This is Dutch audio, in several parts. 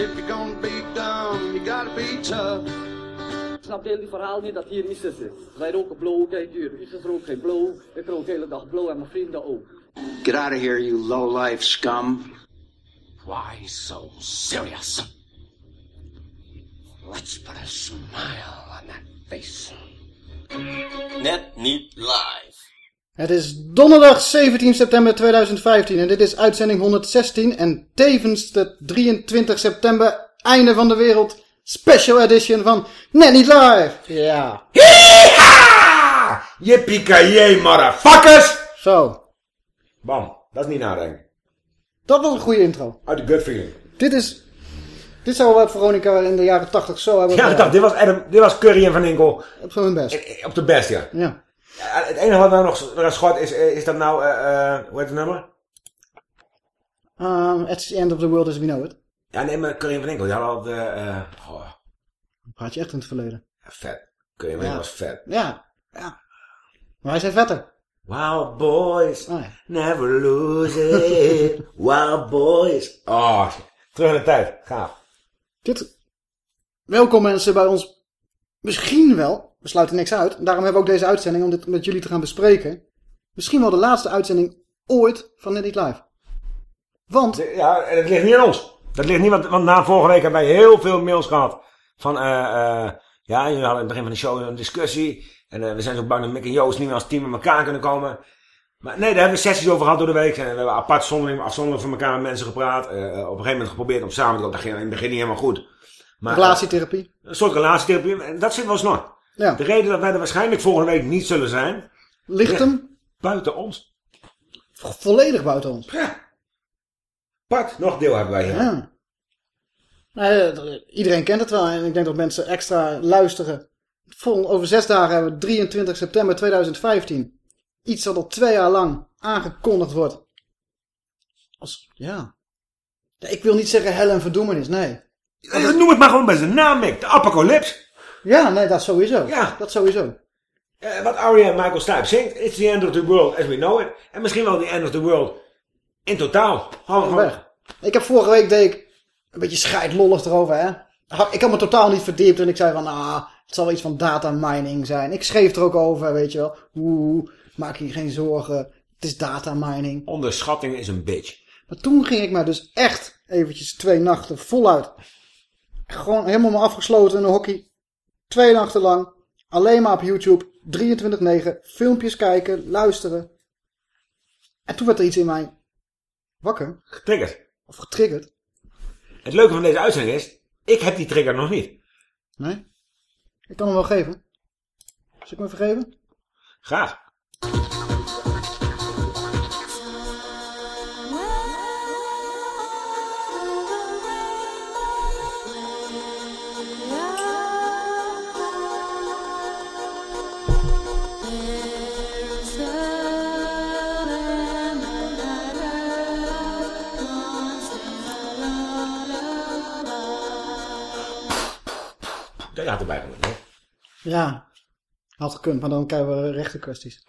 If you're gonna be dumb, you gotta be tough. Ik snap het hele verhaal niet dat hier ISIS is. Wij roken blow, kijk hier, ISIS rookt geen blow. Ik rook de hele dag blow en mijn vrienden ook. Get out of here, you low-life scum. Why so serious? Let's put a smile on that face. Net niet live. Het is donderdag 17 september 2015 en dit is uitzending 116 en tevens de 23 september einde van de wereld special edition van Net Niet Live. Ja, Yeehaw! Yippie-ki-yay, motherfuckers! zo. Bam, dat is niet nadenken. Dat was een goede intro. Uit de gut feeling. Dit is... Dit zou wat Veronica in de jaren 80 zo hebben Ja, ik gedaan. dacht, dit was, Adam, dit was Curry en Van Inkel. Op hun best. Eh, Op de best, ja. Ja. Ja, Het enige wat nou nog schort is, eh, is dat nou, eh, eh, hoe heet het nummer? Um, it's the end of the world as we know it. Ja, nee, maar Curry en Van Inkel, die hadden al de, eh, oh, praat je echt in het verleden. vet. Curry Van Ja. Was vet. Ja, ja. Maar hij zijn vetter. Wild boys, Oh, ja. never lose it. Wild boys. Oh, terug in de tijd. Gaaf. Dit... Welkom mensen bij ons... Misschien wel. We sluiten niks uit. Daarom hebben we ook deze uitzending om dit met jullie te gaan bespreken. Misschien wel de laatste uitzending ooit van Net Niet Live. Want... Ja, en het ligt niet aan ons. Dat ligt niet, want, want na vorige week hebben wij heel veel mails gehad. Van, eh, eh, ja, jullie hadden in het begin van de show een discussie. En eh, we zijn zo bang dat Mick en Joost niet meer als team met elkaar kunnen komen. Maar nee, daar hebben we sessies over gehad door de week. En we hebben apart zonderling, afzonderlijk van elkaar met mensen gepraat. Op een gegeven moment geprobeerd om samen te komen. Dat ging in het begin niet helemaal goed. Maar, Relatietherapie. een soort relatietherapie. En dat zit wel snor. Ja. De reden dat wij er waarschijnlijk volgende week niet zullen zijn, Ligt hem buiten ons. volledig buiten ons. Ja. Part nog deel hebben wij hier. Ja. Nou, ja, iedereen kent het wel. En ik denk dat mensen extra luisteren. Vol, over zes dagen hebben we 23 september 2015. Iets dat al twee jaar lang aangekondigd wordt. Als, ja. Ik wil niet zeggen hel en verdoemenis, nee. Eh, Noem het maar gewoon bij zijn naam, Mick. De apocalyps. Ja, nee, dat sowieso. Ja. Dat sowieso. Eh, wat Aria en Michael Stipe zingt. It's the end of the world as we know it. En misschien wel the end of the world in totaal. Gewoon. Weg. Ik heb vorige week deed ik een beetje scheidlollig erover, hè. Ik had me totaal niet verdiept en ik zei van, ah, het zal iets van data mining zijn. Ik schreef er ook over, weet je wel. Oeh, maak je geen zorgen. Het is data mining. Onderschatting is een bitch. Maar toen ging ik me dus echt eventjes twee nachten voluit. Gewoon helemaal me afgesloten in een hockey. Twee nachten lang. Alleen maar op YouTube. 23-9. Filmpjes kijken, luisteren. En toen werd er iets in mij wakker. Getriggerd. Of getriggerd. Het leuke van deze uitzending is, ik heb die trigger nog niet. Nee? Ik kan hem wel geven. Zal ik hem even geven? Graag. Erbij hè? Ja. Had gekund, maar dan krijgen we rechtenkwesties.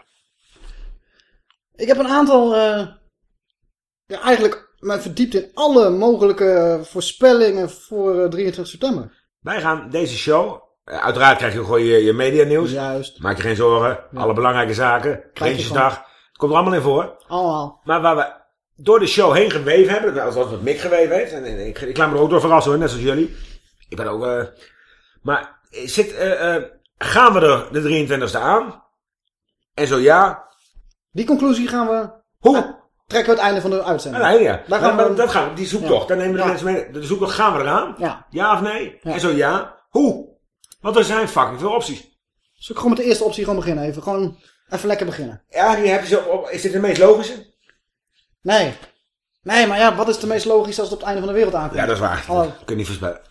Ik heb een aantal... eh, ja, eigenlijk me verdiept in alle mogelijke voorspellingen voor eh, 23 september. Wij gaan deze show, eh, uiteraard krijg je gewoon je, je media nieuws. Juist. Maak je geen zorgen. Alle belangrijke zaken. Prinsjesdag. Het komt er allemaal in voor. Allemaal. Maar waar we door de show heen geweven hebben. Zoals wat Mick geweven heeft. En, en ik, ik laat me er ook door verrassen hoor, net zoals jullie. Ik ben ook... eh maar zit, eh, eh, gaan we er de 23e aan? En zo ja, Die conclusie gaan we... hoe? Trekken we het einde van de uitzending. Nee, ja. Daar gaan Maar- we- dat gaan we, die zoektocht. Ja. Daar nemen de Ja. mensen mee. De zoektocht gaan we eraan. Ja. Ja of nee? En zo ja, hoe? Want er zijn fucking veel opties. Zullen we gewoon met de eerste optie gewoon beginnen? Even, gewoon even lekker beginnen. Ja, die heb je zo op, is dit de meest logische? Nee. Nee, maar ja, wat is de meest logisch als het op het einde van de wereld aankomt? Ja, dat is waar. Hallo. Dat kun je niet voorspellen.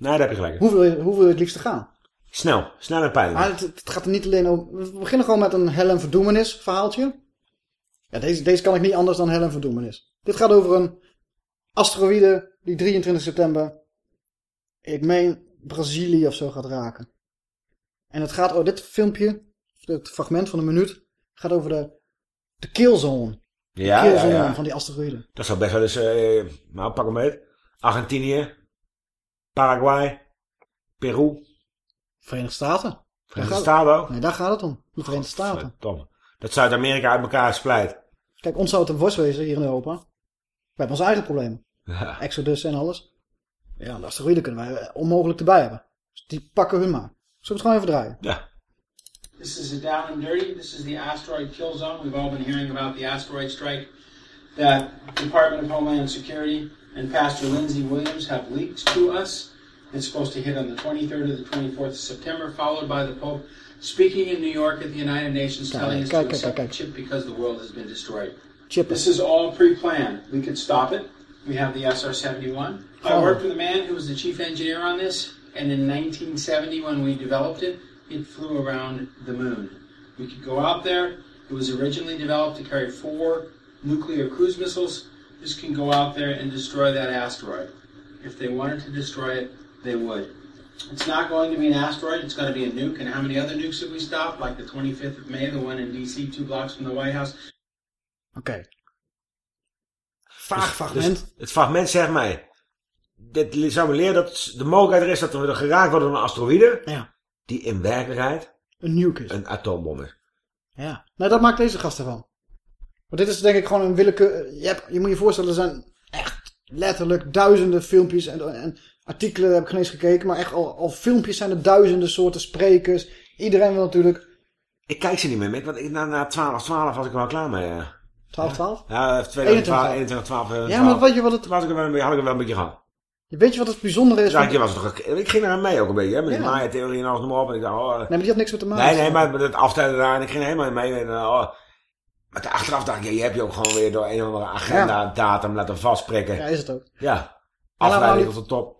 Nee, daar heb je gelijk. Hoe wil, je, hoe wil je het liefst gaan? Snel. Snel en pijnlijk. Maar het, het gaat er niet alleen over... We beginnen gewoon met een hel en verdoemenis verhaaltje. Ja, deze, deze kan ik niet anders dan hel en verdoemenis. Dit gaat over een asteroïde die 23 september... Ik meen Brazilië of zo gaat raken. En het gaat over dit filmpje, het fragment van een minuut, gaat over de, de killzone. ja, ja, killzone ja. van die asteroïde. Dat zou best wel eens... eh nou, pak hem mee. Argentinië. Paraguay. Peru. Verenigde Staten. Verenigde Staten ook. Nee, daar gaat het om. De Verenigde Staten. Verdomme. Dat Zuid-Amerika uit elkaar splijt. Kijk, ons zou het een worst wezen hier in Europa. We hebben onze eigen problemen. Ja. Exodus en alles. Ja, de asteroïden kunnen wij onmogelijk erbij hebben. Dus die pakken hun maar. Zullen we het gewoon even draaien? ja. This is a down and dirty. This is the asteroid kill zone. We've all been hearing about the asteroid strike that Department of Homeland Security and Pastor Lindsey Williams have leaked to us. It's supposed to hit on the 23rd or the 24th of September, followed by the Pope speaking in New York at the United Nations, Kijk, telling us kijk, to kijk, accept the chip because the world has been destroyed. Chippen. This is all pre-planned. We could stop it. We have the SR-71. I Oh. worked with a man who was the chief engineer on this, and in 1970, when we developed it, it flew around the moon. We could go out there. It was originally developed to carry four nuclear cruise missiles. This can go out there and destroy that asteroid. If they wanted to destroy it, they would. It's not going to be an asteroid, it's going to be a nuke. And how many other nukes have we stopped? Like the 25th of May, the one in DC, two blocks from the White House. Oké. Vaag Dus fragment. het fragment zegt mij... Dit zou me leren dat de mogelijkheid er is dat we geraakt worden door een asteroïde... Ja. die in werkelijkheid Een nuke is. een atoombom is. Ja. Nee, dat maakt deze gast ervan. Maar dit is denk ik gewoon een willekeur... Je, hebt, je moet je voorstellen, er zijn echt letterlijk duizenden filmpjes en, en artikelen, heb ik geen eens gekeken, maar echt al, al filmpjes zijn er duizenden soorten sprekers. Iedereen wil natuurlijk Ik kijk ze niet meer, Mick, want ik, na, na 12, 12 was ik er wel klaar mee. Ja, 12, 12. ja 2012, 21, 21, 12, eh, Ja, maar weet je wat het, was ik er wel, een beetje- had ik er wel een beetje gehad. weet je wat het bijzondere is? Ja, ik, was toch, ik ging er aan mee ook een beetje, hè, met die. Maya-theorie en alles noem maar op. En ik dacht, oh, eh, Nee, maar die had niks met te maken. nee, nee, maar het aftellen daar, en ik ging helemaal mee. En, uh, oh. Maar achteraf dacht ik, ja, je hebt je ook gewoon weer door een of andere agenda, datum laten vastprikken. Ja, Ja, is het ook. afleiding nou tot de top.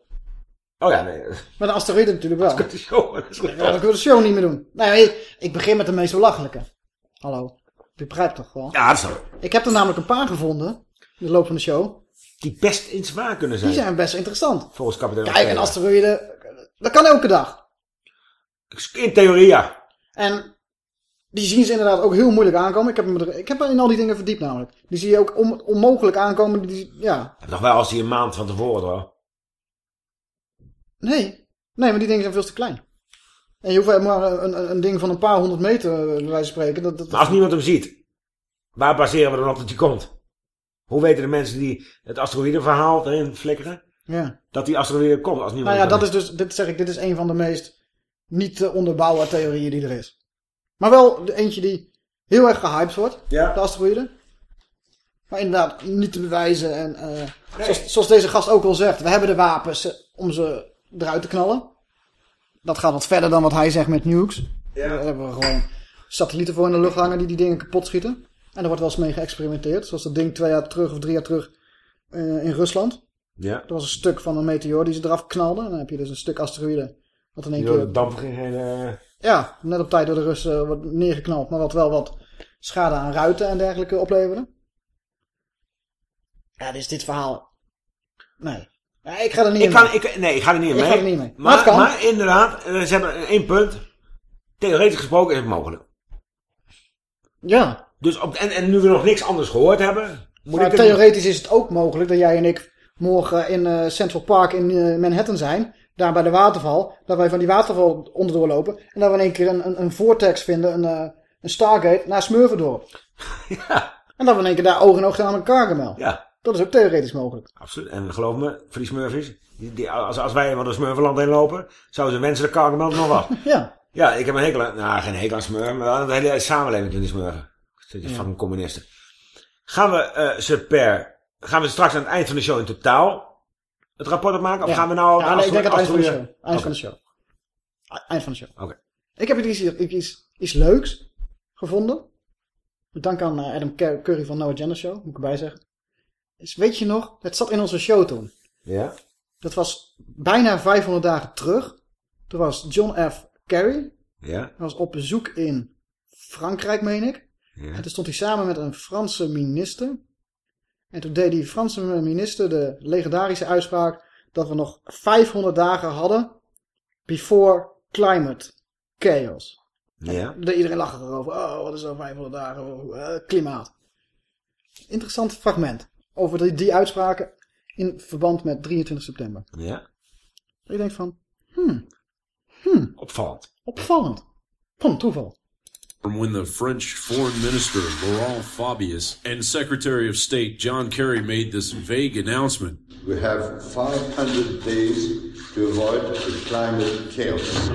Oh ja, nee. Met een asteroïde natuurlijk wel. Dat is zo, dat is. Ja, ik wil de show niet meer doen. Nee, ik, ik begin met de meest belachelijke. Hallo. Je begrijpt toch wel? Ja, dat is zo. Ik heb er namelijk een paar gevonden. In de loop van de show. Die best iets waar kunnen zijn. Die zijn best interessant. Volgens kapitein Kijk, een asteroïde. Dat kan elke dag. In theorie, ja. En die zien ze inderdaad ook heel moeilijk aankomen. Ik heb, me er, ik heb me in al die dingen verdiept namelijk. Die zie je ook on- onmogelijk aankomen. Die, ja. Nog wel als die een maand van tevoren, hoor. Nee. Nee, maar die dingen zijn veel te klein. En je hoeft maar een, een, een ding van een paar honderd meter, eh, bij wijze van spreken. Dat, dat, Maar als niemand hem ziet, waar baseren we dan op dat hij komt? Hoe weten de mensen die het asteroïdeverhaal erin flikkeren, ja. dat die asteroïde komt als niemand Nou ja, dat is dus, dit zeg ik, dit is een van de meest niet te onderbouwen theorieën die er is. Maar wel de eentje die heel erg gehyped wordt, Ja. de asteroïde. Maar inderdaad, niet te bewijzen. En, eh, zoals, zoals deze gast ook al zegt, we hebben de wapens eh, om ze eruit te knallen. Dat gaat wat verder dan wat hij zegt met nukes. Daar hebben we gewoon satellieten voor in de lucht hangen die die dingen kapot schieten. En daar wordt wel eens mee geëxperimenteerd. Zoals dat ding twee jaar terug of drie jaar terug eh, in Rusland. Ja. Dat was een stuk van een meteoor die ze eraf knalden. En dan heb je dus een stuk asteroïde. Wat in één keer... damp ging geen... eh, Ja, net op tijd door de Russen wordt neergeknald. Maar wat wel wat schade aan ruiten en dergelijke opleverde. Ja, dus dit verhaal... Nee. Ja, ik ga er niet Ik in. kan, ik, nee, ik ga er niet in Ik mee. ga er niet mee. Maar het Maar, kan. maar inderdaad, eh, ze hebben één punt. Theoretisch gesproken is het mogelijk. Ja. Dus op, en, en nu we nog niks anders gehoord hebben... Moet Maar ik theoretisch is het ook mogelijk dat jij en ik morgen in eh, Central Park in eh, Manhattan zijn. Daar bij de waterval. Dat wij van die waterval onderdoor lopen. En dat we in één keer een, een, een vortex vinden. Een, eh, een Stargate naar Smurfendorp. Ja. En dat we in één keer daar oog in oog gaan met Gargamel. Ja, Dat is ook theoretisch mogelijk. absoluut. En geloof me, voor die smurfies, die, die, als, als wij door Smurfenland heen lopen, zouden ze wensen de Kargemeld nog was. Ja. Ja, ik heb een hekel aan, nou geen hekel aan smurfen, maar wel een hele samenleving in die smurfen. Die fucking communisten. Gaan we eh, ze per, gaan we straks aan het eind van de show in totaal het rapport opmaken? Of Ja. gaan we nou... Ja, nee, ik denk aan het eind van de show. Eind van de show. Eind van de show. Oké. Ik heb iets, iets, iets leuks gevonden. Dank aan eh, Adam Cur- Curry van No Agenda Show, moet ik erbij zeggen. Dus weet je nog, het zat in onze show toen. Ja? Dat was bijna 500 dagen terug. Toen was John F. Kerry. Ja? Hij was op bezoek in Frankrijk, meen ik. Ja. En toen stond hij samen met een Franse minister. En toen deed die Franse minister de legendarische uitspraak dat we nog 500 dagen hadden before climate chaos. Ja? En iedereen lachen erover. Oh, wat is er 500 dagen? Oh, eh, klimaat. Interessant fragment over die, die uitspraken in verband met 23 september. Ja? Ik denk van, hmm, hmm, Opvallend. opvallend. Van toeval. From when the French Foreign Minister Laurent Fabius and Secretary of State John Kerry made this vague announcement. We have 500 days to avoid the climate chaos.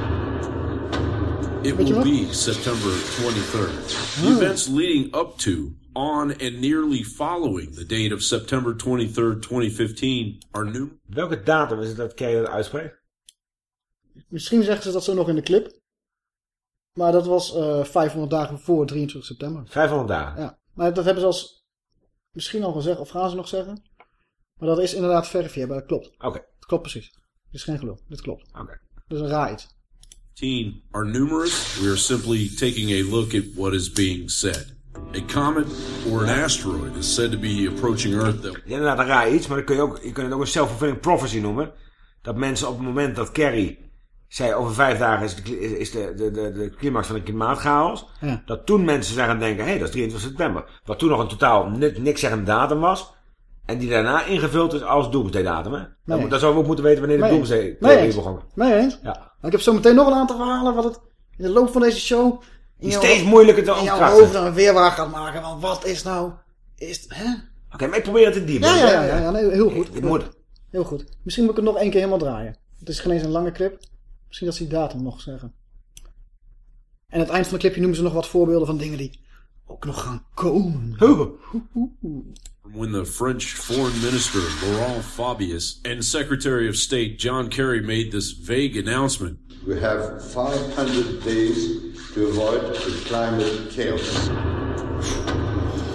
It will be September 23rd. The events leading up to, on, and nearly following the date of September 23rd, 2015 are new. Welke datum is het dat Kerry dat uitspreekt? Misschien zeggen ze dat zo nog in de clip. Maar dat was eh 500 dagen voor 23 september. 500 dagen. Ja, maar dat hebben ze als misschien al gezegd, of gaan ze nog zeggen. Maar dat is inderdaad verifieerbaar, dat klopt. Oké. Dat klopt precies. Dit is geen gelul, dit klopt. Oké. Dat is een raar iets. 15 are numerous. We are simply taking a look at what is being said. A comet or an asteroid is said to be approaching Earth that Ja, inderdaad een raar iets, maar dan kun je, ook, je kunt het ook een self-fulfilling prophecy noemen. Dat mensen op het moment dat Kerry zei over vijf dagen is de, is is de, de, de, de climax van de klimaatchaos. Ja. Dat toen mensen zijn gaan denken, hé, hey, dat is 23 september. Wat toen nog een totaal ni- niks zeggende datum was. En die daarna ingevuld is als doomsday datum. Hè? Dan, Nee. moet- dan zouden we ook moeten weten wanneer de doomsday Nee theorie eens. begon. Nee eens. Ja. Maar ik heb zo meteen nog een aantal verhalen wat het in de loop van deze show... in Die jouw- steeds moeilijker te jouw ontkrachten. hoofd dan weer waar gaat maken. Want wat is nou... Is, hè? Oké, maar ik probeer het in die Ja, ja, ja, ja, ja, nee, heel goed. Het moet. Heel goed. Misschien moet ik het nog één keer helemaal draaien. Het is geen eens een lange clip. Misschien dat ze die datum nog zeggen. En aan het eind van de clipje noemen ze nog wat voorbeelden van dingen die ook nog gaan komen. when the French Foreign Minister Laurent Fabius and Secretary of State John Kerry made this vague announcement. We have 500 days to avoid the climate chaos.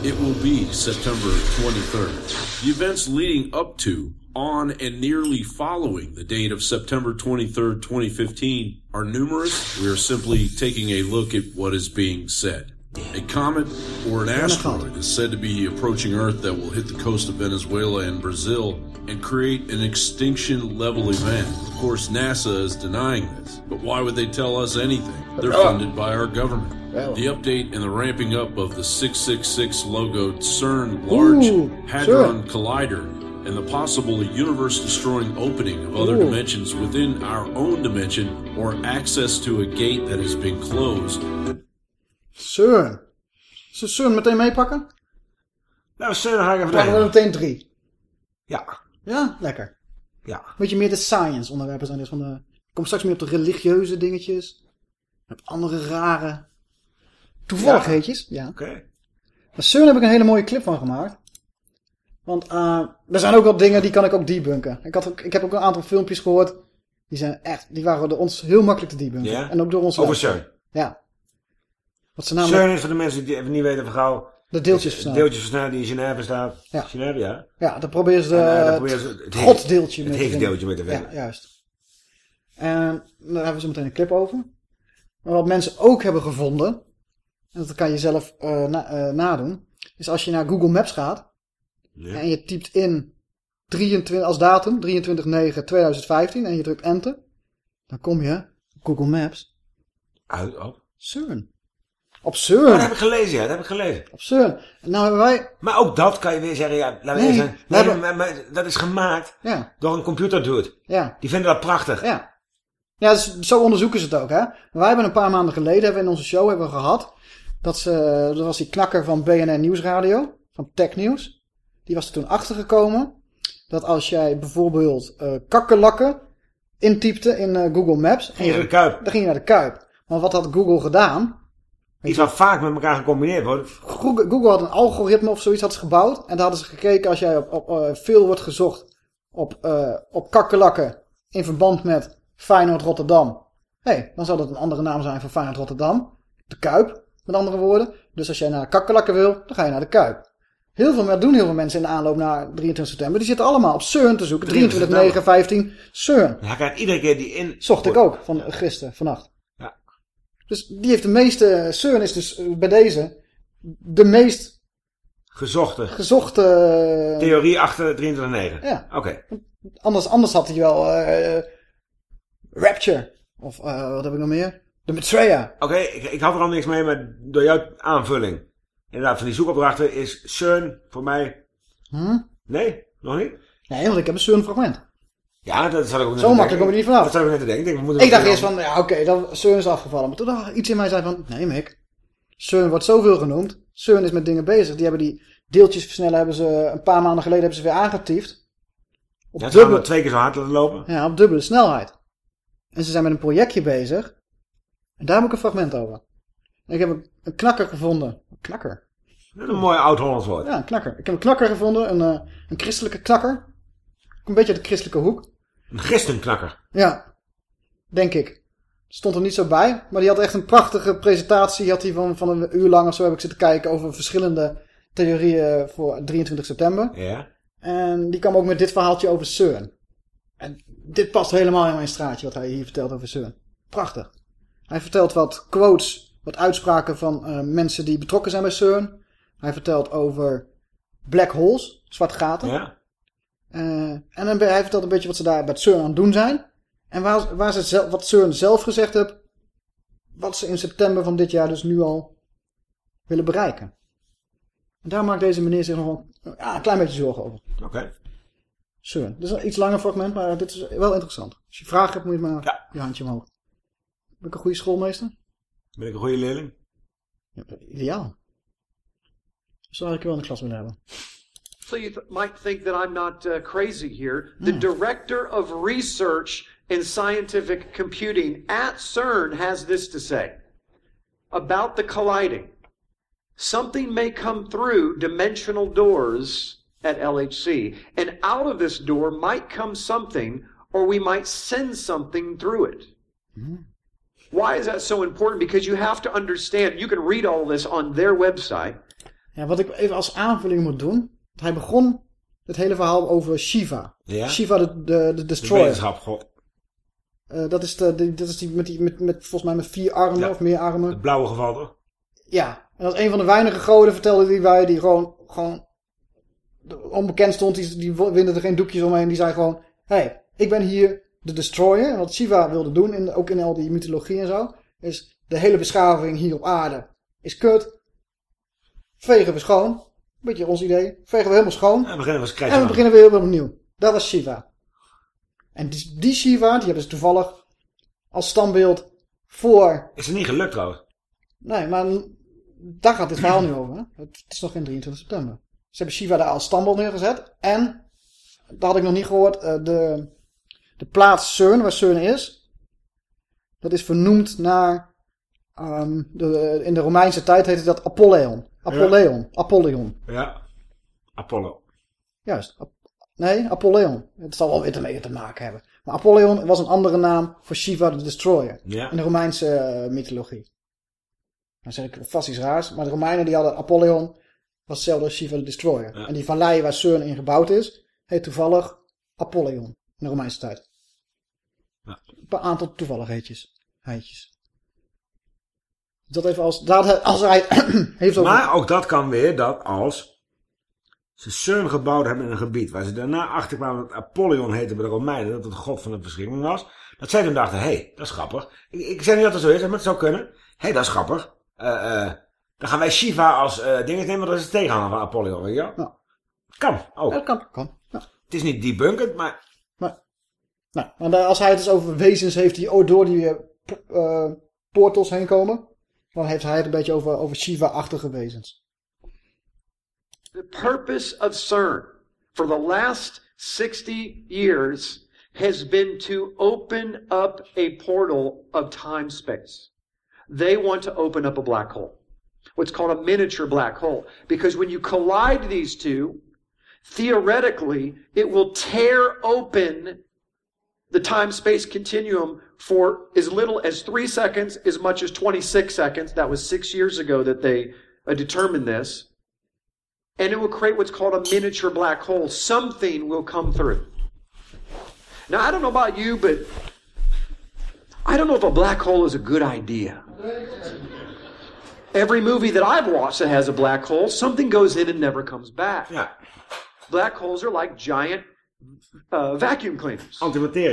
It will be September 23rd. The events leading up to, on, and nearly following the date of September 23rd, 2015 are numerous. We are simply taking a look at what is being said. A comet or an asteroid is said to be approaching Earth that will hit the coast of Venezuela and Brazil and create an extinction level event. Of course, NASA is denying this, but why would they tell us anything? They're funded by our government. The update and the ramping up of the 666 logoed CERN Large Hadron Collider and the possible universe destroying opening of other Ooh. dimensions within our own dimension or access to a gate that has been closed. CERN. Zullen we CERN meteen meepakken? Nou, Sir, dan ga ik even Dan krijgen we meteen drie. Ja, Ja, lekker. ja. Beetje meer de science onderwerpen zijn dit van de... Ik kom straks meer op de religieuze dingetjes. Op andere rare toevalligheidjes. Ja. Oké. Maar CERN heb ik een hele mooie clip van gemaakt. Want eh, er zijn ook wel dingen die kan ik ook debunken. Ik, had ook, ik heb ook een aantal filmpjes gehoord. Die zijn echt, die waren door ons heel makkelijk te debunken. Ja? En ook door ons. Over. CERN. Ja. Wat ze namelijk CERN is voor de mensen die even niet weten van gauw. de deeltjes versnellen. Deeltjes versnellen die in Genève staat. Ja. Genève, ja. Ja, daar proberen ze, eh, daar proberen ze het het godsdeeltje het mee te Higgs-deeltje vinden. mee te vinden. Ja, juist. En daar hebben we zo meteen een clip over. Maar wat mensen ook hebben gevonden, en dat kan je zelf na- eh, nadoen, is als je naar Google Maps gaat Ja. en je typt in 23, als datum 23-9-2015 en je drukt enter, dan kom je Google Maps Uit, op. CERN. Op Oh, dat heb ik gelezen, ja. Dat heb ik gelezen. Op CERN. Nou hebben wij, Maar ook dat kan je weer zeggen, ja, laten Nee, Nee, hebben- maar, maar dat is gemaakt ja, door een computerdude. ja, Die vinden dat prachtig. Ja. Ja, dus zo onderzoeken ze het ook, hè. Wij hebben een paar maanden geleden, hebben we in onze show hebben we gehad, dat ze, dat was die knakker van BNN Nieuwsradio. van TechNews. Die was er toen achtergekomen dat als jij bijvoorbeeld eh kakkerlakken intypte in eh, Google Maps. Ging je naar de Kuip. Dan ging je naar de Kuip. Maar wat had Google gedaan? Iets wat vaak met elkaar gecombineerd wordt. Google, Google had een algoritme of zoiets had ze gebouwd. En daar hadden ze gekeken als jij op, op eh, veel wordt gezocht op, eh op kakkerlakken in verband met Feyenoord Rotterdam. Hé, hey, dan zal dat een andere naam zijn voor Feyenoord Rotterdam. De Kuip, met andere woorden. Dus als jij naar kakkerlakken wil, dan ga je naar de Kuip. Heel veel, dat doen heel veel mensen in de aanloop naar 23 september. Die zitten allemaal op CERN te zoeken. 23, 9, 15, CERN. Ja, kijk, iedere keer die in... Zocht ik ook, van gisteren, vannacht. Ja. Dus die heeft de meeste... CERN is dus eh, bij deze de meest Gezochte. gezochte... eh, Theorie achter 23.9. Ja. Oké. Anders, anders had hij wel eh, Rapture. Of eh, wat heb ik nog meer? De Betrayer. Oké, ik, ik had er al niks mee, maar door jouw aanvulling. Inderdaad, van die zoekopdrachten is CERN voor mij... Hm? Nee? Nog niet? Nee, want ik heb een CERN fragment. Ja, dat zat ik ook net Zo makkelijk kom je niet vanaf. Dat zou ik net te denken. Ik, denk, we moeten Ik dacht eerst van, ja oké, dan CERN is afgevallen. Maar toen dacht ik, iets in mij zei van, nee Mick. CERN wordt zoveel genoemd. CERN is met dingen bezig. Die hebben die deeltjesversneller hebben ze een paar maanden geleden hebben ze weer aangetiefd. Op Ja, dubbele, we twee keer zo hard laten lopen. ja, op dubbele snelheid. En ze zijn met een projectje bezig. En daar heb ik een fragment over. En ik heb een, een knakker gevonden. Is een mooi oud-Hollands woord. Ja, een knakker. Ik heb een knakker gevonden. Een, eh, een christelijke knakker. Een beetje uit de christelijke hoek. Een christenknakker. Ja, denk ik. Stond er niet zo bij. Maar die had echt een prachtige presentatie. Had hij van, van een uur lang of zo heb ik zitten kijken over verschillende theorieën voor 23 september. Ja. En die kwam ook met dit verhaaltje over CERN. En dit past helemaal in mijn straatje wat hij hier vertelt over CERN. Prachtig. Hij vertelt wat quotes, wat uitspraken van eh, mensen die betrokken zijn bij CERN. Hij vertelt over black holes, zwarte gaten. Ja. Eh, en dan, hij vertelt een beetje wat ze daar bij CERN aan het doen zijn. En waar, waar ze zelf, wat CERN zelf gezegd heeft. Wat ze in september van dit jaar dus nu al willen bereiken. En daar maakt deze meneer zich nog wel ja, een klein beetje zorgen over. Oké. CERN. Dit is een iets langer fragment, maar dit is wel interessant. Als je vragen hebt, moet je maar je handje omhoog. Ben ik een goede schoolmeester? Ben ik een goede leerling? Ja, ideaal. Zou ik wel in de klas willen hebben. So you th- might think that I'm not uh, crazy here. The director of research in scientific computing at CERN has this to say about the colliding. Something may come through dimensional doors at LHC, and out of this door might come something, or we might send something through it. Why is that so important? Because you have to understand, you can read all this on their website. Ja, wat ik even als aanvulling moet doen. Hij begon het hele verhaal over Shiva. Ja. Shiva de, de, de De Destroyer. wetenschap, god. Eh, dat is, de, de- dat is die, met, die met, met volgens mij met vier armen Ja. of meer armen. Het blauwe geval toch? Ja, en dat is een van de weinige goden, vertelde die wij, die gewoon, gewoon onbekend stond. Die, die winde er geen doekjes omheen. Die zei gewoon, hé, hey, ik ben hier de destroyer. En wat Shiva wilde doen, in, ook in al die mythologie en zo, is de hele beschaving hier op aarde is kut. Vegen we schoon. Beetje ons idee. Vegen we helemaal schoon. En we beginnen we En we beginnen weer helemaal opnieuw. Dat was Shiva. En die, die Shiva, die hebben ze toevallig als standbeeld voor Is het niet gelukt trouwens? Nee, maar daar gaat dit verhaal nu over. hè? Het is nog geen 23 september. Ze hebben Shiva daar als standbeeld neergezet. En, dat had ik nog niet gehoord, eh, de, de plaats CERN, waar CERN is, dat is vernoemd naar, ehm, de, in de Romeinse tijd heette dat Apolleon. Apolleon. Apollyon. Ja. Apollo. Juist. Ap- nee, Apolleon. Het zal wel weer ermee te maken hebben. Maar Apolleon was een andere naam voor Shiva de Destroyer. Ja. In de Romeinse eh, mythologie. Dan zeg ik vast iets raars. Maar de Romeinen die hadden Apollyon. Was hetzelfde als Shiva de Destroyer. Ja. En die vallei waar CERN in gebouwd is. Heet toevallig Apollyon. In de Romeinse tijd. Een aantal toevalligheidjes. Heidjes. Dat even als, dat, als hij heeft over... Maar ook dat kan weer dat als ze CERN gebouwd hebben in een gebied waar ze daarna achterkwamen dat Apollyon heette bij de Romeinen, dat het god van de verschrikking was. Dat zij toen dachten, hé, hey, dat is grappig. Ik, ik zeg niet dat het zo is, maar het zou kunnen. Hé, hey, dat is grappig. Eh, eh, dan gaan wij Shiva als ding nemen, want dat is het tegenhanger van Apollyon, weet je wel? Ja. Kan, ook. Dat kan, kan. Ja. Het is niet debunked, maar Nou, maar daar- als hij het dus over wezens heeft die door die eh, eh, portals heen komen, dan heeft hij het een beetje over, over Shiva-achtige wezens. The purpose of CERN for the last 60 years has been to open up a portal of time space. They want to open up a black hole, what's called a miniature black hole. Because when you collide these two, theoretically, it will tear open the time space continuum for as little as three seconds, as much as 26 seconds. That was six years ago that they uh, determined this. And it will create what's called a miniature black hole. Something will come through. Now, I don't know about you, but I don't know if a black hole is a good idea. Every movie that I've watched that has a black hole, something goes in and never comes back. Ja. Black holes are like giant uh, vacuum cleaners.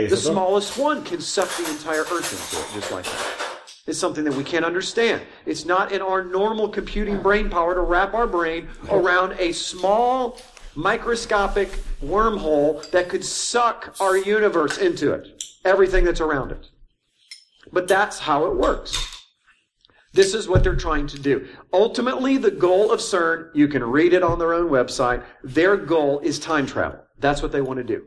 The smallest one can suck the entire Earth into it, just like that. It's something that we can't understand. It's not in our normal computing brain power to wrap our brain around a small microscopic wormhole that could suck our universe into it, everything that's around it. But that's how it works. This is what they're trying to do. Ultimately, the goal of CERN, you can read it on their own website, their goal is time travel. That's what they want to do.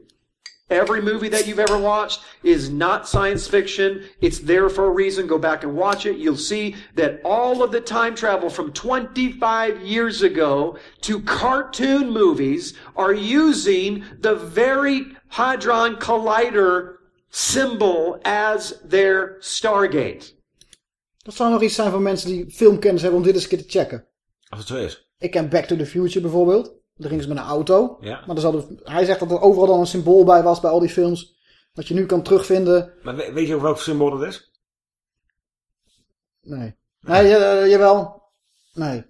Every movie that you've ever watched is not science fiction. It's there for a reason. Go back and watch it. You'll see that all of the time travel from 25 years ago to cartoon movies are using the very Hadron Collider symbol as their Stargate. Dat zou nog iets zijn voor mensen die filmkennis hebben om dit eens een keer te checken. Als het zo is. Ik ken Back to the Future bijvoorbeeld. Daar gingen ze met een auto. Ja. Maar er hij zegt dat er overal dan een symbool bij was bij al die films. Dat je nu kan terugvinden. Maar we- weet je ook welk symbool dat is? Nee. Nee, eh, jawel. Nee.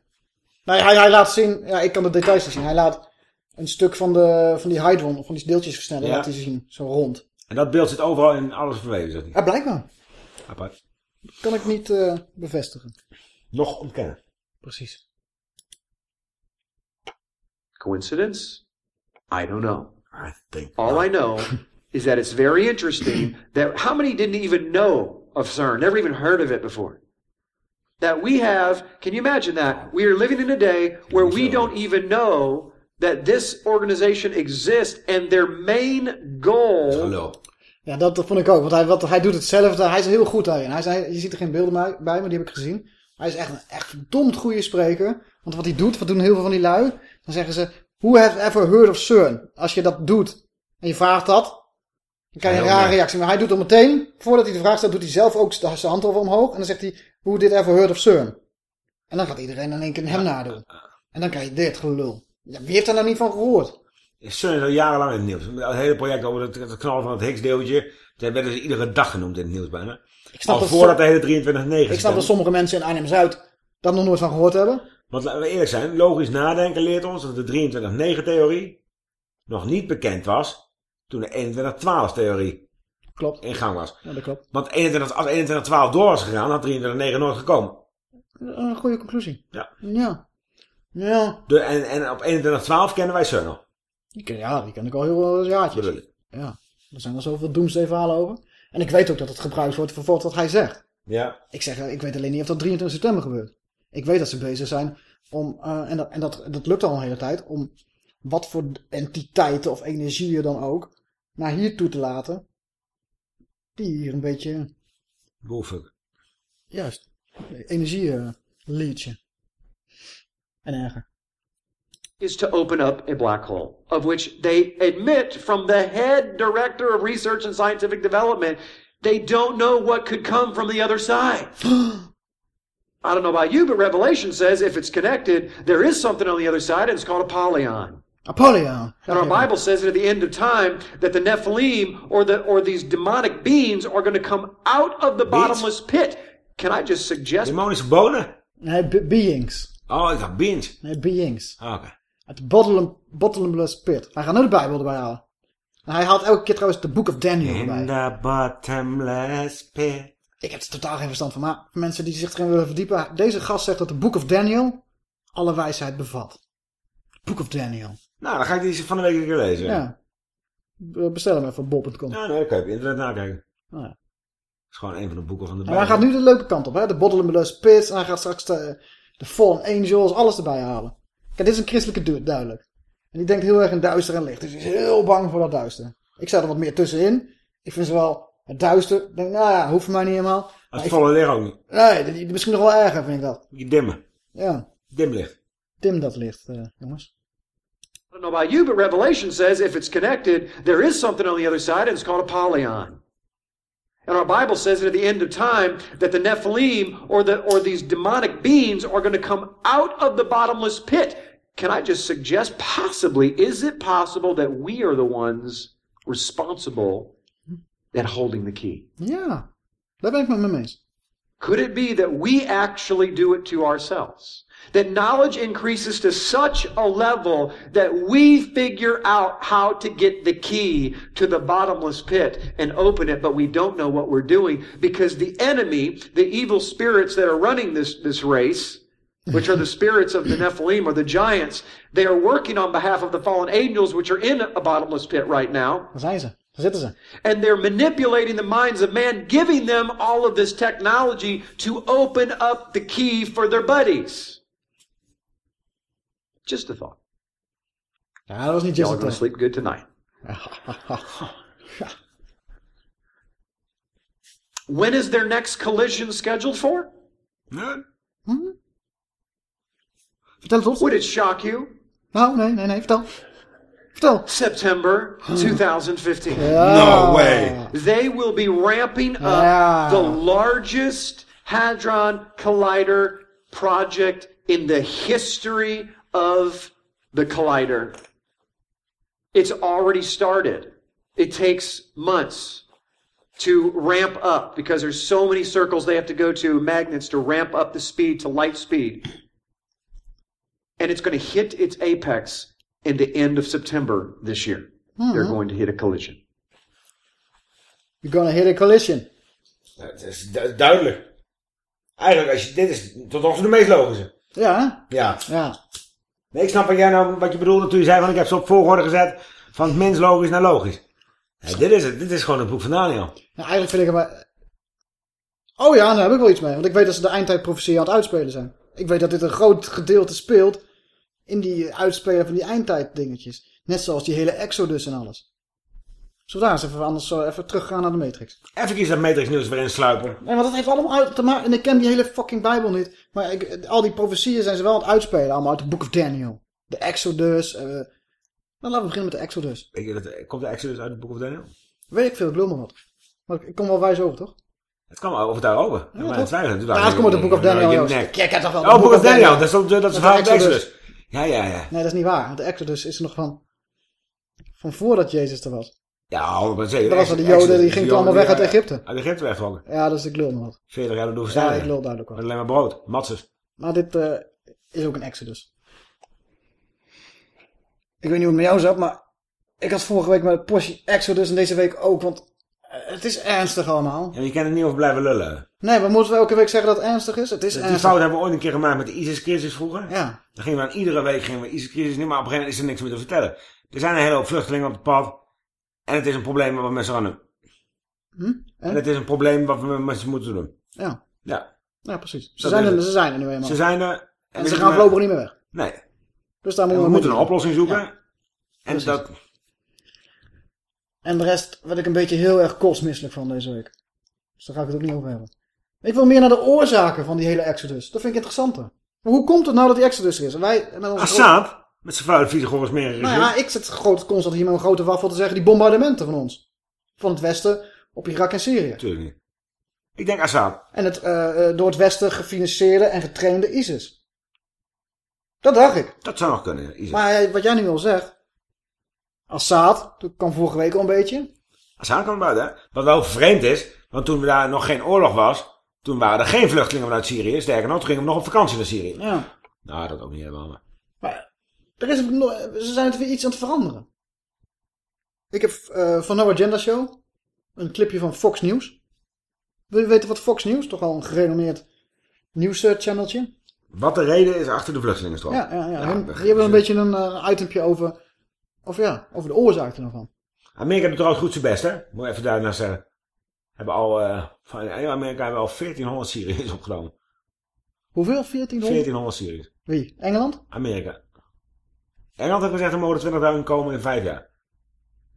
Nee, hij, hij laat zien. Ja, ik kan de details niet zien. Hij laat een stuk van, de, van die hydron, van die deeltjes versnellen, Ja. laat hij zien. Zo rond. En dat beeld zit overal in alles verweven, zegt hij. Ja, blijkbaar. Apart. Kan ik niet eh, bevestigen. Nog ontkennen. Precies. Coincidence? I don't know. I think. All I know is that it's very interesting that how many didn't even know of CERN, never even heard of it before? That we have, can you imagine that? We are living in a day where we don't even know that this organization exists and their main goal. Ja, dat, vond ik ook. Want hij, wat, hij doet hetzelfde. Hij is er heel goed daarin. Hij zei, je ziet er geen beelden bij, bij, maar die heb ik gezien. Hij is echt een echt verdomd goede spreker. Want wat hij doet, wat doen heel veel van die lui? Dan zeggen ze, who has ever heard of CERN? Als je dat doet en je vraagt dat, dan krijg je een rare reactie. Maar hij doet het meteen, voordat hij de vraag stelt, doet hij zelf ook zijn hand over omhoog. En dan zegt hij, who did ever heard of CERN? En dan gaat iedereen in één keer hem nadoen. En dan krijg je dit gelul. Ja, wie heeft er nou niet van gehoord? CERN is al jarenlang in het nieuws. Het hele project over het, het knallen van het Higgs-deeltje. Daar werden ze iedere dag genoemd in het nieuws bijna. Ik snap Al dat voordat de hele 23-9 Ik snap dat sommige mensen in Arnhem-Zuid daar nog nooit van gehoord hebben. Want laten we eerlijk zijn, logisch nadenken leert ons dat de 23-9-theorie nog niet bekend was toen de 21-12-theorie Klopt. in gang was. Ja, dat klopt. Want 21, als 21-12 door was gegaan, had 23-9 nooit gekomen. Een goede conclusie. Ja. Ja. Ja. De, en, en op 21-12 kennen wij ken, ja, die ken ik al heel veel jaartjes. Bedoel. Ja. Er zijn al zoveel doomsday-verhalen over. En ik weet ook dat het gebruikt wordt voor wat hij zegt. Ja. Ik zeg, ik weet alleen niet of dat 23 september gebeurt. Ik weet dat ze bezig zijn om, eh, en, dat, en dat, dat lukt al een hele tijd, om wat voor entiteiten of energieën dan ook, naar hier toe te laten. Die hier een beetje, Bullfuck. juist, energie eh, leachen. En erger. is to open up a black hole, of which they admit from the head director of research and scientific development, they don't know what could come from the other side. I don't know about you, but Revelation says if it's connected, there is something on the other side, and it's called Apollyon. Apollyon. And our Bible says that at the end of time, that the Nephilim or the or these demonic beings are going to come out of the bottomless pit. Can I just suggest? Demonische bonen? Nee, be- beings. Oh, ik dacht beings. Nee, beings. Ah, Oké. Het bottom, bottomless pit. Hij gaat nu de Bijbel erbij halen. En hij haalt elke keer trouwens de Book of Daniel In erbij. the bottomless pit. Ik heb er totaal geen verstand van. Maar voor mensen die zich erin willen verdiepen. Deze gast zegt dat de Book of Daniel alle wijsheid bevat. Book of Daniel. Nou, dan ga ik die van de week een keer lezen. Ja. Be- Bestel hem even op bol.com. Ja, nee, ik heb internet nakijken. Nou ja. Dat is gewoon een van de boeken van de En hij gaat nu de leuke kant op. Hè? De bottomless pit. En hij gaat straks de, de fallen angels. Alles erbij halen. Kijk, dit is een christelijke dude, duidelijk. En die denkt heel erg in duister en licht. Dus die is heel bang voor dat duister. Ik sta er wat meer tussenin. Ik vind ze wel het duister. Ik denk, nou ja, hoeft voor mij niet helemaal. Als het ik- volle licht ook niet. Nee, die- misschien nog wel erger vind ik dat. Je dimmen. Ja, Dim licht. dim dat licht, eh, jongens. I don't know about you, but Revelation says if it's connected, there is something on the other side, and it's called a polyon. And our Bible says that at the end of time, that the Nephilim or the or these demonic beings are going to come out of the bottomless pit. Can I just suggest, possibly, is it possible that we are the ones responsible at holding the key? Ja, daar ben ik met me eens. Could it be that we actually do it to ourselves? That knowledge increases to such a level that we figure out how to get the key to the bottomless pit and open it, but we don't know what we're doing because the enemy, the evil spirits that are running this, this race, which are the spirits of the Nephilim or the giants, they are working on behalf of the fallen angels, which are in a bottomless pit right now. Daar zijn ze. Daar zitten ze. And they're manipulating the minds of man, giving them all of this technology to open up the key for their buddies. Just a thought. Ja, dat was niet Y'all are going to sleep good tonight. When is their next collision scheduled for? Nee. Vertel het ons. Would it shock you? Nou, nee, nee, nee, vertel. Vertel. September 2015. No way. They will be ramping up the largest Hadron Collider project in the history of the collider. It's already started. It takes months to ramp up because there's so many circles they have to go to, magnets to ramp up the speed to light speed. And it's going to hit its apex in the end of September this year. They're going to hit a collision. You're gonna hit a collision. Ja, het is du- duidelijk. Eigenlijk, als je, dit is tot toe de meest logische. Ja, hè? Ja. Ja. Nee, ik snap wat, jij nou, wat je bedoelde toen je zei van ik heb ze op volgorde gezet van het minst logisch naar logisch. Ja, dit is het. Dit is gewoon het boek van Daniel. Nou, eigenlijk vind ik het maar... Oh ja, daar heb ik wel iets mee. Want ik weet dat ze de eindtijdprofetie aan het uitspelen zijn. Ik weet dat dit een groot gedeelte speelt in die uitspelen van die eindtijddingetjes. Net zoals die hele Exodus en alles. Daar eens even, anders zo even teruggaan naar de Matrix? Even kies dat Matrix nieuws weer in sluipen. Nee, want dat heeft allemaal uit te maken. En ik ken die hele fucking Bijbel niet. Maar ik, al die profetieën zijn ze wel aan het uitspelen. Allemaal uit het Book of Daniel. De Exodus. eh nou, laten we beginnen met de Exodus. Weet je, dat, komt de Exodus uit het boek of Daniel? Weet ik veel, ik maar wat. Maar ik kom wel wijs over, toch? Het kan wel over daarover. Ja, maar het twijfelen. Toen Ja, het ik, komt uit het Book of eh, Daniel. Jij kent toch wel Oh, het Book of Daniel. Dat is, dat is het verhaal Exodus. Ja, ja, ja. Nee, dat is niet waar. Want de Exodus is nog van... Van voordat Jezus er was. Ja, maar zeker. Dat was wel de Joden, die gingen allemaal weg uit Egypte. Uit Egypte weggetrokken. Ja, dus ik lul maar wat. 40 jaar door de Ja, ik lul duidelijk wel. Met alleen maar brood. Matzes. Maar dit eh, is ook een Exodus. Ik weet niet hoe het met jou zat, maar... Ik had vorige week met een Porsche Exodus en deze week ook, want... eh, Het is ernstig allemaal. En je kan er niet over blijven lullen. Nee, maar moeten we elke week zeggen dat het ernstig is? Het is Die ernstig. fout hebben we ooit een keer gemaakt met de ISIS-crisis vroeger. Ja. Dan gingen we aan iedere week gingen we ISIS-crisis niet, maar op een gegeven moment is er niks meer te vertellen. Er zijn een hele hoop vluchtelingen op het pad. En het is een probleem wat we met z'n allen doen. Hm? En het is een probleem wat we met z'n moeten doen. Ja. Ja. Ja, precies. Ze zijn, er, ze zijn er nu eenmaal. Ze zijn er. En ze gaan gaan voorlopig niet meer weg. Nee. Dus daar En moeten we we moeten een oplossing zoeken. Ja. En Precies. dat... En de rest werd ik een beetje heel erg kostmisselijk van deze week. Dus daar ga ik het ook niet over hebben. Ik wil meer naar de oorzaken van die hele Exodus. Dat vind ik interessanter. Maar hoe komt het nou dat die Exodus er is? En wij, met onze Assad, met zijn vuile goris meer Nou ja, ik zit groot, constant hier met een grote waffel te zeggen die bombardementen van ons. Van het Westen op Irak en Syrië. Natuurlijk niet. Ik denk Assad. En het eh, eh, door het Westen gefinancierde en getrainde ISIS. Dat dacht ik. Dat zou nog kunnen, ISIS. Maar eh, wat jij nu al zegt. Assad, dat kwam vorige week al een beetje. Assad kwam buiten, hè. Wat wel vreemd is, want toen daar nog geen oorlog was, toen waren er geen vluchtelingen vanuit Syrië. Sterker nog, toen gingen we nog op vakantie naar Syrië. Ja. Nou, dat ook niet helemaal. Maar... Maar er is, ze zijn weer iets aan het veranderen. Ik heb eh, van No Agenda Show een clipje van Fox News. Wil je weten wat Fox News, toch wel een gerenommeerd nieuwschanneltje. Wat de reden is achter de vluchtelingenstroom. Ja, ja, ja. Hun- die hebben een beetje een eh, itempje over, of ja, over de oorzaken ervan. Amerika doet trouwens goed zijn best, hè. Moet ik even daarna zeggen. Hebben al, eh, van Amerika hebben al 1400 Syriërs opgenomen. Hoeveel? 1400? 1400 Syriërs. Wie? Engeland? Amerika. Engeland heeft gezegd er mogen 20.000 komen in vijf jaar.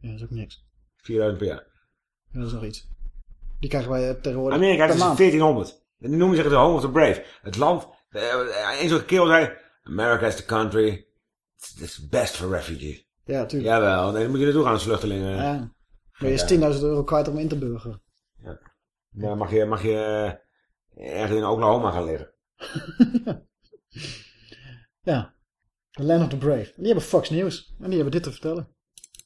Ja, dat is ook niks. 4.000 per jaar. Ja, dat is nog iets. Die krijgen wij eh, tegenwoordig Amerika, dat is maand. 1400. En die noemen zich de home of the brave. Het land, eh, een zo'n kerel zei, America is the country, it's best for refugees. Ja, tuurlijk. Jawel, nee, dan moet je naartoe gaan als vluchtelingen. Ja. Maar je is 10.000 euro kwijt om in te burgeren. Dan mag je, mag je eh, ergens in Oklahoma gaan liggen. Ja. The Land of the Brave. Die hebben Fox News. En die hebben dit te vertellen.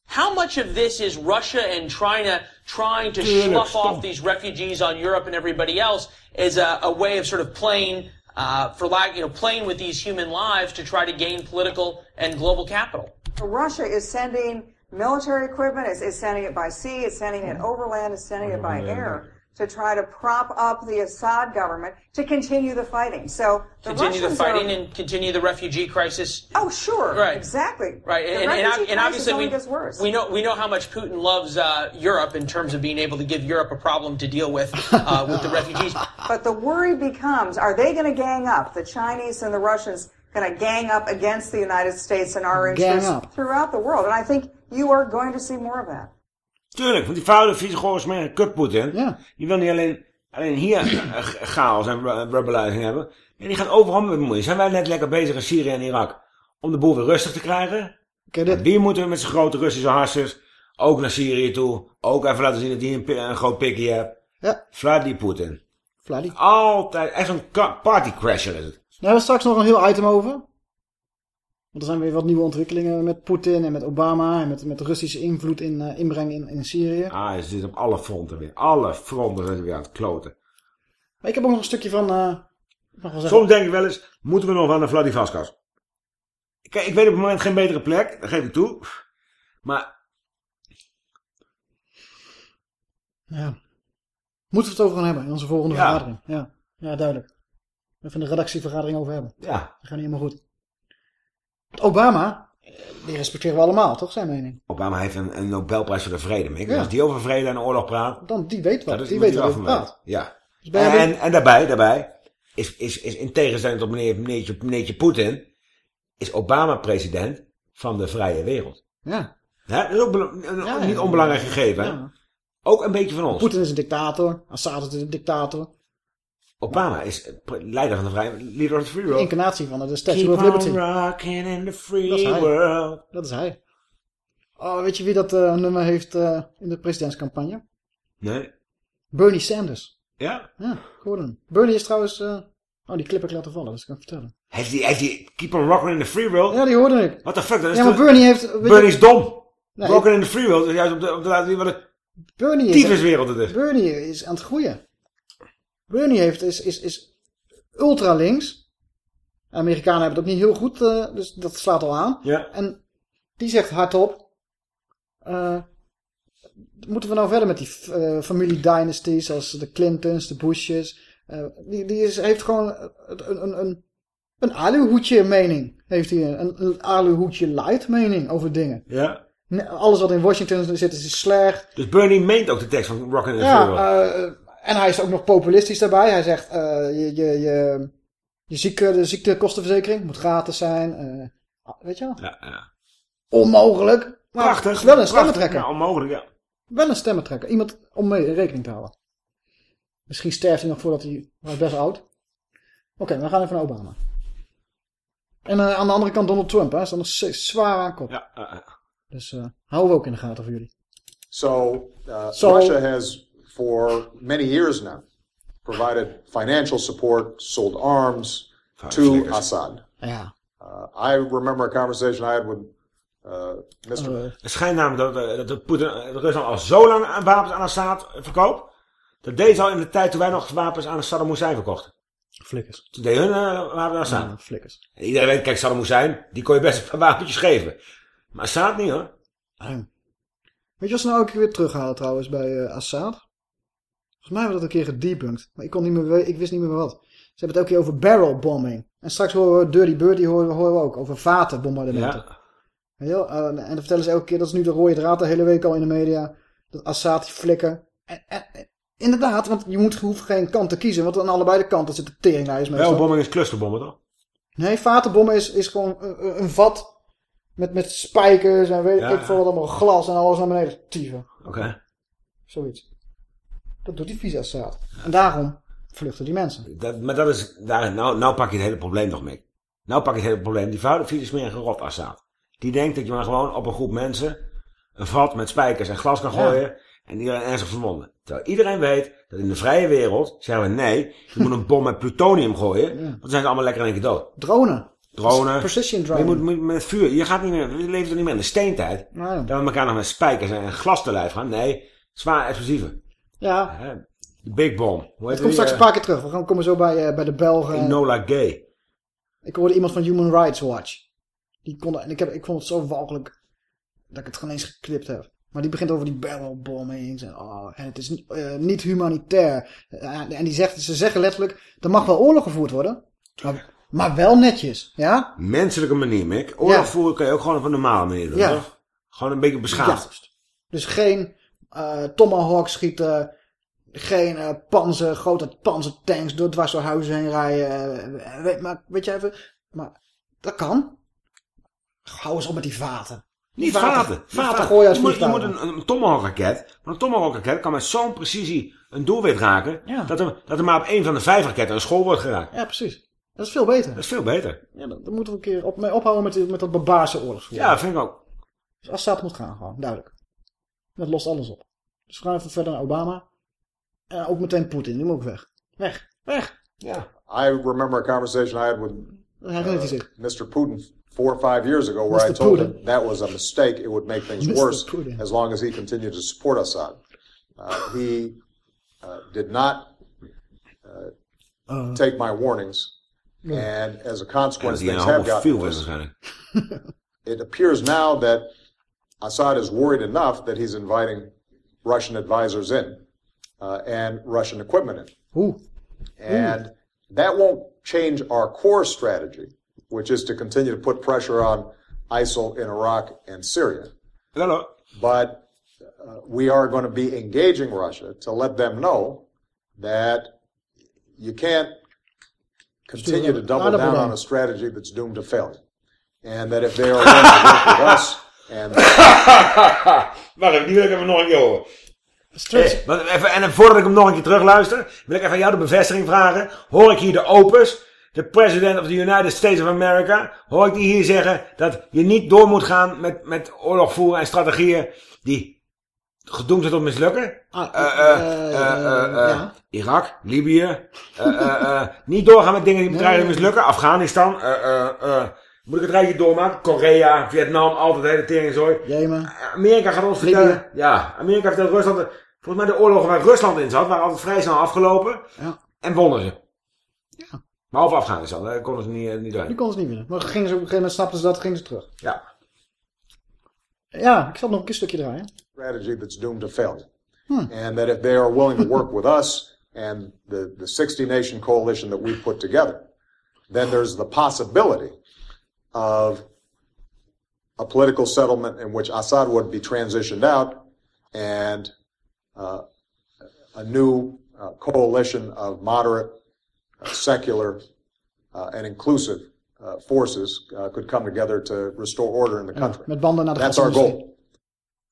How much of this is Russia and China trying to Tuurlijk, slough stom. off these refugees on Europe and everybody else is a, a way of sort of playing, uh, for lack, you know, playing with these human lives to try to gain political and global capital? Russia is sending military equipment, it's, it's sending it by sea, it's sending it overland, it's sending it by air to try to prop up the Assad government to continue the fighting. So the Continue the fighting are, and continue the refugee crisis. Oh, sure. Right. Exactly. Right, The and, and, refugee and crisis obviously only we, gets worse. we know we know how much Putin loves uh, Europe in terms of being able to give Europe a problem to deal with uh, with the refugees. But the worry becomes, are they going to gang up? The Chinese and the Russians going to gang up against the United States and our Gang interests throughout the world? And I think you are going to see more of that. Tuurlijk, want die vuile, vieze, gore, smerige kut Poetin. Ja. Die wil niet alleen, alleen hier eh, chaos en rebelizing hebben. Nee, die gaat overal mee bemoeien. Zijn wij net lekker bezig in Syrië en Irak om de boel weer rustig te krijgen? En die moeten met zijn grote Russische harsers ook naar Syrië toe. Ook even laten zien dat hij een, een groot pikje heeft. Ja. Vladimir Poetin. Altijd, echt ka- partycrasher is het. Daar hebben we straks nog een heel item over. Want er zijn weer wat nieuwe ontwikkelingen met Poetin en met Obama en met, met Russische invloed in, eh, inbreng in, in Syrië. Ah, hij zit op alle fronten weer. Alle fronten zijn ze weer aan het kloten. Maar ik heb ook nog een stukje van... eh, zeggen, Soms denk ik wel eens, moeten we nog aan de Vladivoskas? Kijk, ik weet op het moment geen betere plek, dat geef ik toe. Maar Ja. Moeten we het over gaan hebben in onze volgende Ja. vergadering. Ja. ja, duidelijk. Even een redactievergadering over hebben. Ja. Dat gaat niet helemaal goed. Obama, eh, die respecteren we allemaal, toch? Zijn mening. Obama heeft een, een Nobelprijs voor de vrede. Maar ik- Ja. als die over vrede en oorlog praat, Dan, die weet wat. die weet wat praat. Ja. Dus En, en daarbij, daarbij is, is, is in tegenstelling tot meneer, meneertje, meneertje Poetin, is Obama president van de vrije wereld. Ja. Hè? Dat is ook een Ja, niet onbelangrijk gegeven. Ook een beetje van ons. Poetin is een dictator. Assad is een dictator. Obama is pre- leider van de vrije leader of the free De world. incarnatie van de Statue Keep of Liberty. rocking in the free Dat is hij. world. Dat is hij. Oh, weet je wie dat eh, nummer heeft eh, in de presidentscampagne? Nee. Bernie Sanders. Ja? Ja, Gordon. Bernie is trouwens... eh, Oh, die clip heb ik laten vallen, dus ik kan het vertellen. Heeft hij, heeft hij Keep on rocking in the free world? Ja, die hoorde ik. What the fuck? Dat is Ja, maar Bernie heeft... je- Bernie is dom. Nee, Rocking in the free world is juist om te, om te laten zien wat een Bernie is... tyfuswereld het is. Bernie is aan het groeien. Bernie heeft, is, is, is ultra links. Amerikanen hebben het ook niet heel goed, eh, dus dat slaat al aan. Ja. En die zegt hardop... eh, moeten we nou verder met die eh, familie dynasties zoals de Clintons, de Bushes? Die die is, heeft gewoon een, een, een, een aluhoedje mening. Heeft hij een, een aluhoedje light mening over dingen. Ja. Alles wat in Washington zit is slecht. Dus Bernie meent ook de tekst van in the Ja, en hij is ook nog populistisch daarbij. Hij zegt, eh, je, je, je, je zieke, de ziektekostenverzekering moet gratis zijn. eh, weet je wel? ja, ja. Onmogelijk. Maar Prachtig. Wel een prachtig. stemmentrekker. Ja, onmogelijk, ja. Wel een stemmentrekker. Iemand om mee rekening te houden. Misschien sterft hij nog voordat hij... Hij is best oud. Oké, we gaan even naar Obama. En eh, aan de andere kant Donald Trump. Hè, staat nog steeds zwaar aan kop. Ja. Dus eh, houden we ook in de gaten voor jullie. So, uh, So- Russia has, for many years now, provided financial support, sold arms to. Assad. Ja. Uh, I remember a conversation I had with uh, Mr. Eh, Het schijnt namelijk dat, eh, dat Poetin, eh, de Rusland al zo lang wapens aan Assad verkoopt. Dat deze al in de tijd toen wij nog wapens aan Saddam Hussein verkochten. flikkers. Toen deed hun uh, wapens aan Assad. Ja, flikkers. En iedereen weet, kijk, Saddam Hussein, die kon je best een paar wapentjes geven. Maar Assad niet hoor. Weet je wat ze nou ook weer terughalen trouwens bij eh, Assad? Volgens mij hebben we dat een keer gedebunked. Maar ik, kon niet meer, ik wist niet meer wat. Ze hebben het ook hier over barrel bombing. En straks horen we Dirty Birdie horen, horen we ook over vatenbombardementen. Ja. Wel? Eh, en dan vertellen ze elke keer, dat is nu de rode draad de hele week al in de media. Dat Assad flikken. En, en- en- inderdaad, want je moet, hoeft geen kant te kiezen. Want aan allebei de kanten zitten teringlijst meestal. Wel, bombing is clusterbommen toch? Nee, vatenbommen is, is gewoon een, een vat Met, met spijkers en weet Ja. ik veel wat allemaal glas en alles naar beneden tieven. Oké. Zoiets. Dat doet die Assad. En daarom vluchten die mensen. Dat, maar dat is, daar, nou, nou pak je het hele probleem nog mee. Nou pak je het hele probleem. Die vuile, vieze, smerige rot Assad. Die denkt dat je maar gewoon op een groep mensen een vat met spijkers en glas kan Ja. gooien. En die er ernstig verwonden. Terwijl iedereen weet dat in de vrije wereld zeggen we nee, je moet een bom met plutonium gooien. Want dan zijn ze allemaal lekker in één keer dood. Dronen. Dronen. Precision Maar je drone. moet, met vuur. Je gaat niet meer, we leven toch niet meer in de steentijd. Nou, Dat we elkaar nog met spijkers en glas te lijf gaan. Nee, zwaar explosieven. Ja, Big Bomb. Hoe het komt straks een eh, paar keer terug. We gaan komen zo bij, eh, bij de Belgen. Enola Gay. Ik hoorde iemand van Human Rights Watch. Die kon, en ik, heb, ik vond het zo walgelijk dat ik het gewoon eens geklipt heb. Maar die begint over die barrelbombings en, oh, en het is niet, eh, niet humanitair. En die zegt, ze zeggen letterlijk, er mag wel oorlog gevoerd worden. Maar, maar wel netjes, ja? Menselijke manier, Mick. Oorlog Ja. voeren kan je ook gewoon op een normale manier doen, Ja. toch? Gewoon een beetje beschaafd. Dus geen eh tomahawk schieten, geen eh panzer, grote panzertanks door dwars door huizen heen rijden. eh, weet, maar, weet je even, maar dat kan. Hou eens op met die vaten. Niet Vaten- vaten. vaten Vaten. gooien uit je, moet, je moet een, een Tomahawk raket. Maar een Tomahawk raket kan met zo'n precisie een doelwit raken. Ja. Dat, er, dat er maar op één van de vijf raketten een school wordt geraakt. Ja, precies. Dat is veel beter. Dat is veel beter. Ja, dan, dan moeten we een keer op, mee ophouden met, met dat barbaarse oorlogsvoer. Ja, vind ik ook. Dus Assad moet gaan, gewoon, duidelijk. Dat lost alles op. Dus we gaan even verder naar Obama. En ook meteen Poetin, die moet ook weg. Weg, weg. Ja. I remember a conversation I had with Dat herinnert hij zich. Mr. Putin four or five years ago where I told Putin. him that was a mistake. It would make things Mr. worse Putin. as long as he continued to support Assad. Uh, he uh, did not uh, Uh. take my warnings. Yeah. And as a consequence, things have gotten worse. It appears now that Assad is worried enough that he's inviting Russian advisors in uh, and Russian equipment in. Hoe? And that won't change our core strategy, which is to continue to put pressure on ISIL in Iraq and Syria. Hello. But uh, we are going to be engaging Russia to let them know that you can't continue to double down on a strategy that's doomed to failure. And that if they are willing to work with us and Wacht even, die wil ik even nog een keer horen. Eh, maar even, en voordat ik hem nog een keer terugluister, wil ik even aan jou de bevestiging vragen. Hoor ik hier de opus, de president of the United States of America, hoor ik die hier zeggen dat je niet door moet gaan met, met oorlog voeren en strategieën die gedoemd zijn tot mislukken? Ah, Eh, eh, eh, eh, eh, ja. Irak, Libië, eh, eh, eh, niet doorgaan met dingen die bedrijven Nee. mislukken, Afghanistan, eh, eh, eh, moet ik het rijtje doormaken? Korea, Vietnam, altijd de hele teringzooi. Jemen. Amerika gaat ons vertellen. Ja, Amerika vertelt Rusland. Volgens mij de oorlogen waar Rusland in zat, waren altijd vrij snel afgelopen. Ja. En wonnen ze. Ja. Behalve Afghanistan, daar konden ze niet, eh, niet doorheen. Die konden ze niet winnen. Maar gingen ze op een gegeven moment snapten ze dat, gingen ze terug. Ja. Ja, ik zal nog een keer stukje draaien. strategy that's doomed to failure. Hmm. And that if they are willing to work with us and the, the 60 nation coalition that we've put together, then there's the possibility of a political settlement in which Assad would be transitioned out and uh, a new uh, coalition of moderate, uh, secular, uh, and inclusive uh, forces uh, could come together to restore order in the Ja, country. met banden naar de That's our goal.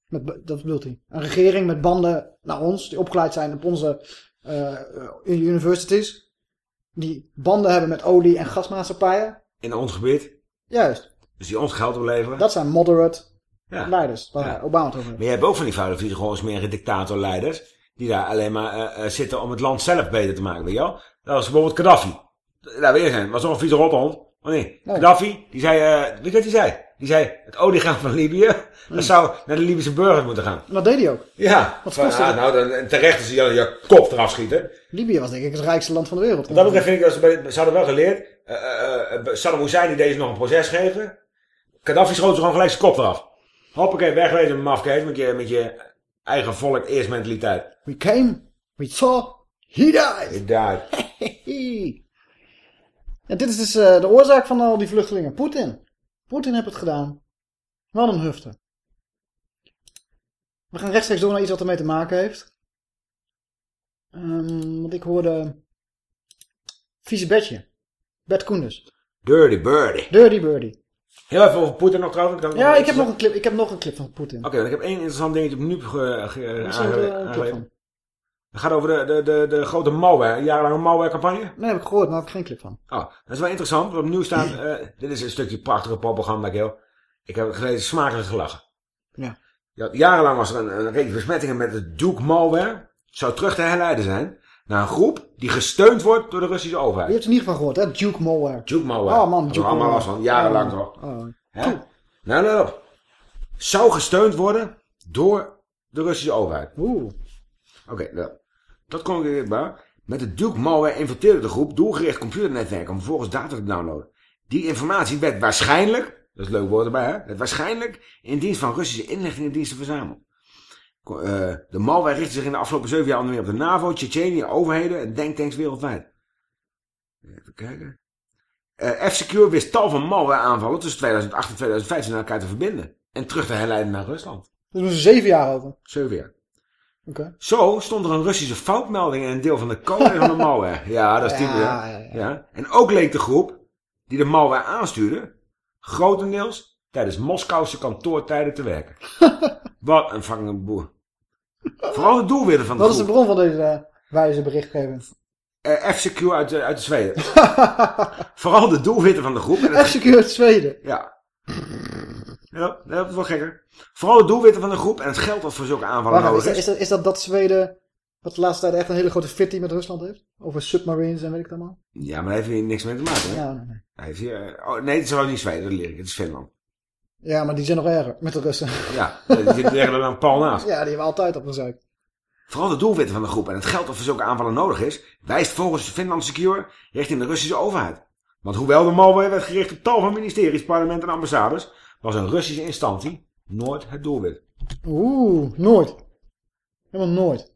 Met, ba- dat bedoelt hij. Een regering met banden naar ons, die opgeleid zijn op onze universities. Die banden hebben met olie- en gasmaatschappijen. In ons gebied. Juist. Dus die ons geld wil leveren. Dat zijn moderate Ja. leiders, waar Ja. Obama het over heeft. Maar je hebt ook van die vuile gewoon smerige dictatorleiders. Die daar alleen maar eh, eh, zitten om het land zelf beter te maken, weet je wel? Dat was bijvoorbeeld Gaddafi. Daar weer zijn. Was toch een vieze rothond? Oh nee. Nee. Gaddafi, die zei, eh weet je wat hij zei? Die zei, het oliegeld van Libië, dat zou naar de Libische burgers moeten gaan. Dat deed hij ook. Ja. Wat kostte ah, nou, dan, en terecht is hij je kop eraf schieten. Libië was denk ik het rijkste land van de wereld. Dat vind ik ze hadden wel geleerd. Eh eh, eh, Saddam Hussein die deze nog een proces geven. Gaddafi schoot ze gewoon gelijk zijn kop eraf. Hoppakee, wegwezen mafkees met je, met je eigen volk eerst mentaliteit. We came, we saw, he died. He died. En dit is dus de oorzaak van al die vluchtelingen. Poetin. Poetin heeft het gedaan. Wat een hufte. We gaan rechtstreeks door naar iets wat ermee te maken heeft. Ehm, want ik hoorde... Vieze Betje. Bert Koenders. Dirty birdie. Dirty Birdie. Heel even over Poetin nog trouwens. Ja, nog ik heb nog een clip, ik heb nog een clip van Poetin. Oké, ik heb één interessant dingetje op nu van. Het gaat over de, de, de, de grote malware, jarenlange malware-campagne. Nee, heb ik gehoord, maar daar heb ik geen clip van. Oh, dat is wel interessant. want Op nieuw staat, eh, dit is een stukje prachtige propaganda, Gil. Ik heb het gelezen, smakelijk gelachen. Ja. Ja, jarenlang was er een, een reeks besmettingen met de Duke malware. Het zou terug te herleiden zijn naar een groep die gesteund wordt door de Russische Je overheid. hebt het in ieder geval gehoord, hè? Duke Malware. Duke malware. Oh man, Duke allemaal last van, jarenlang Oh. toch. Oh. Hè? Nou, let op. Zou gesteund worden door de Russische overheid. Oeh. Oké, nou, dat kon ik weer bij. Met de Duke malware infiltreerde de groep doelgericht computernetwerken om vervolgens data te downloaden. Die informatie werd waarschijnlijk, dat is een leuk woord erbij hè, werd waarschijnlijk in dienst van Russische inlichtingendiensten verzameld. Eh, de malware richtte zich in de afgelopen zeven jaar onder meer op de NAVO, Tsjetsjenië, overheden en denktanks wereldwijd. Even kijken. Eh, F-Secure wist tal van malware aanvallen tussen 2008 en 2015 naar elkaar te verbinden. En terug te herleiden naar Rusland. Doen ze zeven jaar over. Zeven jaar. Oké. Zo stond er een Russische foutmelding in een deel van de code van de malware. Ja, dat is typisch. Ja, ja. Ja. En ook leek de groep die de malware aanstuurde, grotendeels tijdens Moskouse kantoortijden te werken. Wat een fucking boer. Vooral de doelwitten van de Wat is de bron van deze eh, wijze berichtgeving? Eh, F-Secure uit, de- uit de Zweden. Vooral de doelwitten van de groep. En het- F-Secure uit Zweden. Ja. Ja, dat is wel gekker. Vooral de doelwitten van de groep en het geld dat voor zulke aanvallen Wacht, nodig is, is. dat, is, dat, dat dat Zweden wat de laatste tijd echt een hele grote fitty met Rusland heeft? Over submarines en weet ik het allemaal? Ja, maar daar heeft hier niks mee te maken. Hè? Ja, nee, nee. Hij heeft hier, eh, oh, nee, het is wel niet Zweden, dat leer ik. Het is Finland. Ja, maar die zijn nog erger met de Russen. Ja, die zitten er dan een pal naast. Ja, die hebben altijd opgezuikt. Vooral de doelwitten van de groep en het geld dat voor zulke aanvallen nodig is, wijst volgens Finland Secure richting de Russische overheid. Want hoewel de malware werd gericht op tal van ministeries, parlementen en ambassades, was een Russische instantie nooit het doelwit. Oeh, nooit. Helemaal nooit.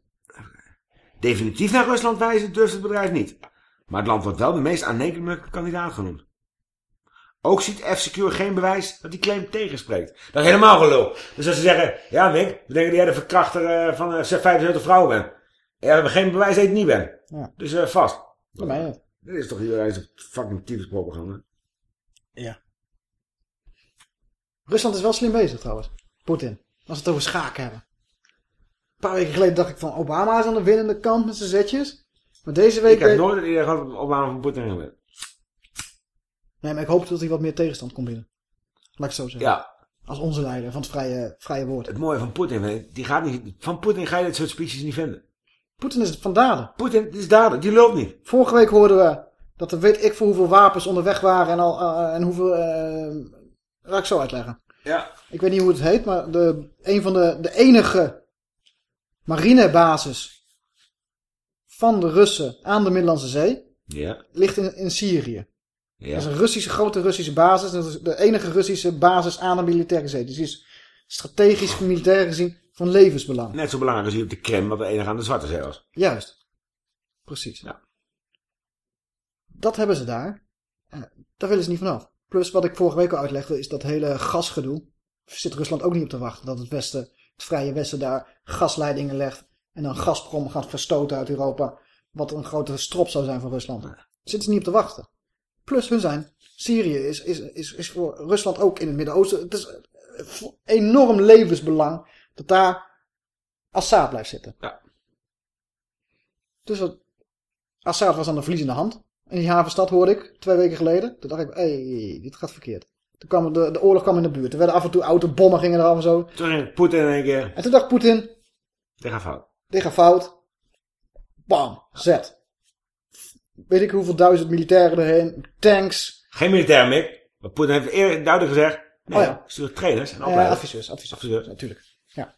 Definitief naar Rusland wijzen durft het bedrijf niet. Maar het land wordt wel de meest aannemelijke kandidaat genoemd. Ook ziet F-Secure geen bewijs dat die claim tegenspreekt. Dat is helemaal gelul. Dus als ze zeggen, ja Mick, we denken dat jij de verkrachter eh, van uh, 75 vrouwen bent. Ja, we hebben geen bewijs dat je het niet bent. Ja. Dus eh, vast. Voor mij niet. Dit is toch iedereen fucking tyfus propaganda. Ja. Rusland is wel slim bezig trouwens. Poetin. Als we het over schaken hebben. Een paar weken geleden dacht ik van Obama is aan de winnende kant met zijn zetjes. Maar deze week... Ik heb nooit het idee gehad dat Obama van Poetin gewinnen. Nee, maar ik hoop dat hij wat meer tegenstand komt binnen. Laat ik het zo zeggen. Ja. Als onze leider van het vrije, vrije woord. Het mooie van Poetin, die gaat niet, van Poetin ga je dit soort speeches niet vinden. Poetin is het van daden. Poetin is dader, die loopt niet. Vorige week hoorden we dat er weet ik voor hoeveel wapens onderweg waren en, al, eh, en hoeveel... eh laat ik zo uitleggen. Ja. Ik weet niet hoe het heet, maar de, een van de, de enige marinebasis van de Russen aan de Middellandse Zee Ja. ligt in, in Syrië. Ja. Dat is een Russische, grote Russische basis. Dat is de enige Russische basis aan de militaire zee. Dus die is strategisch, militair gezien, van levensbelang. Net zo belangrijk als hier op de Krim, wat de enige aan de Zwarte Zee was. Juist. Precies. Ja. Dat hebben ze daar. Eh, daar willen ze niet vanaf. Plus wat ik vorige week al uitlegde, is dat hele gasgedoe. Zit Rusland ook niet op te wachten. Dat het Westen, het Vrije Westen daar gasleidingen legt. En dan Gazprom gaat verstoten uit Europa. Wat een grote strop zou zijn voor Rusland. Zitten ze niet op te wachten. Plus hun zijn, Syrië is, is, is, is voor Rusland ook in het Midden-Oosten. Het is van enorm levensbelang dat daar Assad blijft zitten. Ja. Dus wat, Assad was aan de verliezende hand. In die havenstad hoorde ik, twee weken geleden. Toen dacht ik, hé, hey, dit gaat verkeerd. Toen kwam de, de oorlog kwam in de buurt. Er werden af en toe autobommen gingen er af en zo. Toen ging Poetin in één keer, En toen dacht Poetin, dit gaat fout. dit gaat fout. Bam, zet. Weet ik hoeveel duizend militairen erheen. Tanks. Geen militair, Mick. Maar Poetin heeft eerder duidelijk gezegd, nee, Oh ja. stuur trainers en Ja, opleiders. adviseurs, adviseurs. Adviseurs. Natuurlijk. Ja.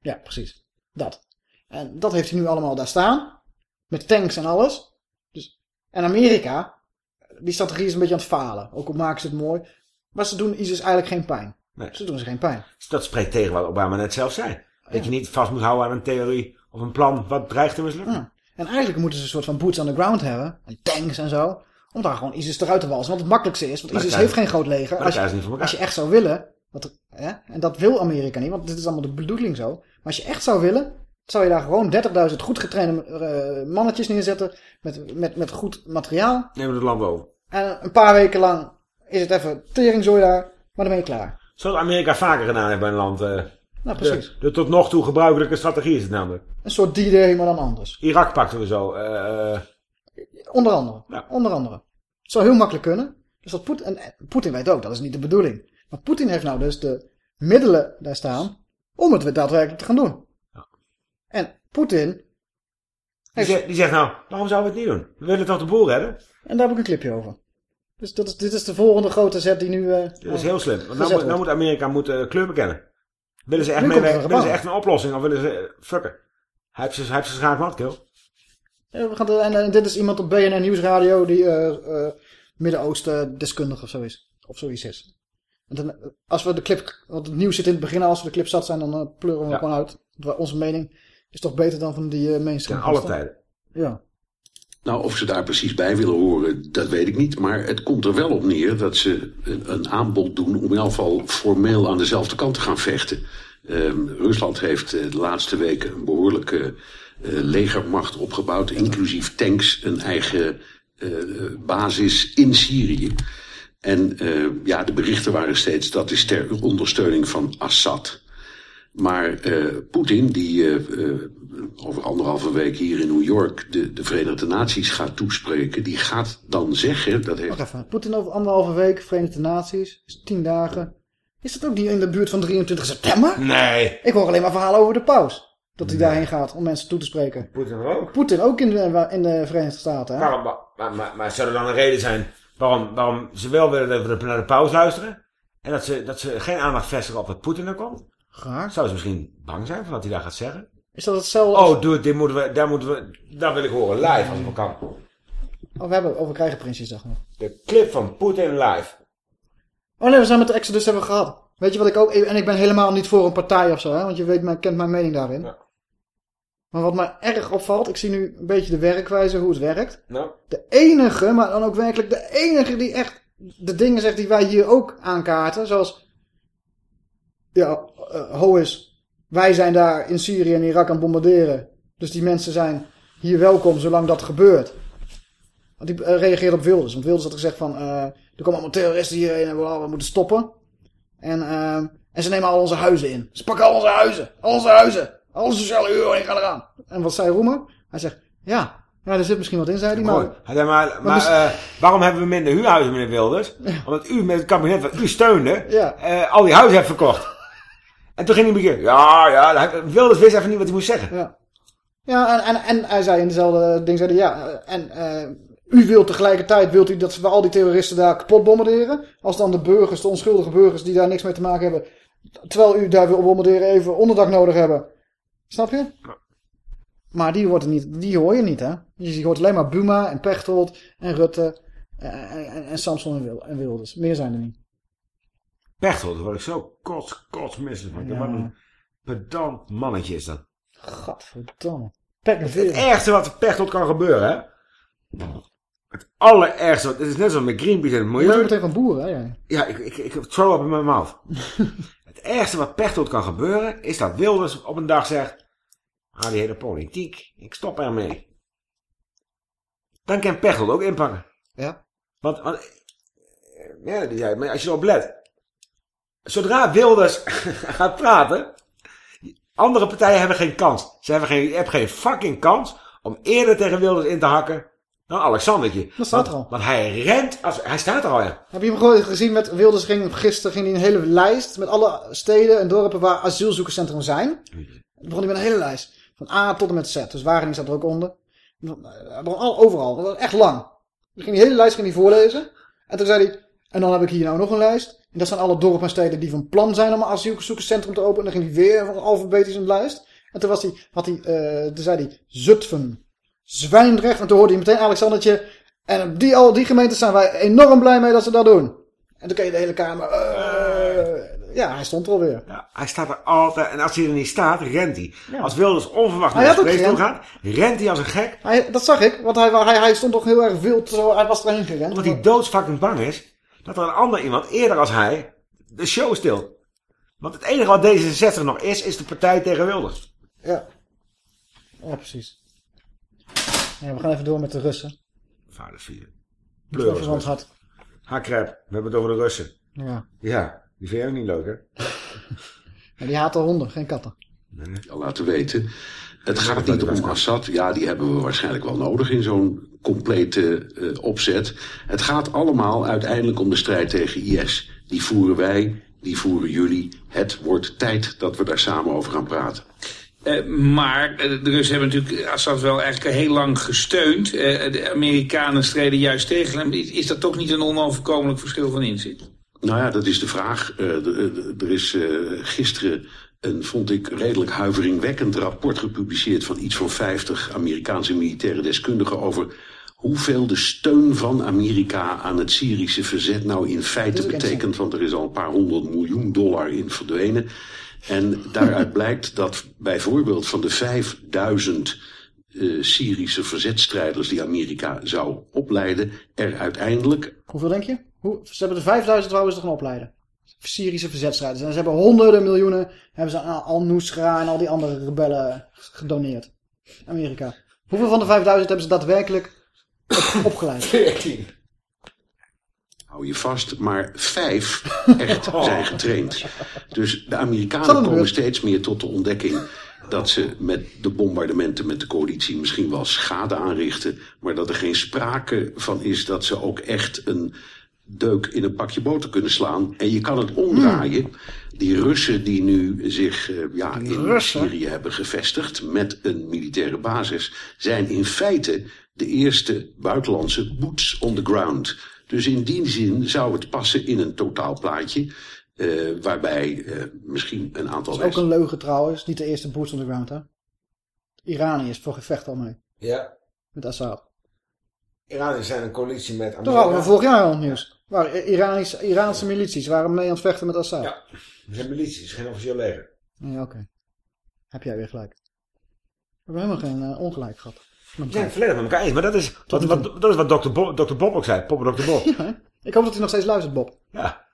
ja, precies. Dat. En dat heeft hij nu allemaal daar staan. Met tanks en alles. Dus, en Amerika, die strategie is een beetje aan het falen. Ook al maken ze het mooi. Maar ze doen ISIS eigenlijk geen pijn. Nee. Ze doen ze geen pijn. Dat spreekt tegen wat Obama net zelf zei. Dat je niet vast moet houden aan een theorie of een plan wat dreigt te mislukken. Ja. En eigenlijk moeten ze een soort van boots on the ground hebben. En tanks en zo. Om daar gewoon ISIS eruit te walsen. Want het makkelijkste is. Want Maar ISIS heeft geen groot leger. Als je, als je echt zou willen. Wat, hè, en dat wil Amerika niet. Want dit is allemaal de bedoeling zo. Maar als je echt zou willen. Zou je daar gewoon 30.000 goed getrainde eh, mannetjes neerzetten. Met, met, met goed materiaal. Het land over. En een paar weken lang is het even teringzooi daar. Maar dan ben je klaar. Zoals Amerika vaker gedaan heeft bij een land. eh, Nou, precies. De, de tot nog toe gebruikelijke strategie is het namelijk. Een soort D-Day, maar dan anders. Irak pakten we zo. eh, eh, Onder andere. Onder andere. Het zou heel makkelijk kunnen. Dus dat Poetin, en eh, Poetin weet ook, dat is niet de bedoeling. Maar Poetin heeft nou dus de middelen daar staan om het daadwerkelijk te gaan doen. En Poetin... die, zegt, die zegt nou, waarom zouden we het niet doen? We willen toch de boel redden? En daar heb ik een clipje over. Dus dat is, dit is de volgende grote zet die nu... eh, Dit is heel slim. Want nou moet, nou moet Amerika moet, eh, kleur bekennen. Willen ze echt, Nu mee, komt er een willen ze echt een oplossing of willen ze fucken? Hij heeft ze hij heeft ze schaak mat, kill. Ja, we gaan en, en dit is iemand op BNN Nieuwsradio die eh, eh, Midden-Oosten deskundige of zo is. Of zoiets is. En dan, eh, als we de clip, want het nieuws zit in het begin, als we de clip zat zijn, dan pleuren we Ja. gewoon uit. Onze mening is toch beter dan van die mainstream. Ten alle tijden. Ja. Nou, of ze daar precies bij willen horen, dat weet ik niet. Maar het komt er wel op neer dat ze een, aanbod doen om in elk geval formeel aan dezelfde kant te gaan vechten. Ehm, Rusland heeft eh, de laatste weken een behoorlijke eh, legermacht opgebouwd, inclusief tanks, een eigen eh, basis in Syrië. En ja, de berichten waren steeds dat is ter ondersteuning van Assad. Maar eh, Poetin, die eh, eh, over anderhalve week hier in New York de, de Verenigde Naties gaat toespreken, die gaat dan zeggen, dat heeft Wacht even. Poetin over anderhalve week, Verenigde Naties, is tien dagen. Is dat ook niet in de buurt van 23 september? Nee. Ik hoor alleen maar verhalen over de paus. Dat hij daarheen gaat om mensen toe te spreken. Poetin ook. Poetin ook in de, in de Verenigde Staten. Hè? Waarom, maar, maar, maar, zou er dan een reden zijn waarom, waarom ze wel willen naar de paus luisteren? En dat ze, dat ze geen aandacht vestigen op wat Poetin er komt? Graag. Zou ze misschien bang zijn van wat hij daar gaat zeggen? Is dat hetzelfde als... Oh, doe het, dit moeten we, daar moeten we, daar wil ik horen, live als het maar kan. Oh, we hebben over krijgen Prinsjesdag nog. De clip van Poetin live. Oh nee, we zijn met de Exodus hebben we gehad. Weet je wat ik ook... En ik ben helemaal niet voor een partij of zo, hè. Want je weet, men kent mijn mening daarin. Maar wat mij erg opvalt... Ik zie nu een beetje de werkwijze, hoe het werkt. Nou, De enige, maar dan ook werkelijk de enige die echt de dingen zegt die wij hier ook aankaarten. Zoals... Ja, eh, ho is... Wij zijn daar in Syrië en Irak aan het bombarderen. Dus die mensen zijn hier welkom zolang dat gebeurt. Want die eh, reageerde op Wilders. Want Wilders had gezegd van... eh, er komen allemaal terroristen hierheen en we, moeten stoppen. En, eh, en ze nemen al onze huizen in. Ze pakken al onze huizen. Al onze huizen. Alle sociale huur en gaan eraan. En wat zei Roemer? Hij zegt... Ja, ja er zit misschien wat in, zei hij. mooi. Maar, Hij zei, maar, maar, mis- eh, waarom hebben we minder huurhuizen, meneer Wilders? Omdat u met het kabinet wat u steunde, Ja. al die huizen heeft verkocht. En toen ging hij beginnen. Ja, ja, hij- Wilders wist even niet wat hij moest zeggen. Ja. Ja, en, en, en hij zei in dezelfde ding, zei hij, ja, eh, en eh, u wilt tegelijkertijd, wilt u dat we al die terroristen daar kapot bombarderen? Als dan de burgers, de onschuldige burgers die daar niks mee te maken hebben, terwijl u daar wil bombarderen, even onderdak nodig hebben. Snap je? Maar die, wordt niet, die hoor je niet, hè? Je hoort alleen maar Buma en Pechtold en Rutte en, en, en Samson en, Wil, en Wilders. Meer zijn er niet. Pechtold, daar word ik zo kots, kots misselijk van. Ja. Wat een pedant mannetje is dat. Gadverdamme. Het ergste wat Pechtold kan gebeuren, hè? Het allerergste, het is net zoals met Greenpeace en het Je bent milieu. meteen van boeren, hè? Ja, ik, ik, ik throw up in mijn mouth. het ergste wat Pechtold kan gebeuren, is dat Wilders op een dag zegt... Ah, die hele politiek, ik stop ermee. Dan kan Pechtold ook inpakken. Ja. Want, want ja, maar als je erop let. Zodra Wilders gaat praten, andere partijen hebben geen kans. Ze hebben geen, je hebt geen fucking kans om eerder tegen Wilders in te hakken dan Alexandertje. Dat staat er al. want hij rent, als, hij staat er al, ja. Heb je hem gewoon gezien met Wilders ging gisteren ging hij een hele lijst met alle steden en dorpen waar asielzoekerscentra zijn. Dan begon hij met een hele lijst. Van A tot en met Z. Dus Wageningen staat er ook onder. Al, overal. Dat was echt lang. Dan ging die hele lijst ging hij voorlezen. En toen zei hij, en dan heb ik hier nou nog een lijst. En dat zijn alle dorpen en steden die van plan zijn om een asielzoekerscentrum te openen. En dan ging hij weer van alfabetisch een lijst. En toen was hij, had hij, eh, toen zei hij Zutphen, Zwijndrecht. En toen hoorde hij meteen Alexandertje. En die, al die gemeentes zijn wij enorm blij mee dat ze dat doen. En toen kreeg je de hele kamer. eh, ja, hij stond er alweer. Ja, hij staat er altijd. En als hij er niet staat, rent hij. Ja. Als Wilders onverwacht naar de toe gaat, rent hij als een gek. Hij, dat zag ik, want hij, hij, hij stond toch heel erg wild. Zo, hij was erheen gerend. Omdat hij doodsfucking bang is dat er een ander iemand eerder als hij de show stil. Want het enige wat D66 nog is, is de partij tegen Wilders. Ja. Ja, precies. Ja, we gaan even door met de Russen. Vader 4. Pleuris. Over ons had. Hakrep, we hebben het over de Russen. Ja. Ja, die vind jij ook niet leuk, hè? Maar die haten honden, geen katten. al laten weten. Het gaat niet om Assad. Ja, die hebben we waarschijnlijk wel nodig in zo'n complete eh, opzet. Het gaat allemaal uiteindelijk om de strijd tegen IS. Die voeren wij, die voeren jullie. Het wordt tijd dat we daar samen over gaan praten. Eh, maar eh, de Russen hebben natuurlijk Assad wel eigenlijk heel lang gesteund. De Amerikanen streden juist tegen hem. Is, dat toch niet een onoverkomelijk verschil van inzicht? Nou ja, dat is de vraag. Er is gisteren een, vond ik, redelijk huiveringwekkend rapport gepubliceerd van iets van 50 Amerikaanse militaire deskundigen over hoeveel de steun van Amerika aan het Syrische verzet nou in feite betekent. Want er is al een paar honderd miljoen dollar in verdwenen. En daaruit blijkt dat bijvoorbeeld van de 5000 eh, Syrische verzetstrijders die Amerika zou opleiden, er uiteindelijk Hoeveel denk je? Hoe, ze hebben er 5000 wouden ze gaan opleiden. Syrische verzetstrijders. En ze hebben honderden miljoenen hebben ze aan Al-Nusra en al die andere rebellen gedoneerd. Amerika. Hoeveel van de 5000 hebben ze daadwerkelijk op- opgeleid? 14. hou je vast, maar vijf echt zijn getraind. Dus de Amerikanen komen steeds meer tot de ontdekking dat ze met de bombardementen met de coalitie misschien wel schade aanrichten, maar dat er geen sprake van is dat ze ook echt een deuk in een pakje boter kunnen slaan. En je kan het omdraaien. Die Russen die nu zich eh, ja, in Russen? Syrië hebben gevestigd met een militaire basis, zijn in feite de eerste buitenlandse boots on the ground. Dus in die zin zou het passen in een totaalplaatje. eh, waarbij eh, misschien een aantal Dat is ook een leugen trouwens. Niet de eerste boots on the ground, hè? Iraniërs voor gevecht al mee. Ja. Met Assad. Iraniërs zijn een coalitie met Toch hadden we Amerika. vorig jaar al nieuws. Waar Iranische, Iraanse milities waren mee aan het vechten met Assad. Ja. Het zijn milities, geen officieel leger. Ja, oké. Heb jij weer gelijk. We hebben helemaal geen eh, ongelijk gehad. We zijn het volledig met elkaar eens. Maar dat is wat, wat, dat is wat Dr. Bob, Dr. Bob ook zei. Poppen Dr. Bob. Ja, ik hoop dat hij nog steeds luistert, Bob. Ja.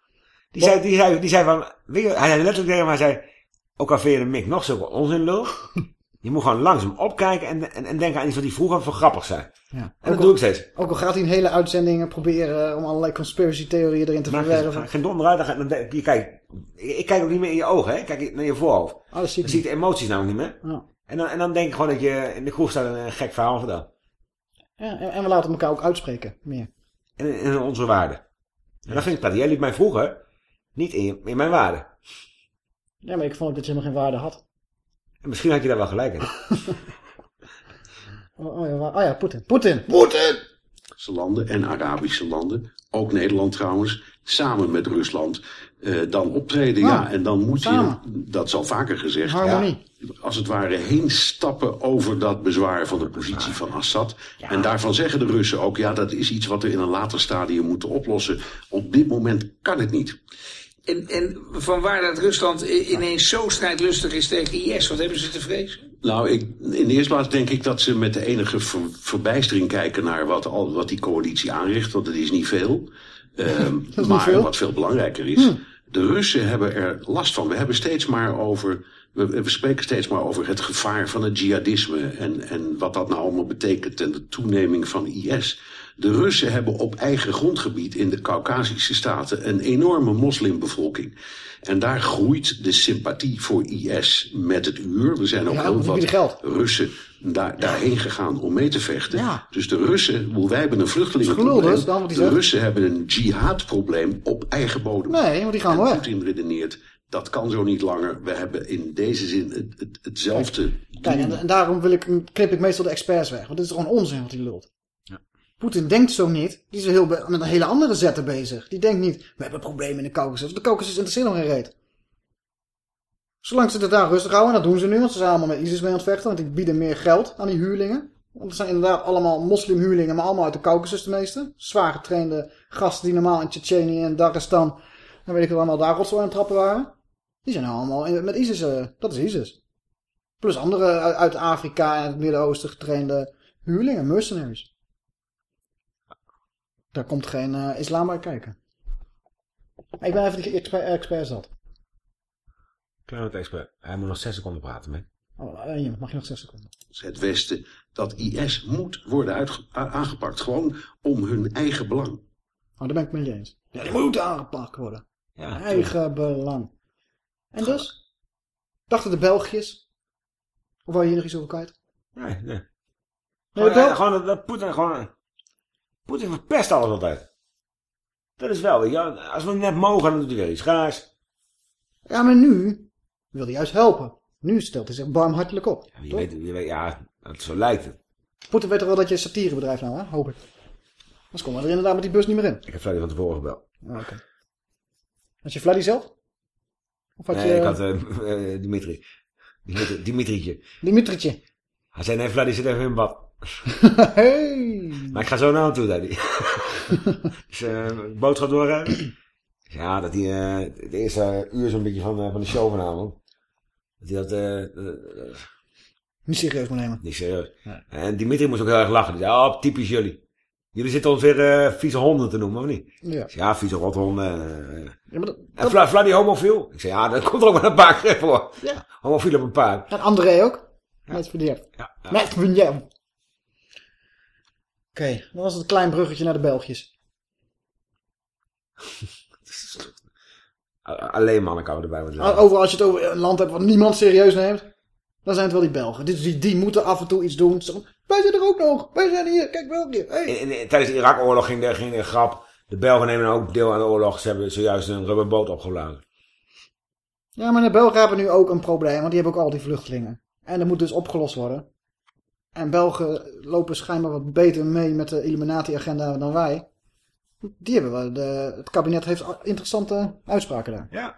Die zei, die zei, die zei van, weet je, hij zei letterlijk tegen mij, hij zei, ook al vind je de mik nog zulke onzin lul, je moet gewoon langzaam opkijken en, en, en denken aan iets wat hij vroeger voor grappig zei. Ja. En dat doe ik steeds. Ook al gaat hij een hele uitzending proberen om allerlei conspiracy theorieën erin te Maak verwerven. geen, geen donder uit, dan, dan je kijkt, ik, kijk ook niet meer in je ogen, hè? ik kijk naar je voorhoofd. Oh, dat zie ik dan zie de emoties namelijk niet meer. Ja. En, dan, en dan denk ik gewoon dat je in de kroeg staat en een gek verhaal vertelt. Ja, en, en we laten elkaar ook uitspreken, meer. En in onze waarde. En dat vind ik prettig. Jij liet mij vroeger niet in, mijn waarde. Ja, maar ik vond ook dat je helemaal geen waarde had. En misschien had je daar wel gelijk in. Oh, oh ja, oh ja, Poetin. Poetin! Poetin! landen en Arabische landen, ook Nederland trouwens, samen met Rusland, eh, dan optreden. Ah, ja, en dan moet je, dat is al vaker gezegd, ja, als het ware heen stappen over dat bezwaar van de positie van Assad. En daarvan zeggen de Russen ook, ja, dat is iets wat we in een later stadium moeten oplossen. Op dit moment kan het niet. En, en vanwaar dat Rusland ineens zo strijdlustig is tegen IS, wat hebben ze te vrezen? Nou, ik, in de eerste plaats denk ik dat ze met de enige ver- verbijstering kijken naar wat, al, wat die coalitie aanricht, want het is niet veel. Ehm, niet maar veel. wat veel belangrijker is, de Russen hebben er last van. We hebben steeds maar over, we, we spreken steeds maar over het gevaar van het jihadisme en, en wat dat nou allemaal betekent en de toeneming van IS. De Russen hebben op eigen grondgebied in de Caucasische staten een enorme moslimbevolking. En daar groeit de sympathie voor IS met het uur. Er zijn ook Ja, heel wat. Russen daar, daarheen gegaan om mee te vechten. Ja. Dus de Russen, wij hebben een vluchtelingenprobleem. de. Russen hebben een jihadprobleem op eigen bodem. Nee, want die gaan en wel weg. Poetin redeneert, dat kan zo niet langer. We hebben in deze zin het, het, hetzelfde Kijk, en, en daarom wil ik, knip ik meestal de experts weg. Want dit is gewoon onzin wat hij lult. Poetin denkt zo niet. Die is heel met een hele andere zetten bezig. Die denkt niet, we hebben problemen in de Caucasus. De Caucasus interesseert hem geen reet. Zolang ze het daar rustig houden, en dat doen ze nu, want ze zijn allemaal met ISIS mee aan het vechten, want die bieden meer geld aan die huurlingen. Want het zijn inderdaad allemaal moslimhuurlingen, maar allemaal uit de Caucasus de meeste. Zwaar getrainde gasten die normaal in Tsjetsjenië en Dagestan, en weet ik wel, allemaal daar rotzooi aan het trappen waren. Die zijn allemaal met ISIS, eh, dat is ISIS. Plus andere uit Afrika en het Midden-Oosten getrainde huurlingen, mercenaries. Daar komt geen eh, islam bij kijken. Ik ben even die exper expert zat. Klein met expert. Hij moet nog zes seconden praten, mee. Oh, eh, je mag je nog zes seconden. het Westen, dat IS moet worden aangepakt. Gewoon om hun eigen belang. Oh, daar ben ik het je eens. Ja, die moet aangepakt worden. Ja, Eigen belang. En dus? Dachten de Belgiërs? Of wou je hier nog iets over kwijt? Nee, nee. Nee, Gewoon, Bel- eh, dat Poetin gewoon... Poetin verpest alles altijd. Dat is wel, je, als we net mogen, dan doet hij weer iets raars. Ja, maar nu wil hij juist helpen. Nu stelt hij zich barmhartelijk op. Je weet, je weet, ja, het, zo lijkt het. Poetin weet toch wel dat je een satirebedrijf nou, hè? Hoop ik. Anders komen we er inderdaad met die bus niet meer in. Ik heb Freddy van tevoren gebeld. Ah, Oké. Had je Vladdy zelf? Of had nee, je... ik had eh, eh, Dimitri. Dimitri. Dimitrietje. Dimitrietje. Hij zei, nee, Freddy zit even in bad. hey! Maar ik ga zo naar hem toe, hij. dus eh, boodschap doorrijden. Ja, dat hij eh het eerste uur zo'n beetje van, eh, van de show vanavond. Dat hij dat... Niet serieus moet nemen. niet serieus. En Dimitri moest ook heel erg lachen. Die zei, oh, typisch jullie. Jullie zitten ons weer vieze honden te noemen, of niet? Ja. Zei, ja, vieze rothonden. Ja, maar dat, En homofiel? Ik zei, ja, dat komt er ook wel een paar keer voor. Ja. Homofiel op een paard. En André ook? Met Vignev. Ja, ja. Met. Oké, dan was het een klein bruggetje naar de Belgiërs. A- Alleen mannen kan erbij zijn. Overal als je het over een land hebt wat niemand serieus neemt, dan zijn het wel die Belgen. Die, die, die moeten af en toe iets doen. Wij zijn er ook nog. Wij zijn hier. Kijk België. Hey. In- in- tijdens de Irak-oorlog ging de, ging de grap. De Belgen nemen ook deel aan de oorlog. Ze hebben zojuist een rubberboot opgeladen. Ja, maar de Belgen hebben nu ook een probleem, want die hebben ook al die vluchtelingen. En dat moet dus opgelost worden. En Belgen lopen schijnbaar wat beter mee met de Illuminati-agenda dan wij. Die hebben we. De, het kabinet heeft interessante uitspraken daar. Ja.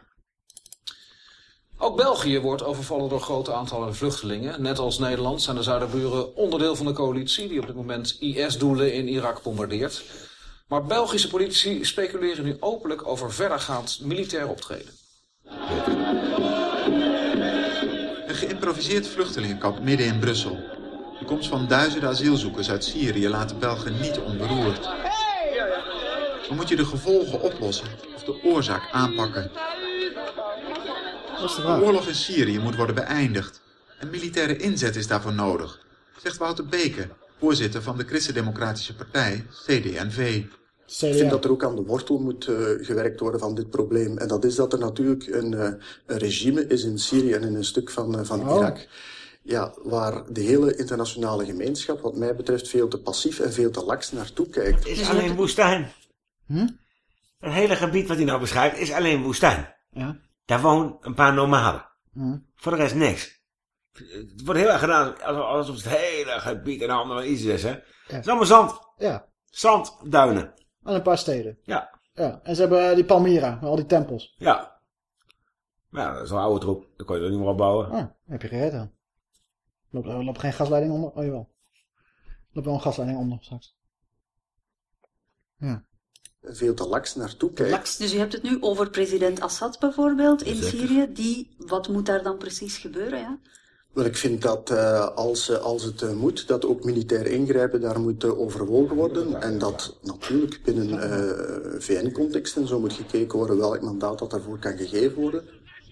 Ook België wordt overvallen door grote aantallen vluchtelingen. Net als Nederland zijn de zuiderburen onderdeel van de coalitie... die op dit moment IS-doelen in Irak bombardeert. Maar Belgische politici speculeren nu openlijk over verdergaand militair optreden. Een geïmproviseerd vluchtelingenkamp midden in Brussel. De komst van duizenden asielzoekers uit Syrië laat de Belgen niet onberoerd. Dan moet je de gevolgen oplossen of de oorzaak aanpakken. De oorlog in Syrië moet worden beëindigd. Een militaire inzet is daarvoor nodig, zegt Wouter Beke, voorzitter van de Christen-Democratische Partij, CD&V. Ik vind dat er ook aan de wortel moet eh, gewerkt worden van dit probleem. En dat is dat er natuurlijk een, eh, een regime is in Syrië en in een stuk van, eh, van Oh. Ja, waar de hele internationale gemeenschap, wat mij betreft, veel te passief en veel te laks naartoe kijkt. Het is alleen woestijn. Hm? Het hele gebied wat hij nou beschrijft is alleen woestijn. Ja. Daar wonen een paar nomaden. Hm. Voor de rest niks. Het wordt heel erg gedaan alsof- het hele gebied in handen van ISIS is. Hè? Het is allemaal zand. Ja. Zand, duinen. En een paar steden. Ja. Ja. En ze hebben eh, die Palmyra, met al die tempels. Ja. Maar ja, dat is een oude troep. Daar kon je er niet meer op bouwen. Ah, heb je gered dan. Loopt er loopt geen gasleiding onder? Oh jawel. Loopt wel een gasleiding onder straks. Ja. Veel te laks naartoe kijkt. Dus u hebt het nu over president Assad bijvoorbeeld in Zeker. Syrië. Die, wat moet daar dan precies gebeuren? Ja? Wel, ik vind dat eh, als, eh, als het eh, moet, dat ook militair ingrijpen daar moet overwogen worden. En dat natuurlijk binnen eh, VN-context en zo moet gekeken worden welk mandaat dat daarvoor kan gegeven worden.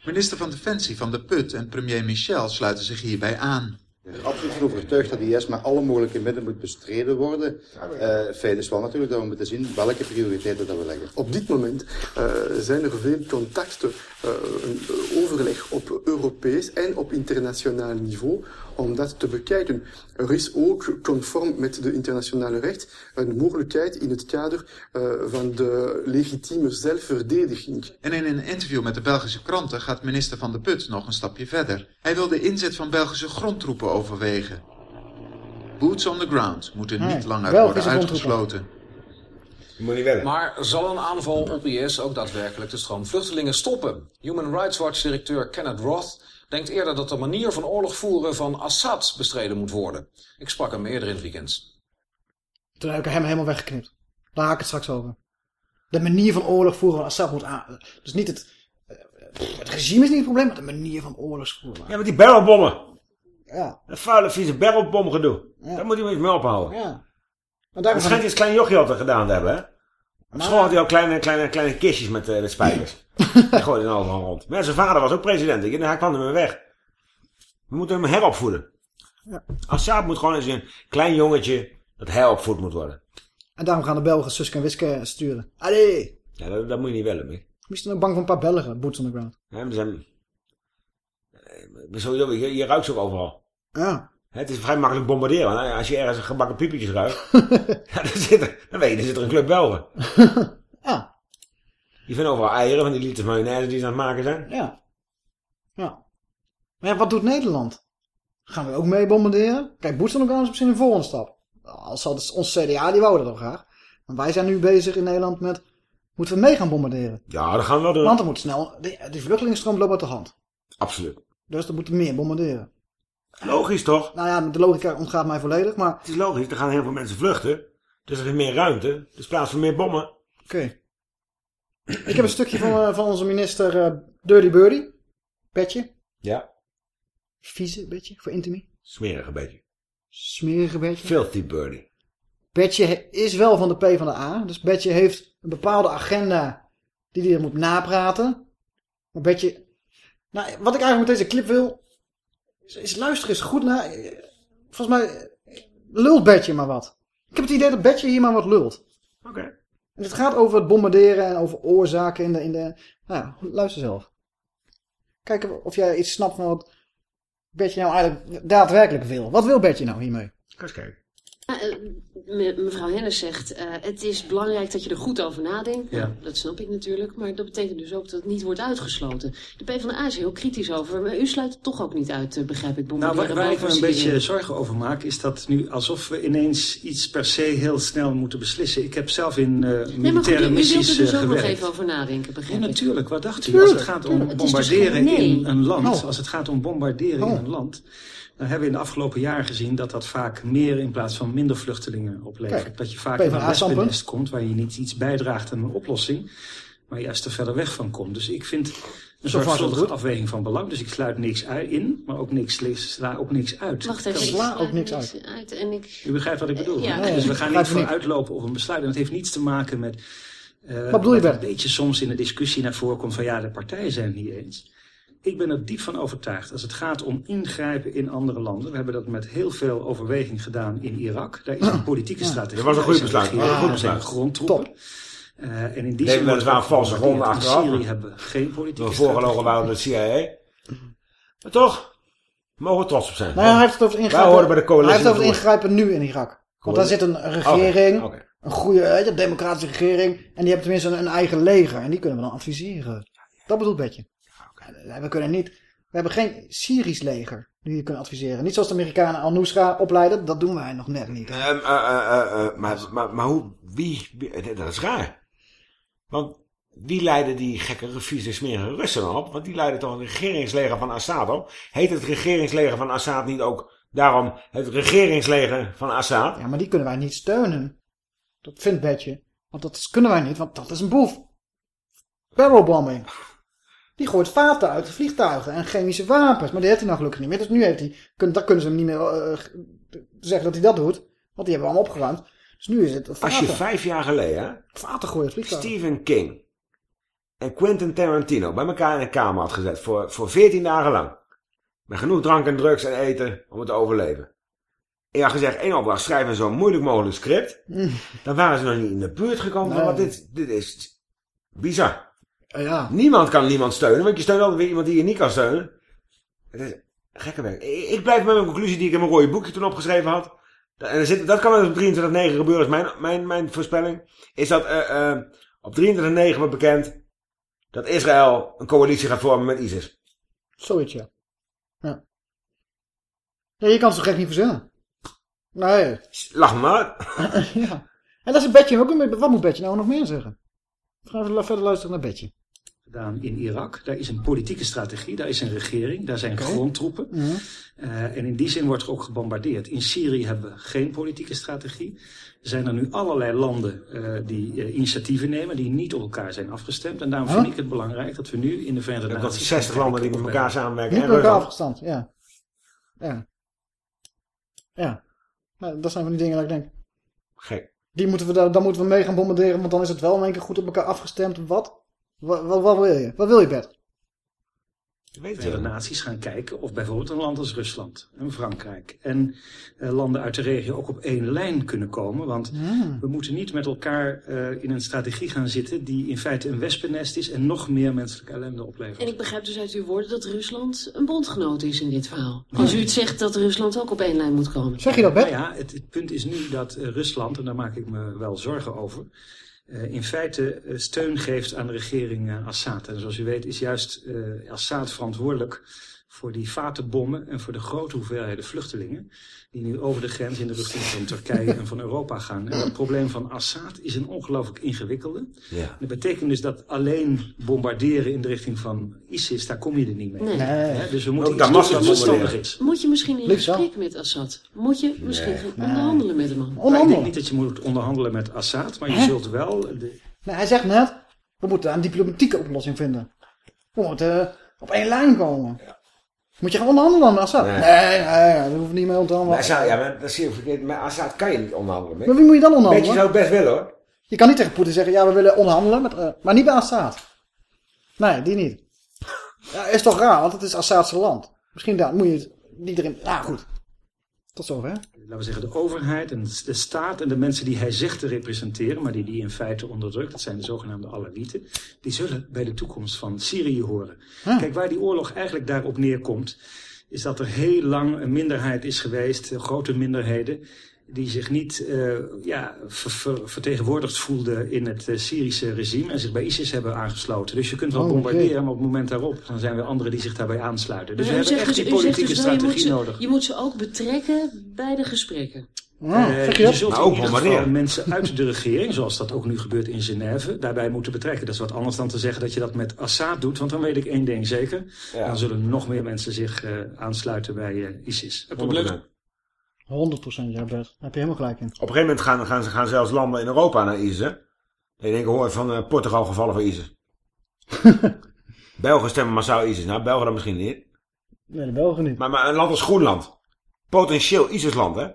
Minister van Defensie van de Put en premier Michel sluiten zich hierbij aan. Ben absoluut van overtuigd dat IS met alle mogelijke middelen moet bestreden worden. Eh feit is wel natuurlijk dat we moeten zien welke prioriteiten dat we leggen. Op dit moment eh, zijn er veel contacten, eh, overleg op Europees en op internationaal niveau om dat te bekijken. Er is ook, conform met de internationale recht, een mogelijkheid in het kader eh, van de legitieme zelfverdediging. En in een interview met de Belgische kranten gaat minister van de Put nog een stapje verder. Hij wil de inzet van Belgische grondtroepen overwegen. Boots on the ground moeten Nee, niet langer Belgische worden uitgesloten. Maar zal een aanval op IS ook daadwerkelijk de stroom vluchtelingen stoppen? Human Rights Watch-directeur Kenneth Roth denkt eerder dat de manier van oorlog voeren van Assad bestreden moet worden. Ik sprak hem eerder in het weekend. Toen heb ik hem helemaal weggeknipt. Daar haak ik het straks over. De manier van oorlog voeren van Assad moet aan... Dus niet het... eh, Het regime is niet het probleem, maar de manier van oorlogsvoeren. Ja, met die barrelbommen. Ja. Dat vuile, vieze barrelbomgedoe. Daar moet hij eens mee ophouden. Ja. Schijnt hij als klein jochie altijd gedaan te hebben, hè? Op school had hij al kleine, kleine, kleine kistjes met, eh, met spijkers. Die gooide hij allemaal rond. Maar zijn vader was ook president. En hij kwam er mee weg. We moeten hem heropvoeden. Ja. Assad moet gewoon eens een klein jongetje dat heropvoed moet worden. En daarom gaan de Belgen Suske en Wiske sturen. Allee! Ja, dat, dat moet je niet willen, mee. Misschien ook bang voor een paar Belgen, boots on the ground. Ja, we zijn... eh, Sowieso, je, je ruikt ze ook overal. Ja. Het is vrij makkelijk bombarderen. Als je ergens een gebakken piepetjes ruikt, ja, dan, zit er, dan weet je, dan zit er een club Belgen. Die vinden overal eieren van die liters mayonaise die ze aan het maken zijn. Ja. Ja. Maar ja, wat doet Nederland? Gaan we ook mee bombarderen? Kijk, ground is misschien een volgende stap. Als had ons CDA, die wouden dat toch graag. Maar wij zijn nu bezig in Nederland met... Moeten we mee gaan bombarderen? Ja, dat gaan we wel doen. Want er moet snel... Die, die vluchtelingenstroom loopt uit de hand. Absoluut. Dus er moeten meer bombarderen. Logisch toch? Nou ja, de logica ontgaat mij volledig, maar... Het is logisch, er gaan heel veel mensen vluchten. Dus er is meer ruimte. Dus plaats voor meer bommen. Oké. Ik heb een stukje van, eh, van onze minister eh, Dirty Birdie. Petje. Ja. Vieze beetje voor Intimi. Smerige beetje. Smerige beetje. Filthy birdie. Betje is wel van de P van de A. Dus Betje heeft een bepaalde agenda die hij moet napraten. Maar Betje... Nou, wat ik eigenlijk met deze clip wil... Is, is luister eens goed naar... Volgens mij lult Betje maar wat. Ik heb het idee dat Betje hier maar wat lult. Oké. En het gaat over het bombarderen en over oorzaken in de... In de nou ja, luister zelf. Kijken of jij iets snapt van wat Betje nou eigenlijk daadwerkelijk wil. Wat wil Betje nou hiermee? Ga eens kijken. Eh, me- mevrouw Hennis zegt, eh, het is belangrijk dat je er goed over nadenkt. Ja. Nou, dat snap ik natuurlijk, maar dat betekent dus ook dat het niet wordt uitgesloten. De PvdA is heel kritisch over, maar u sluit het toch ook niet uit, eh, begrijp ik, Nou, waar, waar ik me een beetje zorgen over maak, is dat nu alsof we ineens iets per se heel snel moeten beslissen. Ik heb zelf in eh, Nee, maar goed, militaire u, u wilt missies er dus ook nog gewerkt. even over nadenken, begrijp Ja, ik. natuurlijk. Wat dacht u? Tuurlijk, Als het gaat om dus bombarderen in een land, Oh. als het gaat om bombarderen in een land, dan hebben we in de afgelopen jaren gezien dat dat vaak meer in plaats van minder vluchtelingen oplevert. Kijk, dat je vaak in een wespennest komt waar je niet iets bijdraagt aan een oplossing, maar juist er verder weg van komt. Dus ik vind een zorgvuldige goed. afweging van belang. Dus ik sluit niks in, maar ook niks, sla ook niks uit. Wacht even, ik Sla ook niks niks uit. En ik... U begrijpt wat ik bedoel. Ja. Nee, dus we gaan niet het voor uitlopen op een besluit. En dat heeft niets te maken met... eh, Wat bedoel je, een beetje soms in de discussie naar voren komt van ja, de partijen zijn het niet eens. Ik ben er diep van overtuigd. Als het gaat om ingrijpen in andere landen. We hebben dat met heel veel overweging gedaan in Irak. Daar is een politieke strategie. Dat was een goed Daar is besluit. Dat was een goed zijn besluit. grondtroepen. Eh, en in die Nee, zin het waren valse gronden gebombardeerd. achteraf. In Syrië hebben we geen politieke We voorgelogen strategie. waren door de CIA. Maar toch, mogen we trots op zijn. Nou ja, hij heeft het over Wij ingrijpen, horen bij de hij coalitie. heeft het over ingrijpen nu in Irak. Want daar zit een regering, een goede weet je, democratische regering. En die hebben tenminste een, een eigen leger. En die kunnen we dan adviseren. Dat bedoelt Betje. We kunnen niet, we hebben geen Syrisch leger die je kunnen adviseren. Niet zoals de Amerikanen Al-Nusra opleiden. Dat doen wij nog net niet. Eh, eh, eh, maar, maar, maar hoe, wie, wie- dat is raar. Want wie leiden die gekke, vieze, smerige Russen dan op? Want die leiden toch het regeringsleger van Assad op? Heet het regeringsleger van Assad niet ook daarom het regeringsleger van Assad? Ja, maar die kunnen wij niet steunen. Dat vindt Betje. Want dat kunnen wij niet, want dat is een boef. Barrelbombing. Die gooit vaten uit de vliegtuigen en chemische wapens. Maar die heeft hij nou gelukkig niet meer. Dus nu heeft hij, kun, daar kunnen ze hem niet meer eh, zeggen dat hij dat doet. Want die hebben we allemaal opgeruimd. Dus nu is het vaten. Als je vijf jaar geleden, hè, Vaten gooien het vliegtuig. Stephen King en Quentin Tarantino bij elkaar in een kamer had gezet voor, voor 14 dagen lang. Met genoeg drank en drugs en eten om het te overleven. En je had gezegd, één opdracht, schrijf een zo moeilijk mogelijk script. Mm. Dan waren ze nog niet in de buurt gekomen Nee. wat dit, dit is bizar. Ja. Niemand kan niemand steunen, want je steunt altijd weer iemand die je niet kan steunen. Het is gekke werk. Ik blijf met mijn conclusie die ik in mijn rode boekje toen opgeschreven had. En er zit, dat kan op 23-9 gebeuren, is mijn, mijn, mijn voorspelling. Is dat eh, eh, op 23-9 wordt bekend dat Israël een coalitie gaat vormen met ISIS. Zoiets, ja. ja. Ja, je kan het zo gek niet verzinnen. Nee. Lach me maar. ja. En dat is een Betje ook. een- Wat moet Betje nou nog meer zeggen? We gaan even verder luisteren naar Betje. Gedaan in Irak. Daar is een politieke strategie, daar is een regering, daar zijn grondtroepen. Eh, en in die zin wordt er ook gebombardeerd. In Syrië hebben we geen politieke strategie. Er zijn er nu allerlei landen eh, die eh, initiatieven nemen, die niet op elkaar zijn afgestemd. En daarom Huh? vind ik het belangrijk dat we nu in de Verenigde Dat Naties... 60 landen die met elkaar samenwerken. Niet en met elkaar afgestand, ja. Ja. Ja. Nou, dat zijn van die dingen dat ik denk. Gek. Die moeten we, daar- dan moeten we mee gaan bombarderen, want dan is het wel in één keer goed op elkaar afgestemd. Wat? Wat, wat, wat wil je? Wat wil je, Bert? Verenigde Naties gaan kijken of bijvoorbeeld een land als Rusland en Frankrijk en eh, landen uit de regio ook op één lijn kunnen komen. Want Hmm. we moeten niet met elkaar eh, in een strategie gaan zitten die in feite een wespennest is en nog meer menselijke ellende oplevert. En ik begrijp dus uit uw woorden dat Rusland een bondgenoot is in dit verhaal. Als u het zegt dat Rusland ook op één lijn moet komen. Zeg je dat, Bert? Nou ja, het, het punt is nu dat eh, Rusland, en daar maak ik me wel zorgen over, in feite eh, steun geeft aan de regering eh, Assad. En zoals u weet is juist eh, Assad verantwoordelijk voor die vatenbommen en voor de grote hoeveelheden vluchtelingen die nu over de grens in de richting van Turkije en van Europa gaan. En dat probleem van Assad is een ongelooflijk ingewikkelde. Ja. Dat betekent dus dat alleen bombarderen in de richting van ISIS, daar kom je er niet mee. Nee. Hè, Dus we moeten Ook iets doen dat verstandig is. Moet je misschien in gesprek met Assad? Moet je misschien gaan onderhandelen met hem? Maar ik denk niet dat je moet onderhandelen met Assad, maar je zult wel... De, Nee, hij zegt net, we moeten een diplomatieke oplossing vinden. We moeten eh, op één lijn komen. Moet je gaan onderhandelen met Assad? Nee, Nee. nee, hoeven niet mee te Maar. Assad, ja, maar dat zie je verkeerd. Met Assad kan je niet onderhandelen. Maar wie moet je dan onderhandelen? Beetje zou het best willen hoor. Je kan niet tegen Poetin zeggen, ja, we willen onderhandelen, met, eh, maar niet bij Assad. Nee, die niet. Ja, is toch raar, want het is Assadse land. Misschien daar moet je het niet erin... Nou, goed. Tot zover. Laten we zeggen, de overheid en de staat en de mensen die hij zegt te representeren, maar die die in feite onderdrukt, dat zijn de zogenaamde Alawieten, die zullen bij de toekomst van Syrië horen. Kijk, waar die oorlog eigenlijk daarop neerkomt, is dat er heel lang een minderheid is geweest, grote minderheden, die zich niet eh, ja, ver- ver- vertegenwoordigd voelden in het eh, Syrische regime en zich bij ISIS hebben aangesloten. Dus je kunt wel Oh, bombarderen, maar op het moment daarop dan zijn er anderen die zich daarbij aansluiten. Dus Maar we hebben echt dus- die politieke dus wel, je moet strategie ze- nodig. Je moet ze ook betrekken bij de gesprekken. Eh, zeg je zult Nou, in ook ieder geval mensen uit de regering, zoals dat ook nu gebeurt in Genève, daarbij moeten betrekken. Dat is wat anders dan te zeggen dat je dat met Assad doet, want dan weet ik één ding zeker. Ja. Dan zullen nog meer mensen zich eh, aansluiten bij eh, ISIS. Het probleem, 100% ja. Daar heb je helemaal gelijk in. Op een gegeven moment gaan, gaan, ze gaan zelfs landen in Europa naar ISIS. Hè? En ik hoor van eh, Portugal gevallen voor ISIS. Belgen stemmen massaal ISIS. Nou, Belgen dan misschien niet. Nee, de Belgen niet. Maar, maar een land als Groenland. Potentieel ISIS-land, hè?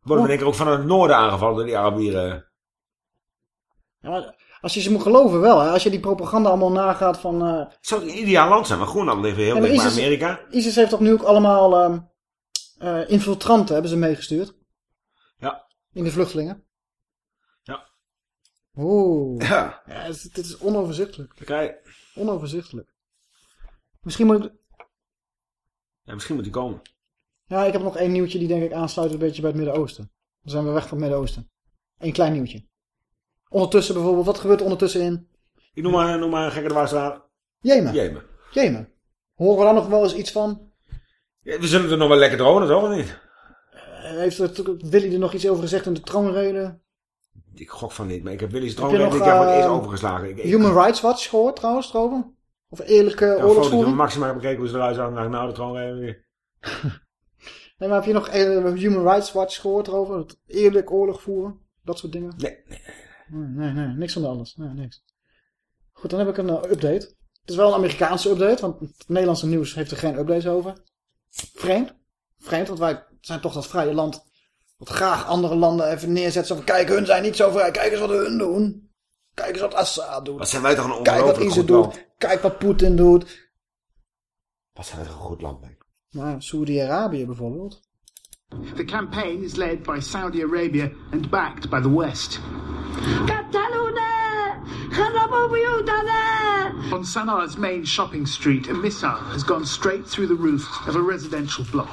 Worden we denk ik ook van het noorden aangevallen door die Arabieren. Ja, maar als je ze moet geloven wel, hè. Als je die propaganda allemaal nagaat van... eh, Het zou een ideaal land zijn, maar Groenland ligt weer heel dicht bij Amerika. ISIS heeft toch nu ook allemaal ehm, eh, infiltranten, hebben ze meegestuurd? Ja. In de vluchtelingen? Ja. Oeh. Ja. Dit is onoverzichtelijk. Je- Onoverzichtelijk. Misschien moet ik... Ja, misschien moet die komen. Ja, ik heb nog één nieuwtje die denk ik aansluit een beetje bij het Midden-Oosten. Dan zijn we weg van het Midden-Oosten. Eén klein nieuwtje. Ondertussen bijvoorbeeld, wat gebeurt er ondertussen in Ik noem maar, noem maar een gekke de. Jemen? Jemen. Jemen. Horen we daar nog wel eens iets van? We zullen er nog wel lekker dronen, toch? Of niet? Eh, Heeft er, Willy er nog iets over gezegd in de troonrede? Ik gok van niet, maar ik heb Willy's nog, ik heb voor het eerst eh, overgeslagen. Ik, ik, Human Rights Watch gehoord trouwens, erover? Of eerlijke ja, oorlogsvoering? Maxima heb bekeken hoe ze eruit zagen. Nou, de troonrede weer. Nee, maar heb je nog eh, Human Rights Watch gehoord erover? Het eerlijk oorlog voeren? Dat soort dingen? Nee, nee. Nee, nee, niks van alles. Nee, niks. Goed, dan heb ik een update. Het is wel een Amerikaanse update, want het Nederlandse nieuws heeft er geen updates over. Vreemd. Vreemd, want wij zijn toch dat vrije land dat graag andere landen even neerzet. Zo van, kijk, hun zijn niet zo vrij. Kijk eens wat hun doen. Kijk eens wat Assad doet. Wat zijn wij toch een Kijk wat goed doet. land. Kijk wat Poetin doet. Wat zijn wij toch een goed land, man. Maar Saudi-Arabië bijvoorbeeld. The campaign is led by Saudi Arabia and backed by the West. On Sanaa's main shopping street, a missile has gone straight through the roof of a residential block.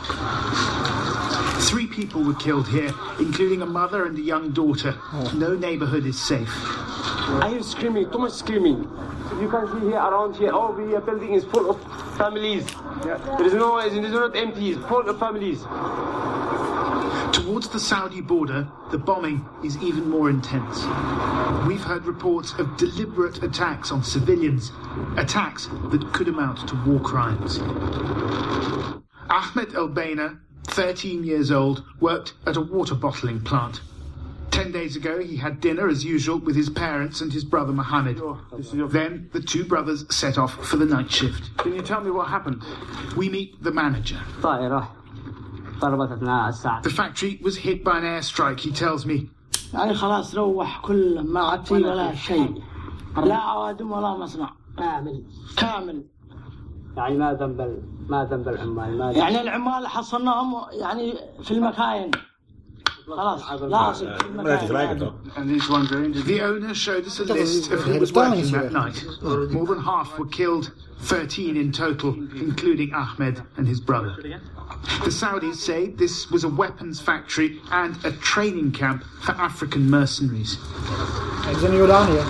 Three people were killed here, including a mother and a young daughter. No neighborhood is safe. I hear screaming, too much screaming. You can see here around here, all the uh, building is full of families. There is no, it is not empty, it's full of families. Towards the Saudi border, the bombing is even more intense. We've heard reports of deliberate attacks on civilians, attacks that could amount to war crimes. Ahmed El Baina, 13 years old, worked at a water bottling plant. Ten days ago, he had dinner as usual with his parents and his brother Mohammed. Then the two brothers set off for the night shift. Can you tell me what happened? We meet the manager. The factory was hit by an airstrike, he tells me. يعني خلاص روح كل ما عاد في ولا شيء. لا عوادم ولا مصنع. كامل. كامل. يعني ما ذنب ما ذنب العمال ما يعني العمال حصلناهم يعني في المكاين. Maar dat is? And wondering The owner showed us a list of who was working that night. More than half were killed. 13 in total, including Ahmed and his brother. The Saudis say this was a weapons factory and a training camp for African mercenaries.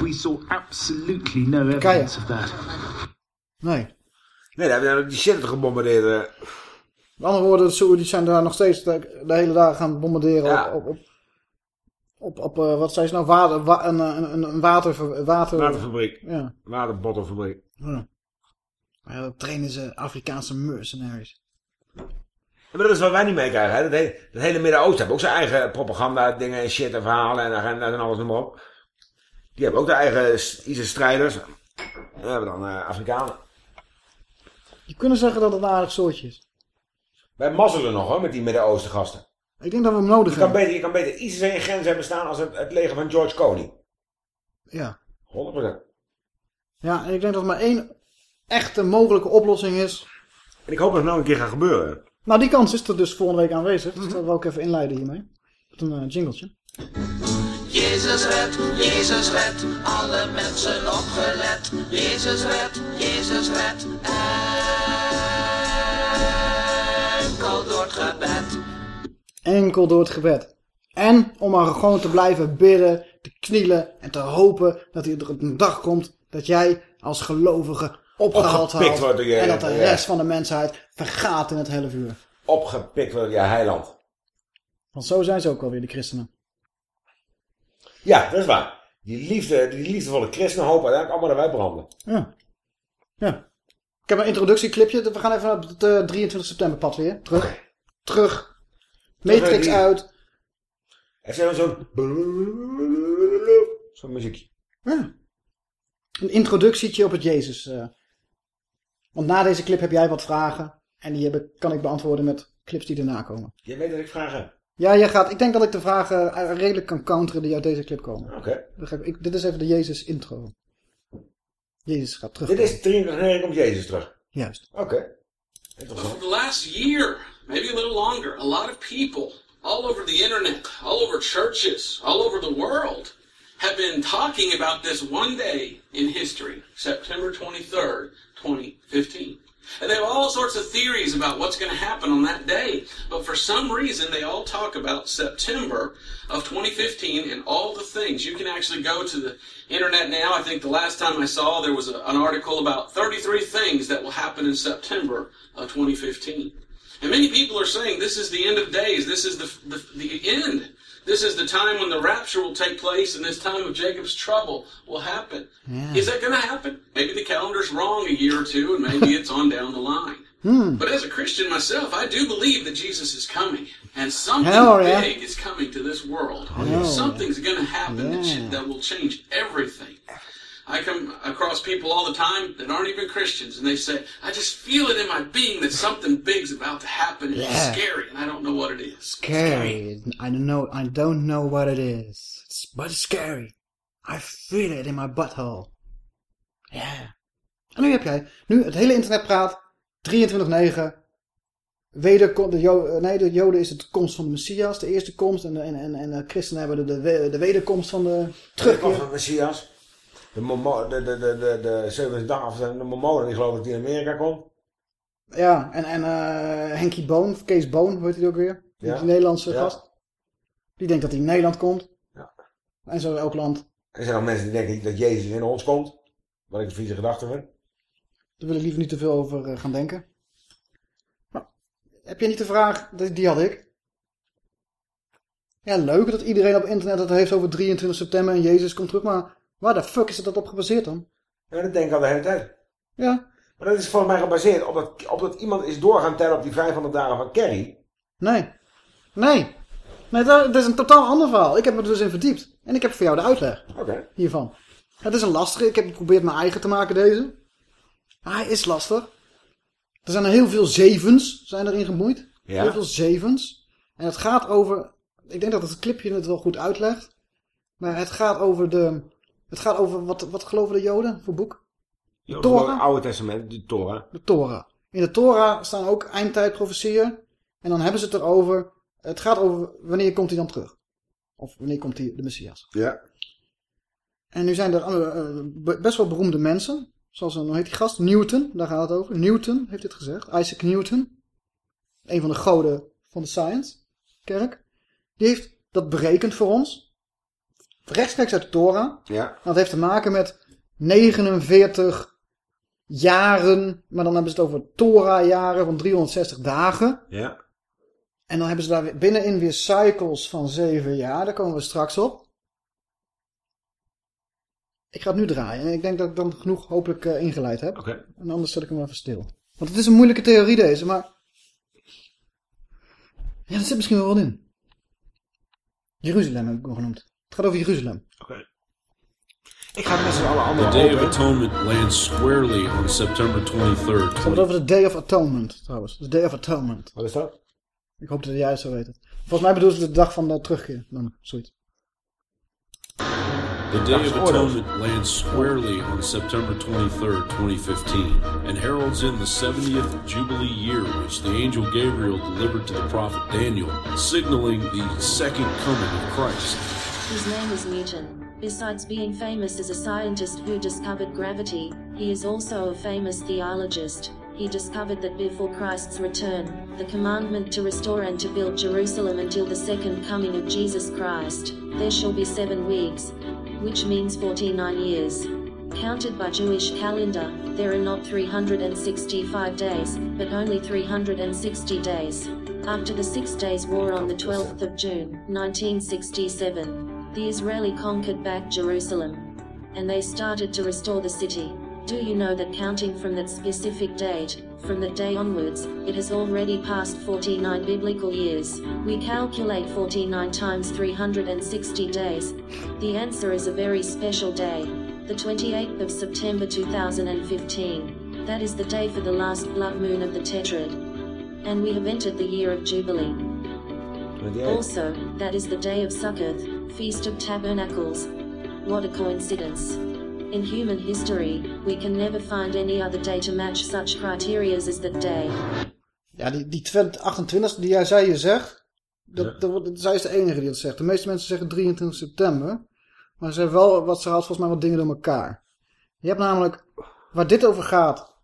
We saw absolutely no evidence of that. Nee. Nee, daar hebben we die centen gebombardeerd. Eh. Met andere woorden, de Saoedi's zijn daar nog steeds de, de hele dag gaan bombarderen Ja. op, op, op, op, eh, wat zei ze nou, water, wa- een, een, een, water, water, Waterfabriek. Ja. Waterbottelfabriek. Ja. Ja, dat trainen ze Afrikaanse mercenaries. Ja, maar dat is wat wij niet meekrijgen. Hè? Dat, hele, dat hele Midden-Oosten heeft ook zijn eigen propaganda dingen en shit en verhalen en agenda's en alles noem maar op. Die hebben ook de eigen ISIS-strijders. En we hebben dan eh, Afrikanen. Je kunnen zeggen dat het een aardig soortje is. Wij mazzelen nog hoor, met die Midden-Oosten gasten. Ik denk dat we hem nodig Je kan, hebben. beter, je kan beter ISIS aan je grens hebben staan als het, het leger van George Coney. Ja. 100%. Ja, en ik denk dat er maar één echte mogelijke oplossing is. En ik hoop dat het nou een keer gaat gebeuren. Nou, die kans is er dus volgende week aanwezig. Dat wil ik ook even inleiden hiermee. Met een eh, jingletje. Jezus red, Jezus red, alle mensen opgelet. Jezus red, Jezus red, door het gebed. Enkel door het gebed. En om maar gewoon te blijven bidden, te knielen en te hopen dat er een dag komt dat jij als gelovige opgehaald Opgepikt wordt. wordt door je- En dat de ja. rest van de mensheid vergaat in het hele vuur. Opgepikt door je heiland. Want zo zijn ze ook alweer, de christenen. Ja, dat is waar. Die, liefde, die liefdevolle christenen hopen uiteindelijk allemaal dat wij branden. Ja. Ja. Ik heb een introductieclipje. We gaan even op het eh, 23 september pad weer. Terug. Terug. Matrix uit. Hij dan zo'n... Zo'n muziekje. Ja. Een introductietje op het Jezus. eh. Want na deze clip heb jij wat vragen. En die heb ik, kan ik beantwoorden met clips die erna komen. Je weet dat ik vragen heb. Ja, jij gaat, ik denk dat ik de vragen eh, redelijk kan counteren die uit deze clip komen. Oké. Dit is even de Jezus intro. Jezus gaat terug. Dit is 23 nee, komt Jezus terug. Juist. Oké. For the last year, maybe a little longer, a lot of people all over the internet, all over churches, all over the world have been talking about this one day in history, September 23rd, 2015. And they have all sorts of theories about what's going to happen on that day. But for some reason, they all talk about September of 2015 and all the things. You can actually go to the internet now. I think the last time I saw there was a, an article about 33 things that will happen in September of 2015. And many people are saying this is the end of days. This is the, the, the end. This is the time when the rapture will take place and this time of Jacob's trouble will happen. Is that going to happen? Maybe the calendar's wrong a year or two and maybe it's on down the line. Hmm. But as a Christian myself, I do believe that Jesus is coming, and something Hell yeah. big is coming to this world. Hell Something's going to happen that, Yeah. ch- that will change everything. I come across people all the time that aren't even Christians, and they say, "I just feel it in my being that something big's about to happen, and Yeah. it's scary, and I don't know what it is." Scary. I don't know. I don't know what it is. It's, but it's scary. I feel it in my butthole. Ja. En nu heb jij, nu het hele internet praat, 23-9. Wederkom, de, Jo- eh, nee, de Joden is het komst van de Messias, de eerste komst. En de, en, en, en de christenen hebben de, de, we- de wederkomst van de terugkeer. van de Messias. De, Momo, de, de, de, de, de zevende dag af de Mormonen die geloven dat die in Amerika komt. Ja, en, en eh Henkie Boon, Kees Boon, hoe heet hij ook weer? Die Ja. Nederlandse Ja. gast. Die denkt dat hij in Nederland komt. Ja. En zo in elk land. Er zijn ook mensen die denken dat Jezus in ons komt. Wat ik een vieze gedachte vind. Daar wil ik liever niet te veel over eh, gaan denken. Nou, heb je niet de vraag? Die die had ik. Ja, leuk dat iedereen op internet het heeft over 23 september en Jezus komt terug. Maar waar de fuck is dat op gebaseerd dan? Ja, dat denk ik al de hele tijd. Ja. Maar dat is volgens mij gebaseerd op dat, op dat iemand is doorgaan tellen op die 500 dagen van Kerry. Nee. Nee. Nee, dat, is een totaal ander verhaal. Ik heb me er dus in verdiept. En ik heb voor jou de uitleg Oké. hiervan. Het is een lastige. Ik heb geprobeerd mijn eigen te maken deze. Maar hij is lastig. Er zijn er heel veel zevens zijn erin gemoeid. Ja. Heel veel zevens. En het gaat over... Ik denk dat het clipje het wel goed uitlegt. Maar het gaat over de... Het gaat over... Wat, wat geloven de joden voor boek? De Torah? Oude Testament, de Torah. De Torah. In de Torah staan ook eindtijdprofetieën. En dan hebben ze het erover. Het gaat over wanneer komt hij dan terug. Of wanneer komt hij de Messias. Ja. En nu zijn er eh, be- best wel beroemde mensen. Zoals, een, hoe heet die gast? Newton, daar gaat het over. Newton heeft dit gezegd. Isaac Newton. Een van de goden van de science. Kerk. Die heeft dat berekend voor ons. Rechtstreeks uit de Torah. Ja. Dat heeft te maken met 49 jaren. Maar dan hebben ze het over Torah-jaren van 360 dagen. Ja. En dan hebben ze daar binnenin weer cycles van 7 jaar. Daar komen we straks op. Ik ga het nu draaien. En ik denk dat ik dan genoeg hopelijk eh, ingeleid heb. En anders zet ik hem even stil. Want het is een moeilijke theorie deze, maar... Ja, er zit misschien wel wat in. Jeruzalem heb ik hem genoemd. Het gaat over Jeruzalem. Oké. Ik ga het met z'n allen The allemaal Day of. Atonement lands squarely on September 23rd. Het gaat over de Day of Atonement, trouwens. De Day of Atonement. Wat is dat? Ik hoop dat het juist zo weet het. Volgens mij bedoelen ze de dag van de terugkeer. Dan, zoiets. The Day of Atonement lands squarely on September 23rd, 2015, and heralds in the 70th Jubilee year which the angel Gabriel delivered to the prophet Daniel, signaling the second coming of Christ. His name is Newton. Besides being famous as a scientist who discovered gravity, he is also a famous theologist. He discovered that before Christ's return, the commandment to restore and to build Jerusalem until the second coming of Jesus Christ, there shall be seven weeks, which means 49 years. Counted by Jewish calendar, there are not 365 days, but only 360 days. After the Six Days War on the 12th of June, 1967, the Israeli conquered back Jerusalem. And they started to restore the city. Do you know that counting from that specific date, from that day onwards, it has already passed 49 biblical years? We calculate 49 times 360 days. The answer is a very special day, the 28th of September 2015. That is the day for the last blood moon of the Tetrad. And we have entered the year of Jubilee. Also, that is the day of Succoth, Feast of Tabernacles. What a coincidence. In human history, we can never find any other day to match such criteria as that day. Ja, die, die 28 die jij zei je zegt, dat, dat, wordt- zij is de enige die dat zegt. De meeste mensen zeggen 23 september. Maar ze heeft wel, wat ze haalt volgens mij wat dingen door elkaar. Je hebt namelijk, waar dit over gaat,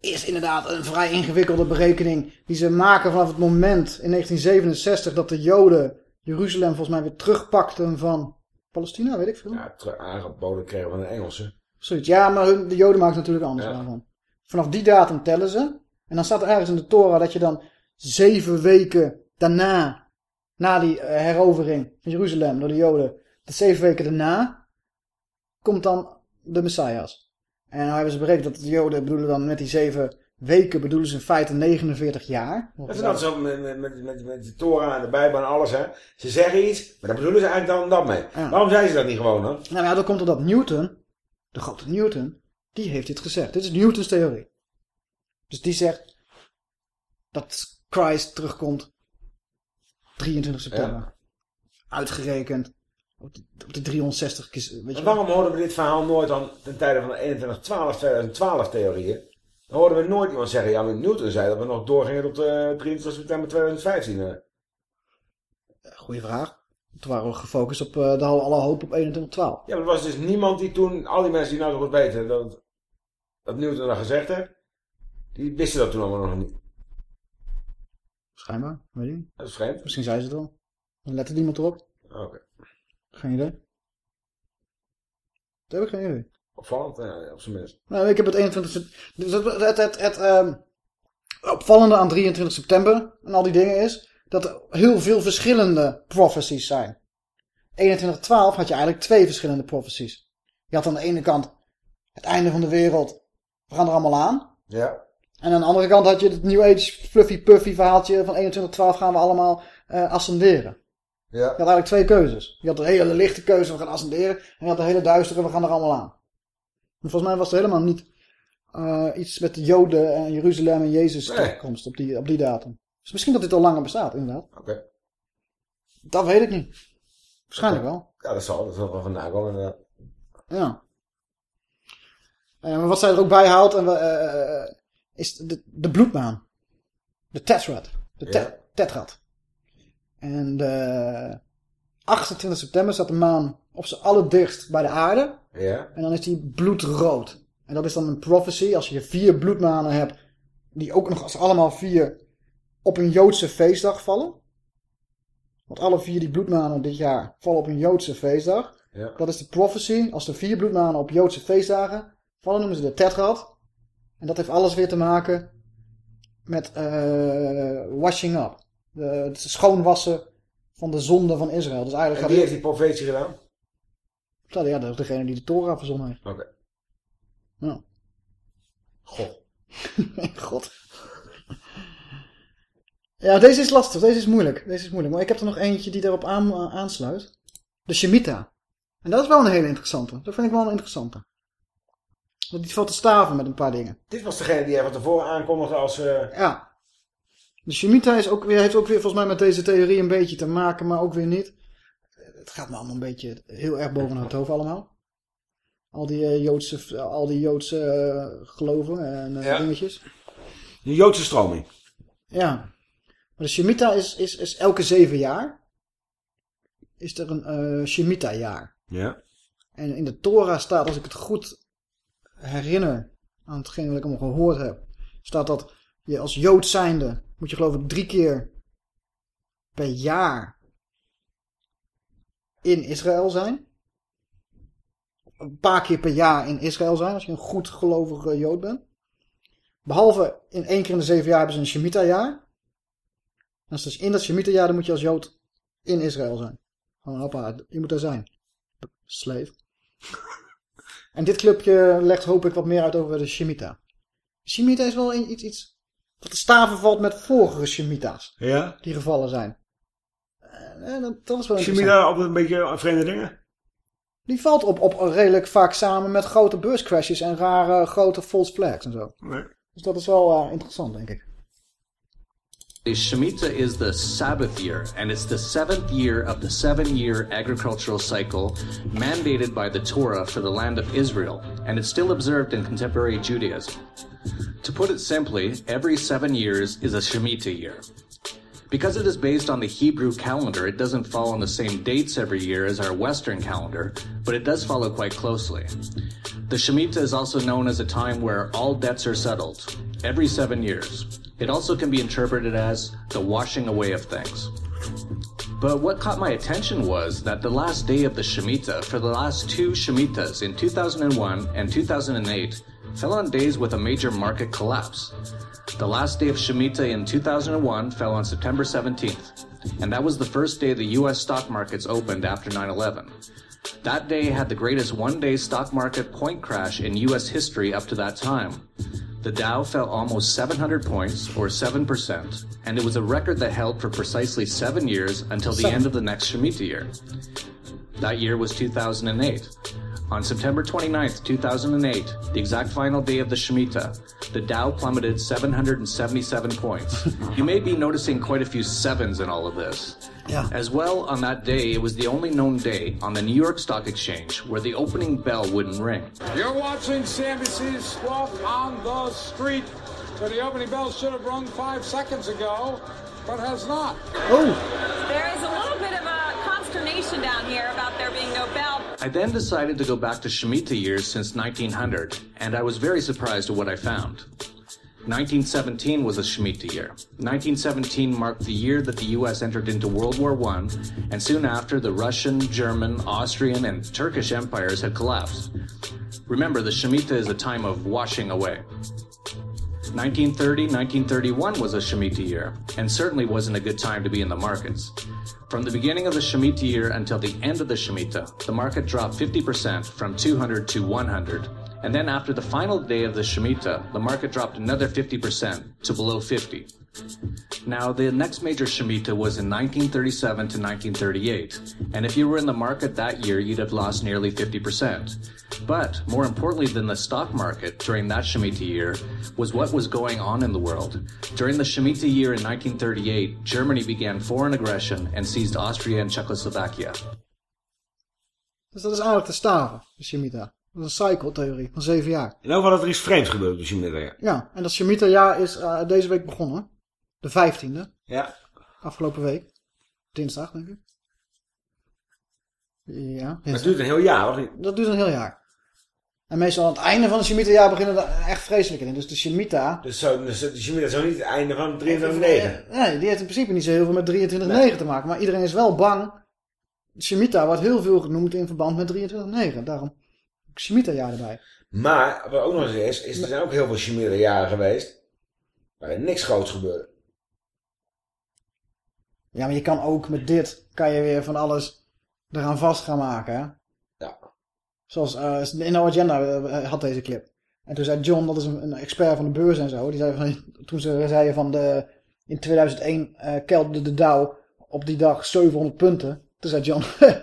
is inderdaad een vrij ingewikkelde berekening die ze maken vanaf het moment in 1967 dat de Joden Jeruzalem volgens mij weer terugpakten van Palestina, weet ik veel. Ja, terug aangeboden kregen van de Engelsen. Zoiets. Ja, maar hun, de Joden maken natuurlijk anders daarvan. Vanaf die datum tellen ze. En dan staat er ergens in de Torah dat je dan zeven weken daarna, na die eh, herovering van Jeruzalem door de Joden, dat zeven weken daarna, komt dan de Messias. En dan hebben ze berekend dat de Joden bedoelen dan met die zeven weken, bedoelen ze in feite 49 jaar. Dat is dat zo met, met, met, de Torah en de Bijbel en alles, hè. Ze zeggen iets, maar daar bedoelen ze eigenlijk dan dat mee. Ja. Waarom zeiden ze dat niet gewoon, dan? Nou ja, dan komt er dat Newton, de grote Newton, die heeft dit gezegd. Dit is Newtons theorie. Dus die zegt dat Christ terugkomt 23 september. Uitgerekend op de, op de 360 keer. Weet je En wel. waarom hoorden we dit verhaal nooit dan ten tijde van de 21-12-2012 theorieën? Dan hoorden we nooit iemand zeggen, ja, maar Newton zei dat we nog doorgingen tot eh 23 september 2015. eh. Goeie vraag. Toen waren we gefocust op eh, de alle hoop op 21-12. Ja, maar er was dus niemand die toen, al die mensen die nou zo goed weten dat, dat Newton dat gezegd heeft, die wisten dat toen allemaal nog niet. Schijnbaar, weet niet. Dat is vreemd. Misschien zei ze het wel. Dan lette niemand erop. Oké. Geen idee. Dat heb ik geen idee. Opvallend, op zijn minst. Nou, ik heb het 21 september. Dus het, het, het, ehm, opvallende aan 23 september en al die dingen is dat er heel veel verschillende prophecies zijn. 2112 had je eigenlijk twee verschillende prophecies. Je had aan de ene kant het einde van de wereld, we gaan er allemaal aan. Ja. En aan de andere kant had je het New Age fluffy puffy verhaaltje van 2112 gaan we allemaal eh ascenderen. Ja. Je had eigenlijk twee keuzes. Je had de hele lichte keuze, we gaan ascenderen. En je had de hele duistere, we gaan er allemaal aan. En volgens mij was er helemaal niet eh, iets met de Joden en Jeruzalem en Jezus Nee. terugkomst op die, op die datum. Dus misschien dat dit al langer bestaat, inderdaad. Oké. Dat weet ik niet. Waarschijnlijk wel. Ja, dat zal, dat zal wel vandaan komen inderdaad. Ja. Eh, maar wat zij er ook bij haalt en, eh, is de, de bloedmaan. De tetrad. De te- Ja. tetrad. En de 28 september staat de maan op zijn allerdichtst bij de aarde. Ja. En dan is die bloedrood. En dat is dan een prophecy. Als je vier bloedmanen hebt, die ook nog als allemaal vier op een Joodse feestdag vallen. Want alle vier die bloedmanen dit jaar vallen op een Joodse feestdag. Ja. Dat is de prophecy. Als de vier bloedmanen op Joodse feestdagen vallen, noemen ze de tetrad. En dat heeft alles weer te maken met eh, washing up. De, het schoonwassen van de zonde van Israël. Dus eigenlijk En gaat wie heeft die profetie gedaan? Ja, dat is degene die de Torah verzonnen heeft. Oké. Ja. God. God. Ja, deze is lastig. Deze is moeilijk. Deze is moeilijk. Maar ik heb er nog eentje die daarop aan, eh, aansluit. De Shemitah. En dat is wel een hele interessante. Dat vind ik wel een interessante. Want die valt te staven met een paar dingen. Dit was degene die jij van tevoren aankondigde als... eh, Ja. De Shemitah is ook weer, heeft ook weer volgens mij met deze theorie een beetje te maken, maar ook weer niet. Het gaat me allemaal een beetje heel erg boven het hoofd allemaal. Al die eh, Joodse, al die Joodse eh, geloven en eh, Ja. dingetjes. De Joodse stroming. Ja. Maar de Shemitah is, is, is elke zeven jaar. Is er een eh Shemitah jaar. Ja. En in de Torah staat, als ik het goed herinner aan hetgeen wat ik allemaal gehoord heb, staat dat je als Jood zijnde moet je geloof ik drie keer per jaar in Israël zijn. Een paar keer per jaar in Israël zijn als je een goed gelovige Jood bent. Behalve in één keer in de zeven jaar hebben ze een Shemitah jaar. En dus in dat Shemitah jaar dan moet je als Jood in Israël zijn. Gewoon hoppa, je moet daar zijn. Slave. En dit clubje legt hoop ik wat meer uit over de Shemitah. Shemitah is wel iets, iets wat te staven valt met vorige Shemitahs. Ja. Die gevallen zijn. Eh, dat, dat is wel altijd een beetje vreemde dingen? Die valt op, op redelijk vaak samen met grote beurscrashes en rare grote false flags en zo. Nee. Dus dat is wel eh, interessant, denk ik. The Shemitah is the Sabbath year, and it's the seventh year of the seven year agricultural cycle mandated by the Torah for the land of Israel, and it's still observed in contemporary Judaism. To put it simply, every seven years is a Shemitah year. Because it is based on the Hebrew calendar, it doesn't fall on the same dates every year as our Western calendar, but it does follow quite closely. The Shemitah is also known as a time where all debts are settled, every seven years. It also can be interpreted as the washing away of things. But what caught my attention was that the last day of the Shemitah for the last two Shemitahs in 2001 and 2008 fell on days with a major market collapse. The last day of Shemitah in 2001 fell on September 17th, and that was the first day the US stock markets opened after 9 11. That day had the greatest one day stock market point crash in US history up to that time. The Dow fell almost 700 points, or 7%, and it was a record that held for precisely seven years until the end of the next Shemitah year. That year was 2008. On September 29th, 2008, the exact final day of the Shemitah, the Dow plummeted 777 points. you may be noticing quite a few sevens in all of this. Yeah. As well, on that day, it was the only known day on the New York Stock Exchange where the opening bell wouldn't ring. You're watching CNBC's Squawk on the Street. So the opening bell should have rung five seconds ago, but has not. Oh. I then decided to go back to Shemitah years since 1900, and I was very surprised at what I found. 1917 was a Shemitah year. 1917 marked the year that the US entered into World War I, and soon after, the Russian, German, Austrian, and Turkish empires had collapsed. Remember, the Shemitah is a time of washing away. 1930 1931 was a Shemitah year, and certainly wasn't a good time to be in the markets. From the beginning of the Shemitah year until the end of the Shemitah, the market dropped 50% from 200 to 100. And then after the final day of the Shemitah, the market dropped another 50% to below 50. Now, the next major Shemitah was in 1937 to 1938, and if you were in the market that year, you'd have lost nearly 50%. But more importantly than the stock market during that Shemitah year was what was going on in the world. During the Shemitah year in 1938, Germany began foreign aggression and seized Austria and Czechoslovakia. Dus dat is eigenlijk de staven, de Shemitah. Dat is een cycle-theorie van zeven jaar. In elk geval dat er iets vreemds gebeurt op de Shemitah jaar. Ja, en dat Shemitah-jaar is eh, deze week begonnen. De 15e. Ja. Afgelopen week. Dinsdag, denk ik. Ja. Dinsdag. duurt een heel jaar, of niet? Dat duurt een heel jaar. En meestal aan het einde van het Shemitah-jaar beginnen er echt vreselijke dingen. Dus de Shemitah... Dus, zo, dus de Shemitah is zo niet het einde van 23 Nee, die heeft in principe niet zo heel veel met 23-9 te maken. Maar iedereen is wel bang. Shemitah wordt heel veel genoemd in verband met 23-9. Daarom Shemitah-jaar erbij. Maar, wat ook nog eens is, is er zijn ook heel veel Shemitah jaren geweest. Waarin niks groots gebeurde. Ja, maar je kan ook met dit, kan je weer van alles eraan vast gaan maken, hè? Ja. Zoals uh, de In Our Agenda eh, had deze clip. En toen zei John, dat is een, een expert van de beurs en zo, die zei van, toen ze zeiden van de, in 2001 eh kelderde de Dow op die dag 700 punten. Toen zei John,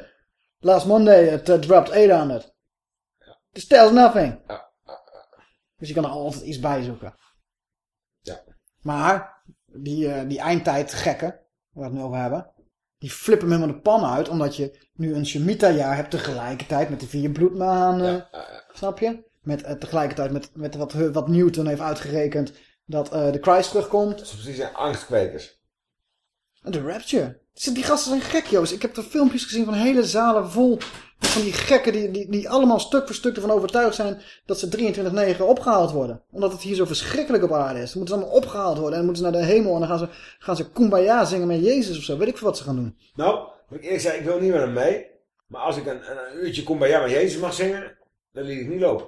last Monday it uh, dropped 800. This tells nothing. Dus je kan er altijd iets bij zoeken. Ja. Maar, die, eh, die eindtijd gekken, waar we het nu over hebben, die flippen hem helemaal de pan uit, omdat je nu een Shemitah-jaar hebt tegelijkertijd met de vier bloedmaanden. Snap je? Met uh, tegelijkertijd met, met wat, wat Newton heeft uitgerekend dat uh, de Christ terugkomt. Dat precies zijn angstkwekers. De Rapture. Die gasten zijn gek, Joost. Ik heb er filmpjes gezien van hele zalen vol van die gekken die, die, die allemaal stuk voor stuk ervan overtuigd zijn dat ze 23-9 opgehaald worden. Omdat het hier zo verschrikkelijk op aarde is. Dan moeten ze allemaal opgehaald worden en dan moeten ze naar de hemel en dan gaan ze, gaan ze kumbaya zingen met Jezus of zo. Weet ik veel wat ze gaan doen. Nou, ik eerlijk zei, ik wil niet met hem mee. Maar als ik een, een, uurtje kumbaya met Jezus mag zingen, dan liet ik niet lopen.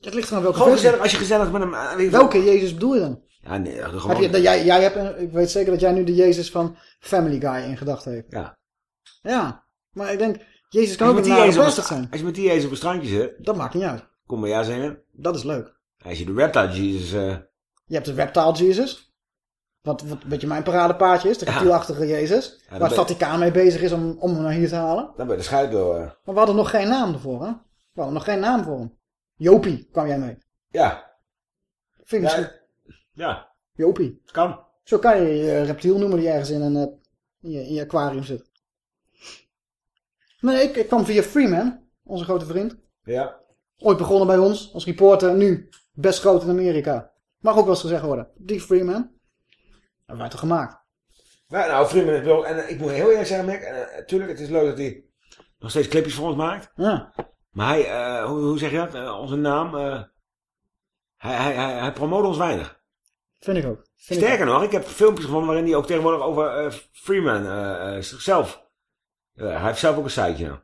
Het ligt er aan welke Gewoon gezellig, als je gezellig met hem... eh, Welke Jezus bedoel je dan? Ja, nee, gewoon... Heb je, dat jij, jij hebt een, ik weet zeker dat jij nu de Jezus van Family Guy in gedachten heeft. Ja. Ja, maar ik denk, Jezus kan ook een nare bastard zijn. Als je met die Jezus op een strandje zit, Dat maakt niet uit. kumbaya zingen. Dat is leuk. Als je de reptile Jesus... eh, Je hebt de reptile Jesus. Wat, wat een beetje mijn paradepaardje is. De Ja. reptielachtige Jezus. waar het Vaticaan mee bezig is om, om hem naar hier te halen. dan ben je de schuitdeel... eh, Maar we hadden nog geen naam ervoor, hè? We hadden nog geen naam voor hem. Jopie kwam jij mee. ja. Vind ik Ja. Ja. Jopie. Kan. Zo kan je je reptiel noemen die ergens in, een, eh, in, je, in je aquarium zit. Nee, ik, ik kwam via Freeman, onze grote vriend. Ja. Ooit begonnen bij ons als reporter, nu best groot in Amerika. Mag ook wel eens gezegd worden. Die Freeman. Hebben wij toch gemaakt. Maar, nou, Freeman is wel... En eh, ik moet heel eerlijk zeggen, Mick. En, uh, tuurlijk, het is leuk dat hij nog steeds clipjes voor ons maakt. Ja. Maar hij... eh, hoe, hoe zeg je dat? Eh, onze naam... eh, hij, hij, hij, hij promoot ons weinig. Vind ik ook. Vind Sterker nog, ik heb filmpjes gevonden waarin hij ook tegenwoordig over eh, Freeman eh, eh, zichzelf... eh, hij heeft zelf ook een siteje nou.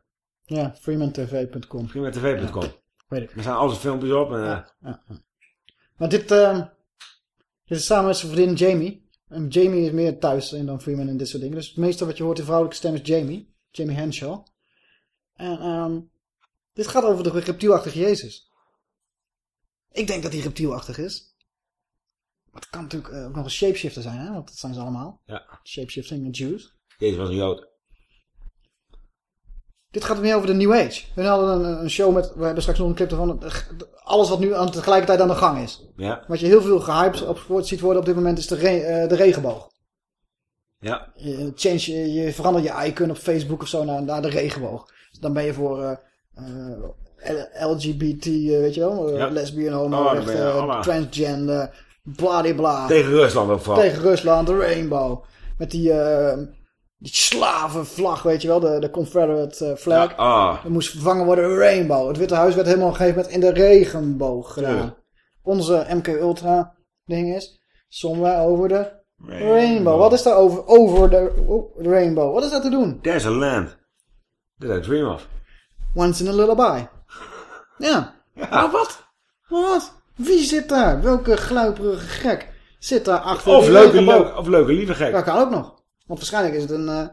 Ja, freemantv.com. Freemantv.com. Weet ik. Er staan al zijn filmpjes op. En, eh, Ja, ja. Maar dit, ehm, dit is samen met zijn vriendin Jamie. En Jamie is meer thuis in dan Freeman en dit soort dingen. Dus het meeste wat je hoort in vrouwelijke stem is Jamie. Jamie Henshaw. En ehm, dit gaat over de reptielachtige Jezus. Ik denk dat hij reptielachtig is. Maar het kan natuurlijk eh, ook nog een shapeshifter zijn, hè? Want dat zijn ze allemaal. Ja. Shapeshifting met Jews. Jezus was een Jood. Dit gaat meer over de New Age. We hadden een, een show met, we hebben straks nog een clip ervan. Alles wat nu aan, tegelijkertijd aan de gang is. Ja. Wat je heel veel gehyped op ziet worden op dit moment is de, re, eh, de regenboog. Ja. Je, change, je, verandert je icon op Facebook of zo naar, naar de regenboog. Dus dan ben je voor eh, eh, LGBT, weet je wel, Ja. lesbian, homo, Oh, allemaal- transgender, bladibla. Tegen Rusland ook vooral. Tegen Rusland, de rainbow. Met die, die slavenvlag, weet je wel, de, de Confederate eh, flag. Ja, ah. Dat moest vervangen worden door rainbow. Het Witte Huis werd helemaal op een gegeven moment in de regenboog gedaan. Onze MK Ultra ding is, somewhere over de Rainbow. rainbow. Wat is daar over, over de oh, de rainbow? Wat is daar te doen? There's a land. That I dream of. Once in a lullaby. Ja. Maar wat? Wat? Wie zit daar? Welke gluiperige gek zit daar achter Of die leuke, regenboog? leuke, of leuke lieve gek. Dat kan ook nog. Want waarschijnlijk is het een... eh,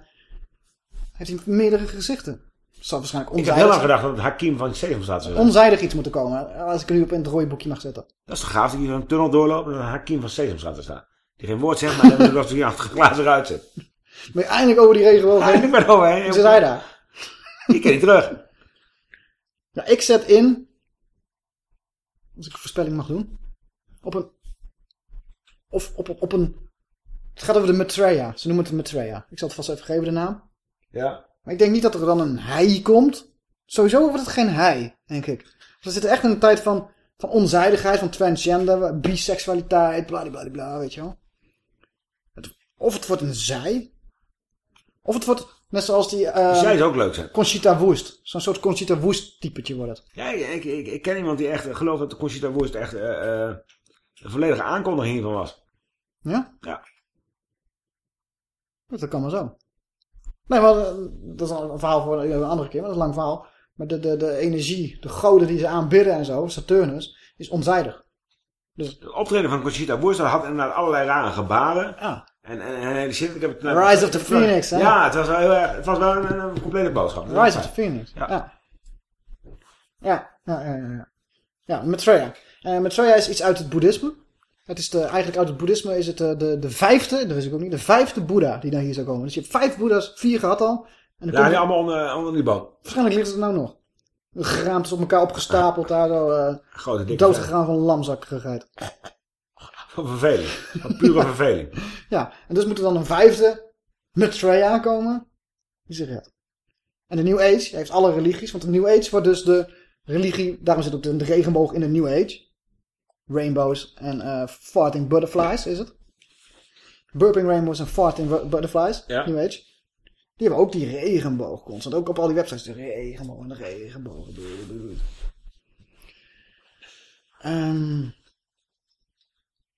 heeft hij meerdere gezichten. Het zal waarschijnlijk Ik heb onzijdig, heel lang gedacht dat het Hakim van Sesamstraat zou zijn. onzijdig iets moeten komen. Als ik er nu op in het rode boekje mag zetten. Dat is toch gaaf dat je een tunnel doorloopt en een Hakim van Sesamstraat er staat. Die geen woord zegt, maar dan als hij achter glazen eruit zit. Ben je eindelijk over die regenboog heen? Ik ben er overheen. Hoe zit hij daar? Ik ken niet terug. Ja, ik zet in... Als ik een voorspelling mag doen. Op een... Of op, op, op een... Het gaat over de Maitreya. Ze noemen het de Maitreya. Ik zal het vast even geven, de naam. Ja. Maar ik denk niet dat er dan een hij komt. Sowieso wordt het geen hij, denk ik. We zitten echt in een tijd van, van onzijdigheid, van transgender, biseksualiteit, bladibladibla, weet je wel. Het, of het wordt een zij. Of het wordt, net zoals die... eh, Zij is ook leuk, zeg. Conchita Woest. Zo'n soort Conchita Woest typetje wordt het. Ja, ik, ik, ik ken iemand die echt gelooft dat de Conchita Wurst echt eh, eh, een volledige aankondiging hiervan was. Ja? Ja. Dat kan maar zo. Nee, maar eh, dat is een verhaal voor een andere keer, maar dat is een lang verhaal. Maar de, de, de energie, de goden die ze aanbidden en zo, Saturnus, is onzijdig. Dus, Het optreden van Conchita Wurst had inderdaad allerlei rare gebaren. Ja. En, en, en hele shit. Ik heb het, Rise of the Phoenix, hè? Ja, het was wel, heel erg, het was wel een, een complete boodschap. Rise of the Phoenix. Ja. Ja, ja, ja, ja. Ja, ja Maitreya. Eh Maitreya is iets uit het boeddhisme. Het is de, eigenlijk uit het boeddhisme is het eh, de, de vijfde, dat wist ik ook niet, de vijfde boeddha die naar hier zou komen. Dus je hebt vijf boeddha's, vier gehad al. En dan Ja, die er- allemaal onder, onder die boom. Waarschijnlijk ligt het er nou nog. Geraamd is op elkaar opgestapeld daar zo. eh Grote doodgegaan van lamzakkigheid. Van verveling. Van pure verveling. Ja, en dus moet er dan een vijfde Maitreya komen. Die zich redt. En de New Age heeft alle religies. Want de New Age wordt dus de religie... Daarom zit ook de regenboog in de New Age. Rainbows en eh farting butterflies is het. Burping rainbows en farting bu- butterflies. Ja. New Age. Die hebben ook die regenboog constant. Ook op al die websites. De regenboog en de regenboog. Ehm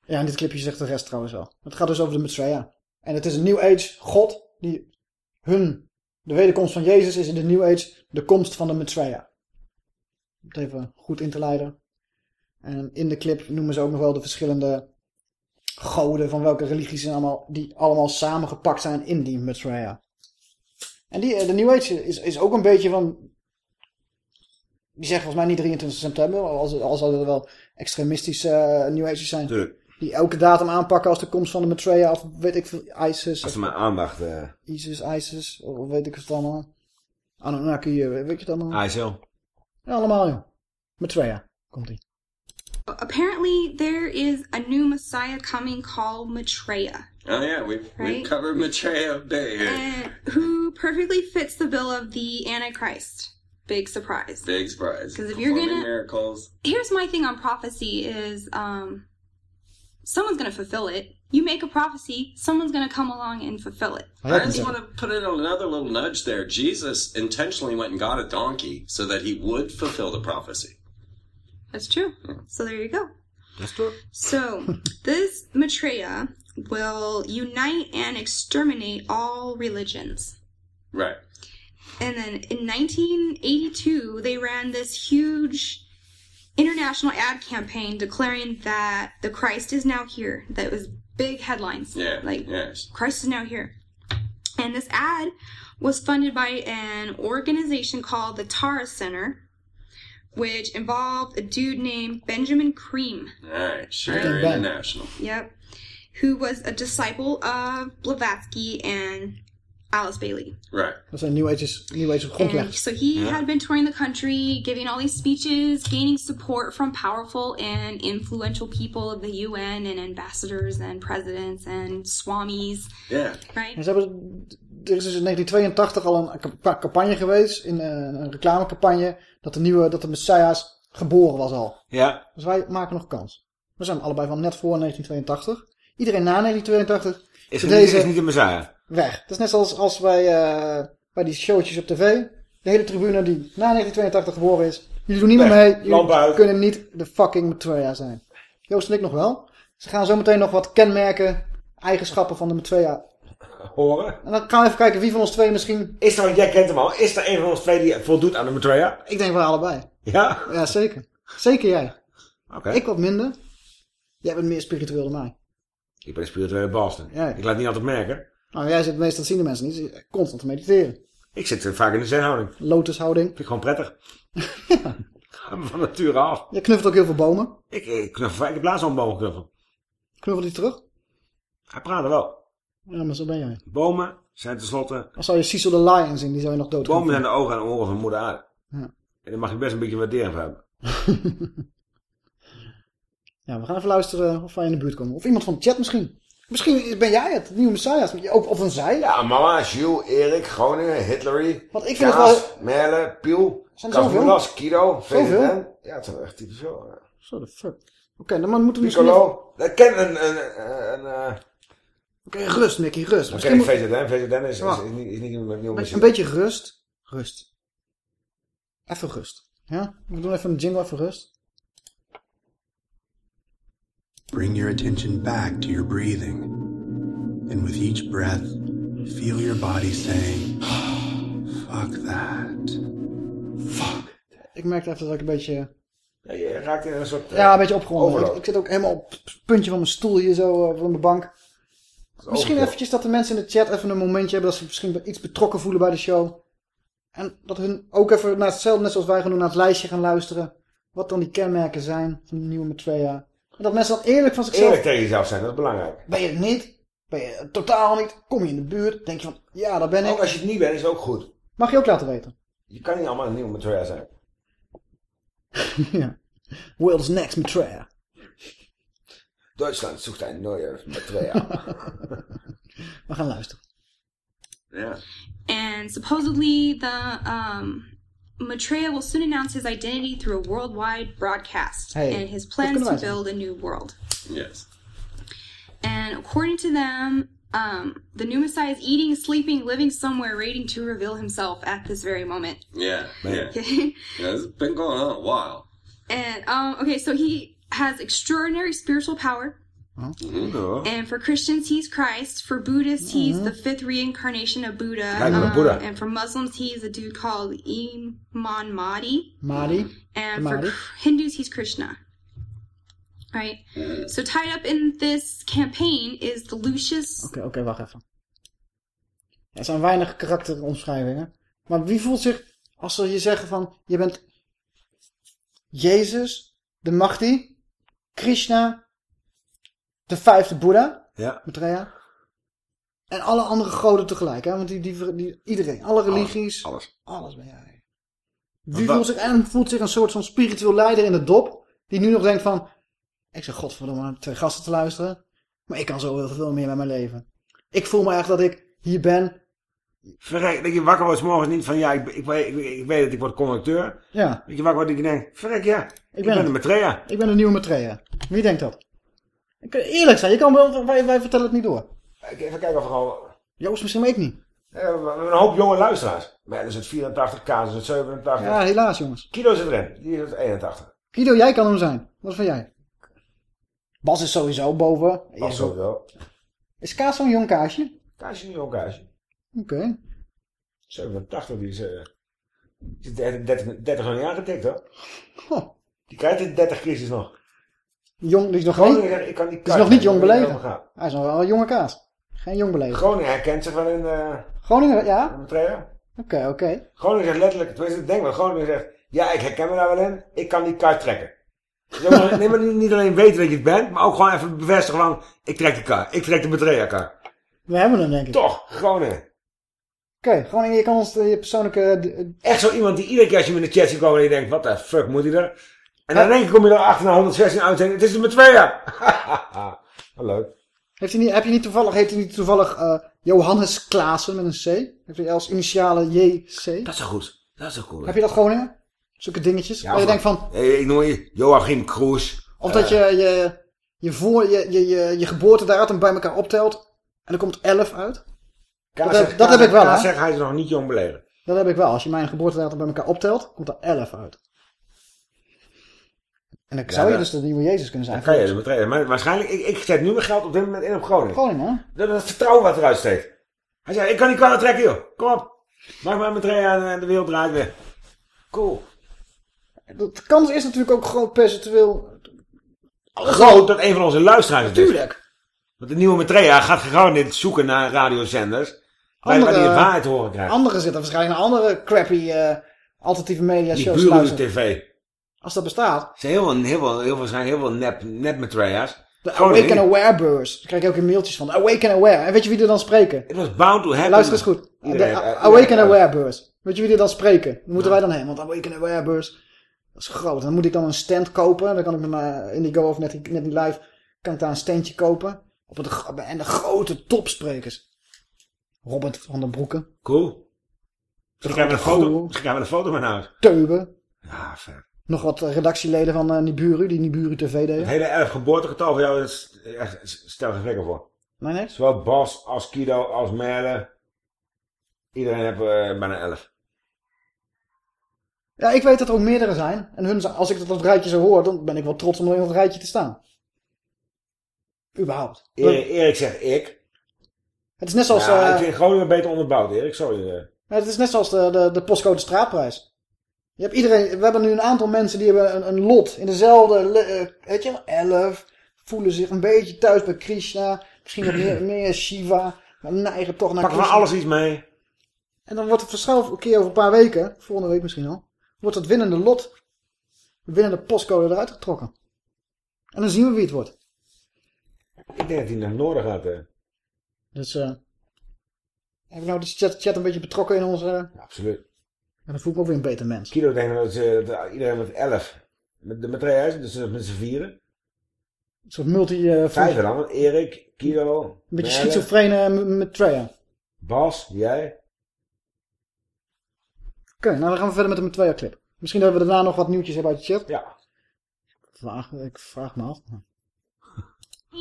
ja, in dit clipje zegt de rest trouwens wel. Het gaat dus over de Maitreya. En het is een New Age god die hun... De wederkomst van Jezus is in de New Age de komst van de Maitreya. Om het even goed in te leiden. En in de clip noemen ze ook nog wel de verschillende goden van welke religies zijn allemaal, die allemaal samengepakt zijn in die Maitreya. En die, eh, de New Age is, is ook een beetje van... Die zeggen volgens mij niet 23 september, als, als zouden er wel extremistische eh, New Ages zijn. Tuurlijk. Die elke datum aanpakken als de komst van de Maitreya of weet ik veel, ISIS. Als ze maar aandacht... eh ISIS, ISIS, of weet ik het allemaal. Anunnaki, eh, weet je het allemaal? ISL. Ja, allemaal, joh. Maitreya, komt ie. Apparently, there is a new Messiah coming called Maitreya, Oh yeah, we've Right? we've covered Maitreya Day here. and who perfectly fits the bill of the Antichrist. Big surprise. Big surprise. Because if you're gonna- miracles. Here's my thing on prophecy: is um, someone's gonna fulfill it. You make a prophecy, someone's gonna come along and fulfill it. I just want to put in another little nudge there. Jesus intentionally went and got a donkey so that he would fulfill the prophecy. That's true. So there you go. That's true. So this Maitreya will unite and exterminate all religions. Right. And then in 1982, they ran this huge international ad campaign declaring that the Christ is now here. That was big headlines. Yeah. Like, yes. Christ is now here. And this ad was funded by an organization called the Tara Center, which involved a dude named Benjamin Cream. All right. Sure. Big International. Yep. Who was a disciple of Blavatsky and Alice Bailey. Right. Dat zijn New Age's, New Age And so he had been touring the country, giving all these speeches, gaining support from powerful and influential people of the UN and ambassadors and presidents and swamis. Yeah. Right? En ze hebben, er is dus in 1982 al een ca- campagne geweest, in, eh, een reclamecampagne, dat de nieuwe, dat de Messias geboren was al. Ja. Dus wij maken nog kans. We zijn allebei van net voor 1982. Iedereen na 1982 Is, niet, deze is niet de Messiah. weg. Het is net zoals als bij, eh, bij die showtjes op tv. De hele tribune die na 1982 geboren is. Jullie doen niet meer mee. Jullie kunnen niet de fucking Maitreya zijn. Joost en ik nog wel. Ze gaan zo meteen nog wat kenmerken, eigenschappen van de Maitreya. Horen. En dan gaan we even kijken wie van ons twee misschien... Is er, jij kent hem al, is er een van ons twee die voldoet aan de Maitreya? Ik denk wel allebei. Ja? Ja, zeker. Zeker jij. Oké. Ik wat minder. Jij bent meer spiritueel dan mij. Ik ben een spirituele bastard. Ja. Ik laat het niet altijd merken. Nou, jij zit meestal, zien de mensen niet, constant te mediteren. Ik zit eh, vaak in de zenhouding. Lotushouding. Vind ik gewoon prettig. Ga me van nature af. Je knuffelt ook heel veel bomen. Ik, ik knuffel, ik heb laatst al een boom geknuffeld. Knuffelt die terug? Hij praat wel. Ja, maar zo ben jij. Bomen zijn tenslotte... Als zou je Cecil the Lion zien, die zou je nog dood Bomen zijn de ogen en oren van moeder aarde. Ja. En daar mag je best een beetje waardering voor hebben. Ja, we gaan even luisteren of wij in de buurt komen. Of iemand van de chat misschien. Misschien ben jij het, de nieuwe Messias. Of, of een zij. Ja, Mama, Jules, Erik, Groningen, Hitlery, Want ik vind het wel- Merle, Piel? Cavulas, Kido? VZN. Ja, het zijn echt typisch ja. Zo de fuck. Oké, dan moeten we misschien... Piccolo. Dat ken een... een, een, een eh, Oké, rust Mickey, rust. ik moet- VZN. VZN is, is, is, niet, is niet een nieuwe Een beetje rust. Rust. Even rust. Ja? We doen even een jingle, even rust. Bring your attention back to your breathing. And with each breath, feel your body saying, fuck that. Ik merkte even dat ik een beetje... Ja, je raakt in een soort... Ja, een beetje opgewonden. Ik, ik zit ook helemaal op het puntje van mijn stoel hier zo, eh, van mijn bank. Misschien overkill. eventjes dat de mensen in de chat even een momentje hebben dat ze misschien iets betrokken voelen bij de show. En dat hun ook even naar hetzelfde, net zoals wij gaan doen, naar het lijstje gaan luisteren. Wat dan die kenmerken zijn van de nieuwe Maitreya. En dat mensen dan eerlijk van zichzelf... Eerlijk tegen jezelf zijn, dat is belangrijk. Ben je het niet? Ben je het totaal niet? Kom je in de buurt? Denk je van, ja, daar ben ik. Ook als je het niet bent, is het ook goed. Mag je ook laten weten. Je kan niet allemaal een nieuwe Maitreya zijn. ja. World's next Maitreya. Duitsland zoekt een nieuwe Maitreya. We gaan luisteren. ja. And supposedly, the um, Maitreya will soon announce his identity through a worldwide broadcast Hey, and his plans to build a new world. Yes. And according to them, um, the new Messiah is eating, sleeping, living somewhere, waiting to reveal himself at this very moment. Yeah, yeah. Yeah. It's been going on a while. And um, okay, so he has extraordinary spiritual power. Mm-hmm. And for Christians, he's Christ. For Buddhists, he's Mhm. the fifth reincarnation of Buddha. Um, Boeddha. And for Muslims, he's a dude called Imam Mahdi. Mahdi. And De for Hindus, he's Krishna. Right? So tied up in this campaign is the Lucius. Oké, oké, wacht even. Er zijn weinig karakteromschrijvingen. Maar wie voelt zich, als ze je zeggen van, je bent Jezus, de Mahdi, Krishna, de vijfde Boeddha, Ja. Maitreya, en alle andere goden tegelijk, hè? Want die, die, die- iedereen, alle religies, Alles. alles ben jij. Voelt zich, en voelt zich een soort van spiritueel leider in de dop, die nu nog denkt van, ik zeg godverdomme naar twee gasten te luisteren, maar ik kan zo heel veel meer met mijn leven. Ik voel me echt dat ik hier ben, Verrek, dat je wakker wordt 's morgens niet van, ja, ik, ik, weet- ik, ik weet dat ik word conducteur. Ja. Dat je wakker wordt en je denkt, verrek, ja, ik, ben, het. een Maitreya. Ik ben een nieuwe Maitreya. Wie denkt dat? Ik kan eerlijk zijn, je kan wel, wij, wij vertellen het niet door. Even kijken of we gewoon... Joost misschien ik niet. Eh, we hebben een hoop jonge luisteraars. Maar ja, er zit 84, Kaas er zit 87. Ja, helaas jongens. Kido zit erin, die is het 81. Guido, jij kan hem zijn. Wat vind jij? Bas is sowieso boven. Bas sowieso. Is Kaas zo'n jong kaasje? Kaasje niet jong kaasje. Oké. 87, die is... die is 30, 30, 30 jaar getikt, hoor. Die krijgt de 30 crisis nog. Jong, die is nog, Groningen niet, zegt, ik kan die is nog niet jong niet belegen. gaat. Hij is nog wel een jonge kaas. Geen jong belegen. Groningen herkent zich wel in eh Groningen, ja? Oké, oké. Groningen zegt letterlijk, tenminste ik denk wel, Groningen zegt, ja ik herken me daar wel in, ik kan die kaart trekken. Nee, maar niet niet alleen weten dat je het bent, maar ook gewoon even bevestigen van, ik trek die kaart, ik trek de Maitreya kaart. We hebben hem denk ik. Toch, Groningen. Oké, Groningen, je kan ons eh, je persoonlijke... eh, d- Echt zo iemand die iedere keer als je in de chat ziet komen en je denkt, wat de fuck moet hij er? En dan denk ik kom je erachter na 116 uitzendingen, het is de Maitreya. Wel leuk. Heeft hij niet, heb je niet toevallig, heet hij niet toevallig eh, Johannes Klaassen met een C? Heeft hij als initiale JC? Dat is zo goed. Dat is zo cool. Heb je dat Groningen? Zulke dingetjes? waar je denkt van, Eh, Ik noem je Joachim Kroes. Of dat je je, je, voor, je, je, je, je geboortedatum bij elkaar optelt. En er komt 11 uit. Dat, heb, dat heb ik wel, zeg hij is nog niet jong belegen. Dat heb ik wel. Als je mijn geboortedatum bij elkaar optelt, komt er 11 uit. En dan zou je dus de nieuwe Jezus kunnen zijn. Dan kan je de Maitreya. Maar waarschijnlijk, ik, ik zet nu mijn geld op dit moment in op Groningen. Groningen, hè? Dat is het vertrouwen wat eruit steekt. Hij zei, ik kan die kaart trekken joh. Kom op. Maak maar Maitreya en de wereld draait weer. Cool. De kans is natuurlijk ook groot percentueel. Groot dat een van onze luisteraars het is. Tuurlijk. Want de nieuwe Maitreya gaat gegarandeerd zoeken naar radiozenders. Waar waar die de waarheid horen krijgt. Anderen zitten waarschijnlijk naar andere crappy eh, alternatieve media Die shows te buren. TV. Als dat bestaat. Er zijn heel veel, heel veel, heel zijn heel veel nep, nep Maitreya's. De Gewoon Awake and niet. Aware beurs. Daar krijg ik ook in mailtjes van. Awake and Aware. En weet je wie er dan spreken? It was bound to happen. Luister eens goed. Iedereen, de Awake and iedereen- Aware beurs. Weet je wie er dan spreken? Moeten wij dan heen. Want Awake and Aware beurs. Dat is groot. Dan moet ik dan een stand kopen. Dan kan ik met mijn Indigo of net, net niet live. Kan ik daar een standje kopen. Op het, en de grote topsprekers. Robert van den Broeke. Cool. Misschien een foto, misschien krijgen we een foto naar huis. Teube. Ja, vet. Nog wat redactieleden van eh, Niburu, die Niburu TV deden. Het hele elf geboortegetal van jou, is echt, stel geen flikker voor. Nee, nee. Zowel Bas als Kido als Merle. Iedereen heeft eh, bijna elf. Ja, ik weet dat er ook meerdere zijn. En hun, als ik dat op het rijtje zo hoor, dan ben ik wel trots om in dat rijtje te staan. Überhaupt. Erik, Erik zegt ik. Het is net zoals... Ja, eh, ik vind Groningen beter onderbouwd, Erik. Sorry. Ja, het is net zoals de, de, de postcode straatprijs. Je hebt iedereen, we hebben nu een aantal mensen die hebben een, een lot in dezelfde, eh, weet je, wel, elf. Voelen zich een beetje thuis bij Krishna. Misschien wat meer, meer Shiva. Maar neigen toch naar Pak van Krishna. alles iets mee. En dan wordt het verschil een keer over een paar weken, volgende week misschien al, wordt het winnende lot, de winnende postcode eruit getrokken. En dan zien we wie het wordt. Ik denk dat hij naar noorden gaat. eh. Dus, eh heb ik nou de chat, chat een beetje betrokken in onze... Ja, absoluut. En dan voel ik me ook weer een beter mens. Kilo denkt dat, ze, dat iedereen met elf. Met, met twee huizen, dus met z'n vieren. Een soort multi... eh, Vijf dan, want Erik, Kilo, Een beetje schizofrene met, Treya. Bas, jij. Oké, nou dan gaan we verder met de Metwea clip. Misschien dat we daarna nog wat nieuwtjes hebben uit de chat. Ja. Vraag, ik vraag me af.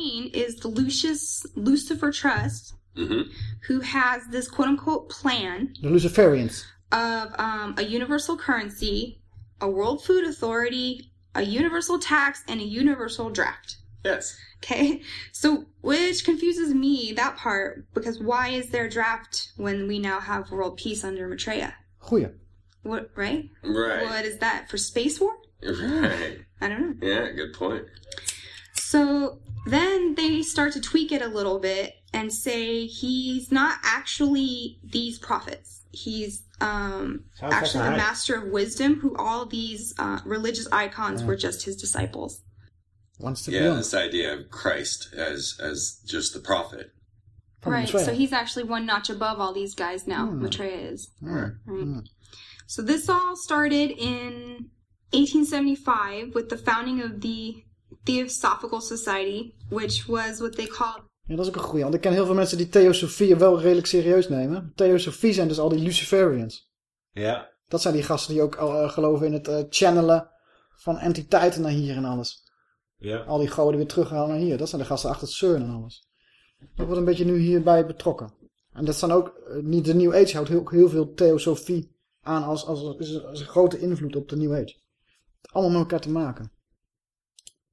Is the Lucius Lucifer Trust, who has this quote unquote plan The Luciferians. of um, a universal currency, a world food authority, a universal tax, and a universal draft. Yes. Okay, so which confuses me that part because why is there a draft when we now have world peace under Maitreya? Goeie. What right? Right. What is that for space war? Right. I don't know. Yeah, good point. So then they start to tweak it a little bit and say he's not actually these prophets. He's um, actually the master of wisdom, who all these uh, religious icons Yeah. were just his disciples. Wants to Yeah, this idea of Christ as as just the prophet. right. So he's actually one notch above all these guys now. Hmm. Maitreya is. Right. Right. So this all started in 1875 with the founding of the Theosophical Society, which was what they called Ja, dat is ook een goeie. Want ik ken heel veel mensen die Theosofie wel redelijk serieus nemen. Theosofie zijn dus al die Luciferians. Ja. Dat zijn die gasten die ook al, eh, geloven in het eh, channelen van entiteiten naar hier en alles. Ja. Al die goden weer terughalen naar hier. Dat zijn de gasten achter het CERN en alles. Dat wordt een beetje nu hierbij betrokken. En dat staan ook, eh, niet de New Age houdt heel, heel veel theosofie aan als, als, als, als een grote invloed op de New Age. Het allemaal met elkaar te maken.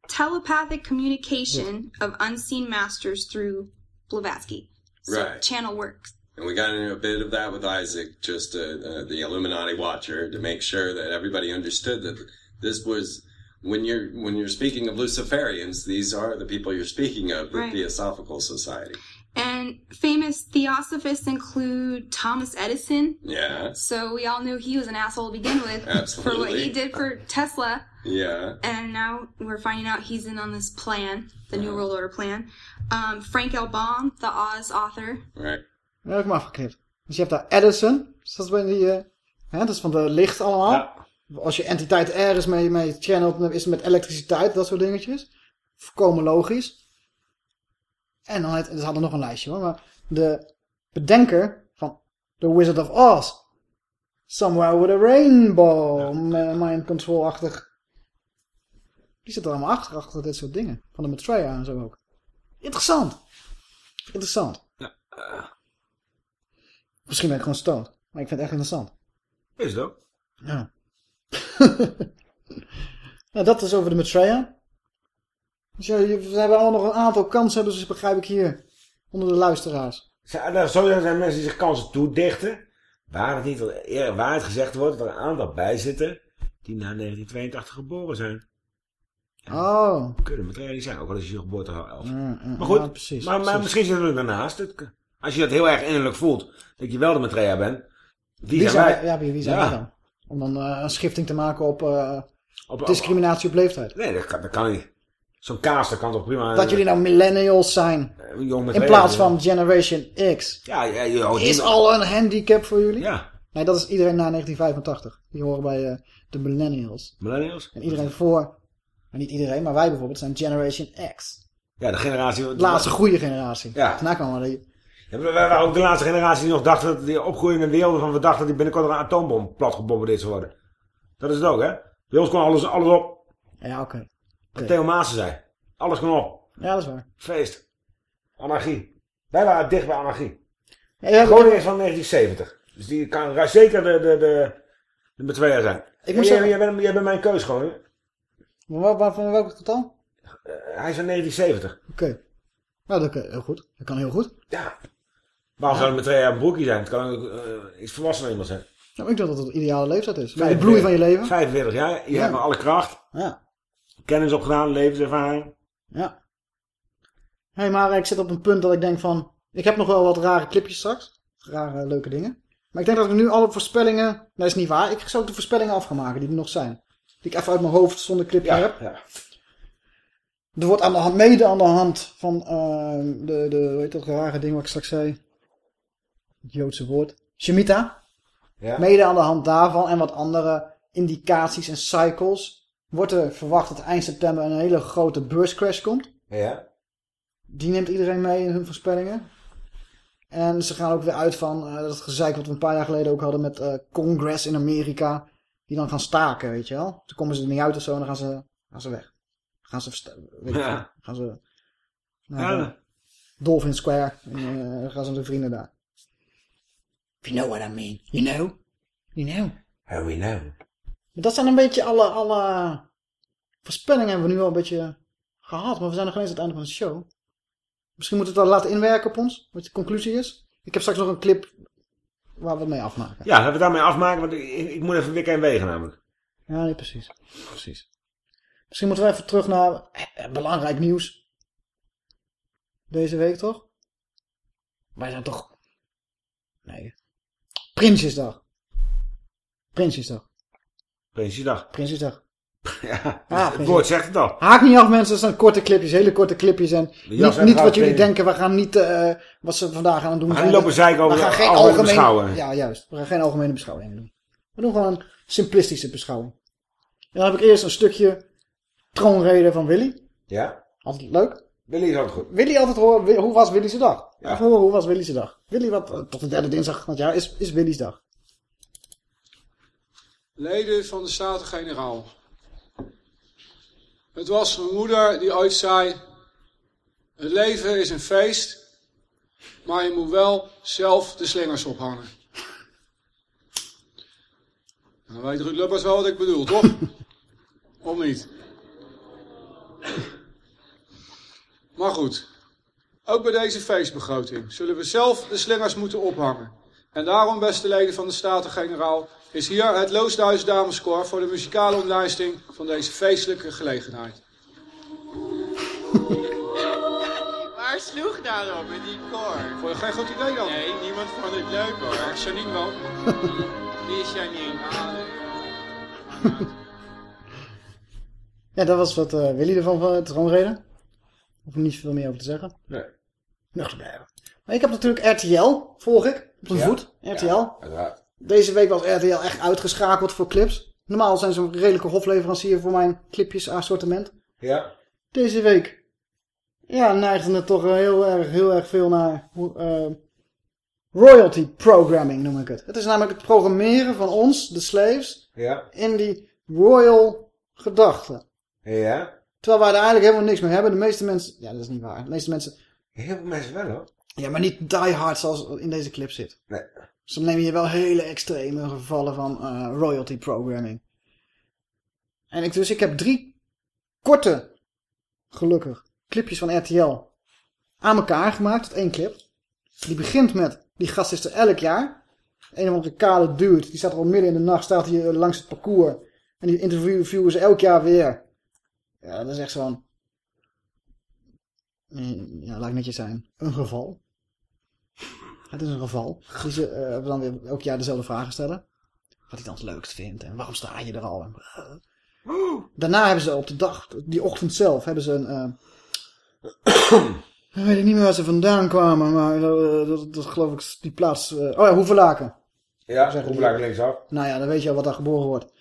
Telepathic communication of unseen masters through Blavatsky. So Right. channel works. And we got into a bit of that with Isaac, just uh, uh, the Illuminati watcher, to make sure that everybody understood that this was when you're when you're speaking of Luciferians, these are the people you're speaking of, the Right. Theosophical Society. And famous theosophists include Thomas Edison. Yeah, So we all knew he was an asshole to begin with for what he did for Tesla. Yeah, And now we're finding out he's in on this plan, the New World Order plan. Um, Frank L. Baum, the Oz author. right. Dat heb ik me afgeknipt. Dus je hebt daar Edison. Dus dat is, bij die, eh, hè, dat is van de licht allemaal. Als je entiteit ergens mee, mee channelt, dan is het met elektriciteit, dat soort dingetjes. Voorkomen logisch. En dan, het, er hadden nog een lijstje hoor. Maar de bedenker van The Wizard of Oz. Somewhere with a Rainbow. Mind control-achtig. Die zit er allemaal achter, achter dit soort dingen. Van de Maitreya en zo ook. Interessant. Interessant. Misschien ben ik gewoon stoned. Maar ik vind het echt interessant. Is het ook? Ja. nou, dat is over de Maitreya. Dus ja, je- we hebben allemaal nog een aantal kansen, dus begrijp ik hier. Onder de luisteraars. Er sowieso zijn mensen die zich kansen toedichten. Waar het niet eerder waarheid gezegd wordt, dat er een aantal bij zitten die na 1982 geboren zijn. Oh. Kunnen met die zijn, ook al is je geboorte al elf. Mm, mm, Maar goed, ja, precies, maar, maar precies. misschien zit er ook daarnaast. Het- als je dat heel erg innerlijk voelt, dat je wel de Maitreya bent. Wie, Wie zijn wij? ja, wie, wie zijn wij dan? Om dan eh, een schifting te maken op, eh, Op- discriminatie op leeftijd. Nee, dat kan, dat kan niet. Zo'n kaas, dat kan toch prima... Dat jullie nou millennials zijn. jong In plaats van Generation X. Ja, ja, houdt Is al een handicap voor jullie? Ja. Nee, dat is iedereen na 1985. Die horen bij eh, de millennials. Millennials? En iedereen voor... Maar niet iedereen, maar wij bijvoorbeeld zijn Generation X. Ja, de generatie... De laatste goede generatie. Ja. Daarna kwam wel die... Ja, wij waren ook de laatste generatie die nog dacht dat die opgroeiende wereld van we dachten dat die binnenkort een atoombom plat gebombardeerd zou worden. Dat is het ook, hè? Bij ons kon alles, alles op. Ja, oké. Wat Theo Maassen zei. Alles kon op. Ja, dat is waar. Feest. Anarchie. Wij waren dicht bij anarchie. Ja, ja, Groningen is van 1970. Dus die kan zeker de, de, de, de zijn. Ik Ik moet jij, zeggen- jij, bent, jij bent mijn keus gewoon. Maar waar, van welk getal? Eh, hij is van 1970. Oké. Nou, dat kan heel goed. Dat kan heel goed. Ja. Waarom zou het met twee jaar een broekje zijn? Het kan ook eh, iets volwassener iemand zijn. Nou, ik denk dat het de ideale leeftijd is. De 45 bloei van je leven. 45 jaar. Je Ja. hebt alle kracht. Ja. Kennis opgedaan, levenservaring. Ja. Hé, hey, maar ik zit op een punt dat ik denk van... Ik heb nog wel wat rare clipjes straks. Rare, leuke dingen. Maar ik denk dat ik nu alle voorspellingen... Nee, dat is niet waar. Ik zou ook de voorspellingen af gaan maken die er nog zijn. Die ik even uit mijn hoofd zonder clipje heb. Ja. Er wordt aan de hand, mede aan de hand van eh, de, de, hoe heet dat rare ding wat ik straks zei? Het Joodse woord. Shemitah. Ja. Mede aan de hand daarvan en wat andere indicaties en cycles wordt er verwacht dat eind september een hele grote beurscrash komt. Ja. Die neemt iedereen mee in hun voorspellingen. En ze gaan ook weer uit van eh, dat gezeik wat we een paar jaar geleden ook hadden met eh Congress in Amerika. Die dan gaan staken, weet je wel. Toen komen ze er niet uit of zo en dan gaan ze, gaan ze weg. Gaan ze, weet Ja. gaan ze naar Ja. Dolphin Square. En eh, gaan ze met hun vrienden daar. If you know what I mean. You know? You know? Oh, we know. Maar dat zijn een beetje alle, alle voorspellingen hebben we nu al een beetje gehad. Maar we zijn nog eens aan het einde van de show. Misschien moeten we het wel laten inwerken op ons. Wat de conclusie is. Ik heb straks nog een clip waar we het mee afmaken. Ja, laten we daarmee afmaken, want ik, ik, moet even weer en wegen namelijk. Ja, nee, precies. Precies. Misschien moeten we even terug naar eh, belangrijk nieuws. Deze week toch? Wij zijn toch... Nee. Prinsjesdag. Prinsjesdag. Prinsjesdag. Prinsjesdag. Ja, Ah, het woord zegt het al. Haak niet af mensen, dat zijn korte clipjes, hele korte clipjes. En niet, niet wat jullie denken, we gaan niet eh, wat ze vandaag gaan doen. We gaan lopen zeiken over We gaan geen algemene algemene beschouwing. Ja, juist. We gaan geen algemene beschouwingen doen. We doen gewoon een simplistische beschouwing. En dan heb ik eerst een stukje troonrede van Willy. Ja? Altijd leuk. Willy is ook goed. Willy altijd horen, hoe was Willy's dag? Ja. Even horen, hoe was Willy's dag? Willy, wat, eh, tot de derde dinsdag van het jaar is, is Willy's dag. Leden van de Staten-Generaal. Het was mijn moeder die ooit zei: Het leven is een feest, maar je moet wel zelf de slingers ophangen. Dan weet Ruud Lubbers wel wat ik bedoel, toch? of niet? Maar goed, ook bij deze feestbegroting zullen we zelf de slingers moeten ophangen. En daarom, beste leden van de Staten-Generaal, is hier het Loosduis Dameskoor voor de muzikale omlijsting van deze feestelijke gelegenheid. Waar sloeg daarop met die koor? Vond je geen goed idee dan? Nee, niemand vond het leuk hoor. Ja, Janine wel. Wie is Janine? Ja, dat was wat eh, Willy ervan van het troonrede. Hoef er niet veel meer over te zeggen. Nee. Nog te blijven. Maar ik heb natuurlijk RTL, volg ik, op Ja. voet. RTL. Uiteraard. Deze week was RTL echt uitgeschakeld voor clips. Normaal zijn ze een redelijke hofleverancier voor mijn clipjes assortiment. Ja. Deze week, ja, neigde het toch heel erg, heel erg veel naar eh, royalty programming noem ik het. Het is namelijk het programmeren van ons, de slaves, Ja. in die royal gedachten. Ja. Terwijl wij er eigenlijk helemaal niks mee hebben. De meeste mensen, ja dat is niet waar. De meeste mensen, Heel veel mensen wel hoor. ja maar niet die hard zoals in deze clip zit. Nee. Dus dan neem je wel hele extreme gevallen van eh, royalty programming. En ik, dus ik heb drie korte, gelukkig, clipjes van RTL aan elkaar gemaakt. tot één clip. Die begint met, die gast is er elk jaar. Een of andere kale dude, die staat al midden in de nacht, staat hier langs het parcours. En die interviewen ze elk jaar weer. Ja, dat is echt zo'n, ja, laat ik netjes zijn, een geval. Het is een geval. Ze eh, dan weer elk jaar dezelfde vragen stellen. Wat hij dan het leukst vindt en waarom sta je er al. En, eh. Daarna hebben ze op de dag, die ochtend zelf, hebben ze een... eh, ik weet niet meer waar ze vandaan kwamen, maar dat, dat, dat geloof ik die plaats... eh, oh ja, Hoevelaken. Ja, Zeggen hoe die- belangrijk linksaf. Nou ja, dan weet je al wat daar geboren wordt.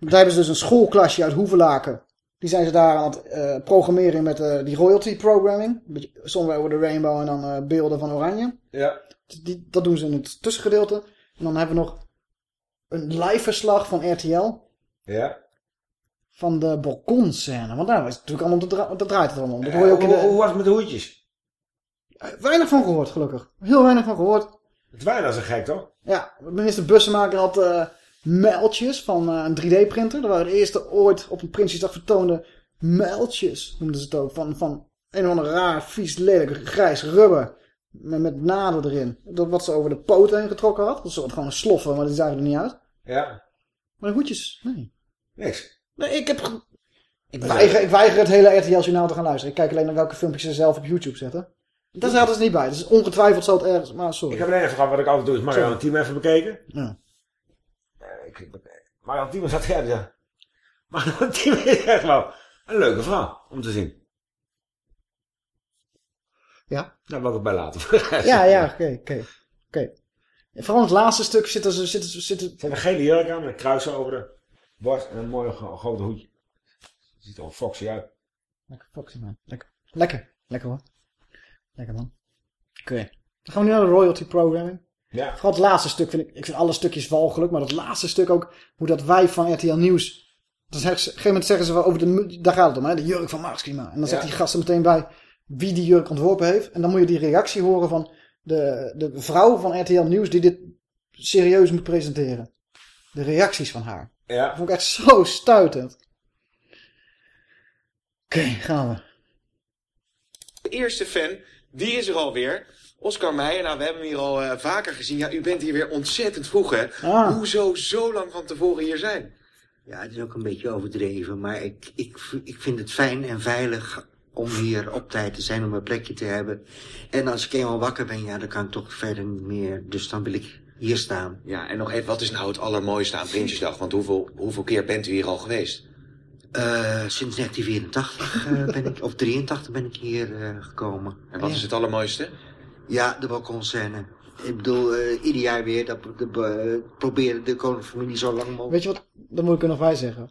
Daar hebben ze dus een schoolklasje uit Hoevelaken. Die zijn ze daar aan het eh, programmeren met eh, die royalty programming. Somewhere over the Rainbow en dan eh, beelden van Oranje. Ja. Die, dat doen ze in het tussengedeelte. En dan hebben we nog een live verslag van RTL. Ja. Van de balkonscène. Want daar is het natuurlijk allemaal dat draait het allemaal om. Dat hoor je ook in hoe, de, hoe was het met de hoedjes? Weinig van gehoord, gelukkig. Heel weinig van gehoord. Het waren zo gek, toch? Ja, minister Bussemaker had eh mijltjes van eh, een 3D-printer. Dat waren de eerste ooit op een Prinsjesdag vertoonde mijltjes, noemden ze het ook. Van, van een of ander raar, vies, lelijk, grijs rubber. Met, met naden erin. Dat wat ze over de poten heen getrokken had. Dat soort gewoon sloffen, maar die zagen er niet uit. Ja. Maar de hoedjes, nee. Niks. Nee, ik heb... Ik weiger, ik weiger het hele RTL-journaal te gaan luisteren. Ik kijk alleen naar welke filmpjes ze zelf op YouTube zetten. Daar zaten ze niet bij. Dus ongetwijfeld zal het ergens... Maar sorry. Ik heb alleen even gehad wat ik altijd doe, is en Team even bekeken. Ja. Ik, en Team zat ja, ja. Mario en Team is echt wel een leuke vrouw om te zien. Ja. Daar wil ik het bij laten. Ja, ja, oké, oké. Vooral in het laatste stuk zitten ze... Zitten, zitten... Ze hebben een gele jurk aan met een kruis over de borst en een mooi gro- groot hoedje. Ziet er wel foxy uit. Lekker foxy, man. Lekker. Lekker. Lekker hoor. Lekker man. Oké. Dan gaan we nu naar de royalty programming. Ja. Vooral het laatste stuk vind ik... Ik vind alle stukjes walgelijk. Maar dat laatste stuk ook... Hoe dat wijf van RTL Nieuws... Dan zeggen ze, op een gegeven moment zeggen ze wel over de... Daar gaat het om, hè. De jurk van Maxima. En dan zegt Ja. die gast er meteen bij... Wie die jurk ontworpen heeft. En dan moet je die reactie horen van... De, de vrouw van RTL Nieuws die dit serieus moet presenteren. De reacties van haar. Ja. Dat vond ik echt zo stuitend. Oké, gaan we. De eerste fan, die is er alweer. Oscar Meijer, nou we hebben hem hier al eh, vaker gezien. Ja, u bent hier weer ontzettend vroeg hè. Ah. Hoezo zo lang van tevoren hier zijn? Ja, het is ook een beetje overdreven, maar ik, ik, ik vind het fijn en veilig om hier op tijd te zijn, om een plekje te hebben. En als ik eenmaal wakker ben, ja, dan kan ik toch verder niet meer. Dus dan wil ik hier staan. Ja, en nog even, wat is nou het allermooiste aan Prinsjesdag? Want hoeveel, hoeveel keer bent u hier al geweest? Eh, sinds 1984 eh, ben ik, of 83 ben ik hier eh, gekomen. En wat is het allermooiste? Ja, de balkonscène. Ik bedoel, eh, ieder jaar weer dat de, de, proberen de koninkfamilie zo lang mogelijk... Weet je wat, dat moet ik er nog bij zeggen.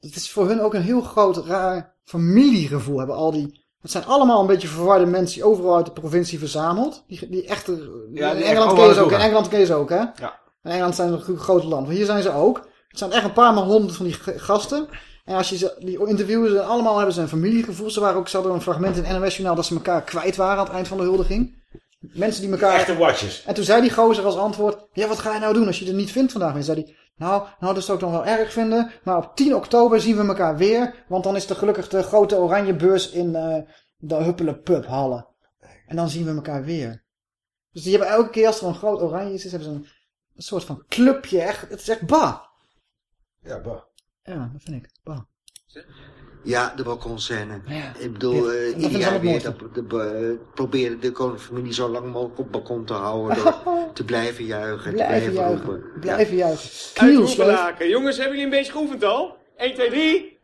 Het is voor hun ook een heel groot, raar familiegevoel hebben al die... Het zijn allemaal een beetje verwarde mensen die overal uit de provincie verzameld. Die, die echte... Ja, die in Engeland ken je ze ook. In Engeland ken je ze ook, hè? Ja. In Engeland zijn ze een groot land. Maar hier zijn ze ook. Het zijn echt een paar maar honderd van die gasten. En als je ze, die interviewen ze, allemaal hebben ze een familiegevoel. Ze waren ook, ze hadden een fragment in het NOS-journaal dat ze elkaar kwijt waren aan het eind van de huldiging. Mensen die elkaar... Echte watches. En toen zei die gozer als antwoord, ja wat ga je nou doen als je het niet vindt vandaag? En zei hij, nou, nou dat zou ik nog wel erg vinden. Maar op 10 oktober zien we elkaar weer. Want dan is er gelukkig de grote oranje beurs in eh, de Huppelen Pub Hallen. En dan zien we elkaar weer. Dus die hebben elke keer als er een groot oranje is, hebben ze een, een soort van clubje. Echt, het is echt bah. Ja, bah. Ja, dat vind ik. Bah. Ja, de balkonscène. Ja. Ik bedoel, Ja, eh, ieder ze jaar weer dat, de, de- proberen de zo lang mogelijk op het balkon te houden. Door te blijven juichen, Blijven te blijven juichen. roepen. Blijven juichen. Hoevelaken. Jongens, hebben jullie een beetje geoefend al? 1, 2, 3.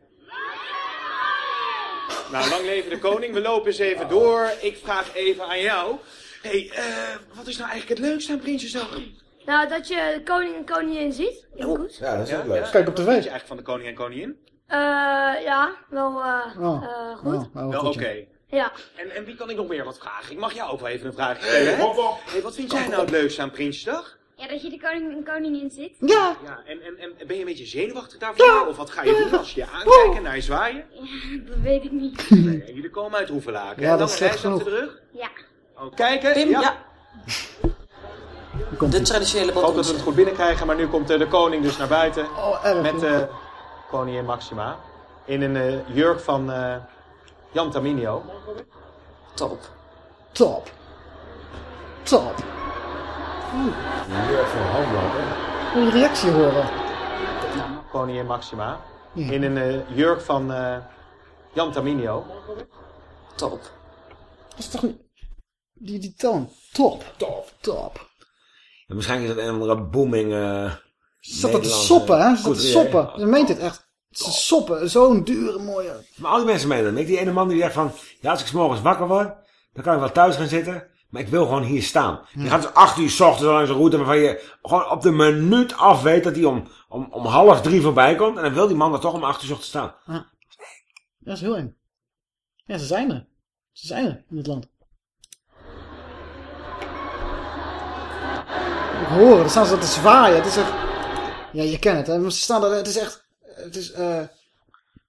Nou, lang leven de koning. We lopen eens even door. Ik vraag even aan jou. hey, eh, wat is nou eigenlijk het leukste aan Prinsjesdag? Nou, dat je de koning en koningin ziet. Heel goed. Ja, dat is ook leuk. ja. Kijk op tv. Wat je eigenlijk van de koning en koningin? Eh, ja, wel eh, Oh. eh, goed. Oh, wel oké. ja. Ja. En, en wie kan ik nog meer wat vragen? Ik mag jou ook wel even een vraagje stellen. Hey, wat vind jij nou het leukste aan Prinsjesdag? Ja, dat je de koning en koningin ziet. Ja. Ja, en, en, en ben je een beetje zenuwachtig daarvoor? Of wat ga je doen als je je aankijkt en naar je zwaaien? Ja, dat weet ik niet. Nee, jullie komen uit Hoevelaken. Ja, hè? dat is Lange slecht reis achter de genoeg. rug? Ja. Oh, kijken. Pim, ja. komt De traditionele Ik hoop dat we het goed binnenkrijgen, maar nu komt de koning dus naar buiten. Oh, erg. Met. Koningin Maxima. In een eh, jurk van eh, Jan Taminio. Top. Top. Top. Een jurk van Homeland, hè? Je reactie horen? Koningin Maxima. Ja. In een eh, jurk van eh, Jan Taminio. Top. Dat is toch. Die, die toon. Top. Top. Top. En waarschijnlijk is dat een of andere booming... eh Ze zat dat te soppen, hè? Ze zat te soppen. Ze meent het echt. Ze soppen. Zo'n dure, mooie... Maar al die mensen menen dat. Ik die ene man die zegt van... Ja, als ik 's morgens wakker word... Dan kan ik wel thuis gaan zitten. Maar ik wil gewoon hier staan. Je gaat dus acht uur s ochtends langs een route waarvan je gewoon op de minuut af weet dat hij om, om, om half drie voorbij komt. En dan wil die man er toch om acht uur s ochtends staan. Ja. Dat is heel eng. Ja, ze zijn er. Ze zijn er in het land. Ik hoor, er staan ze te zwaaien. Het is echt... Ja, je kent het, hè. Ze staan er, het is echt... Het is, eh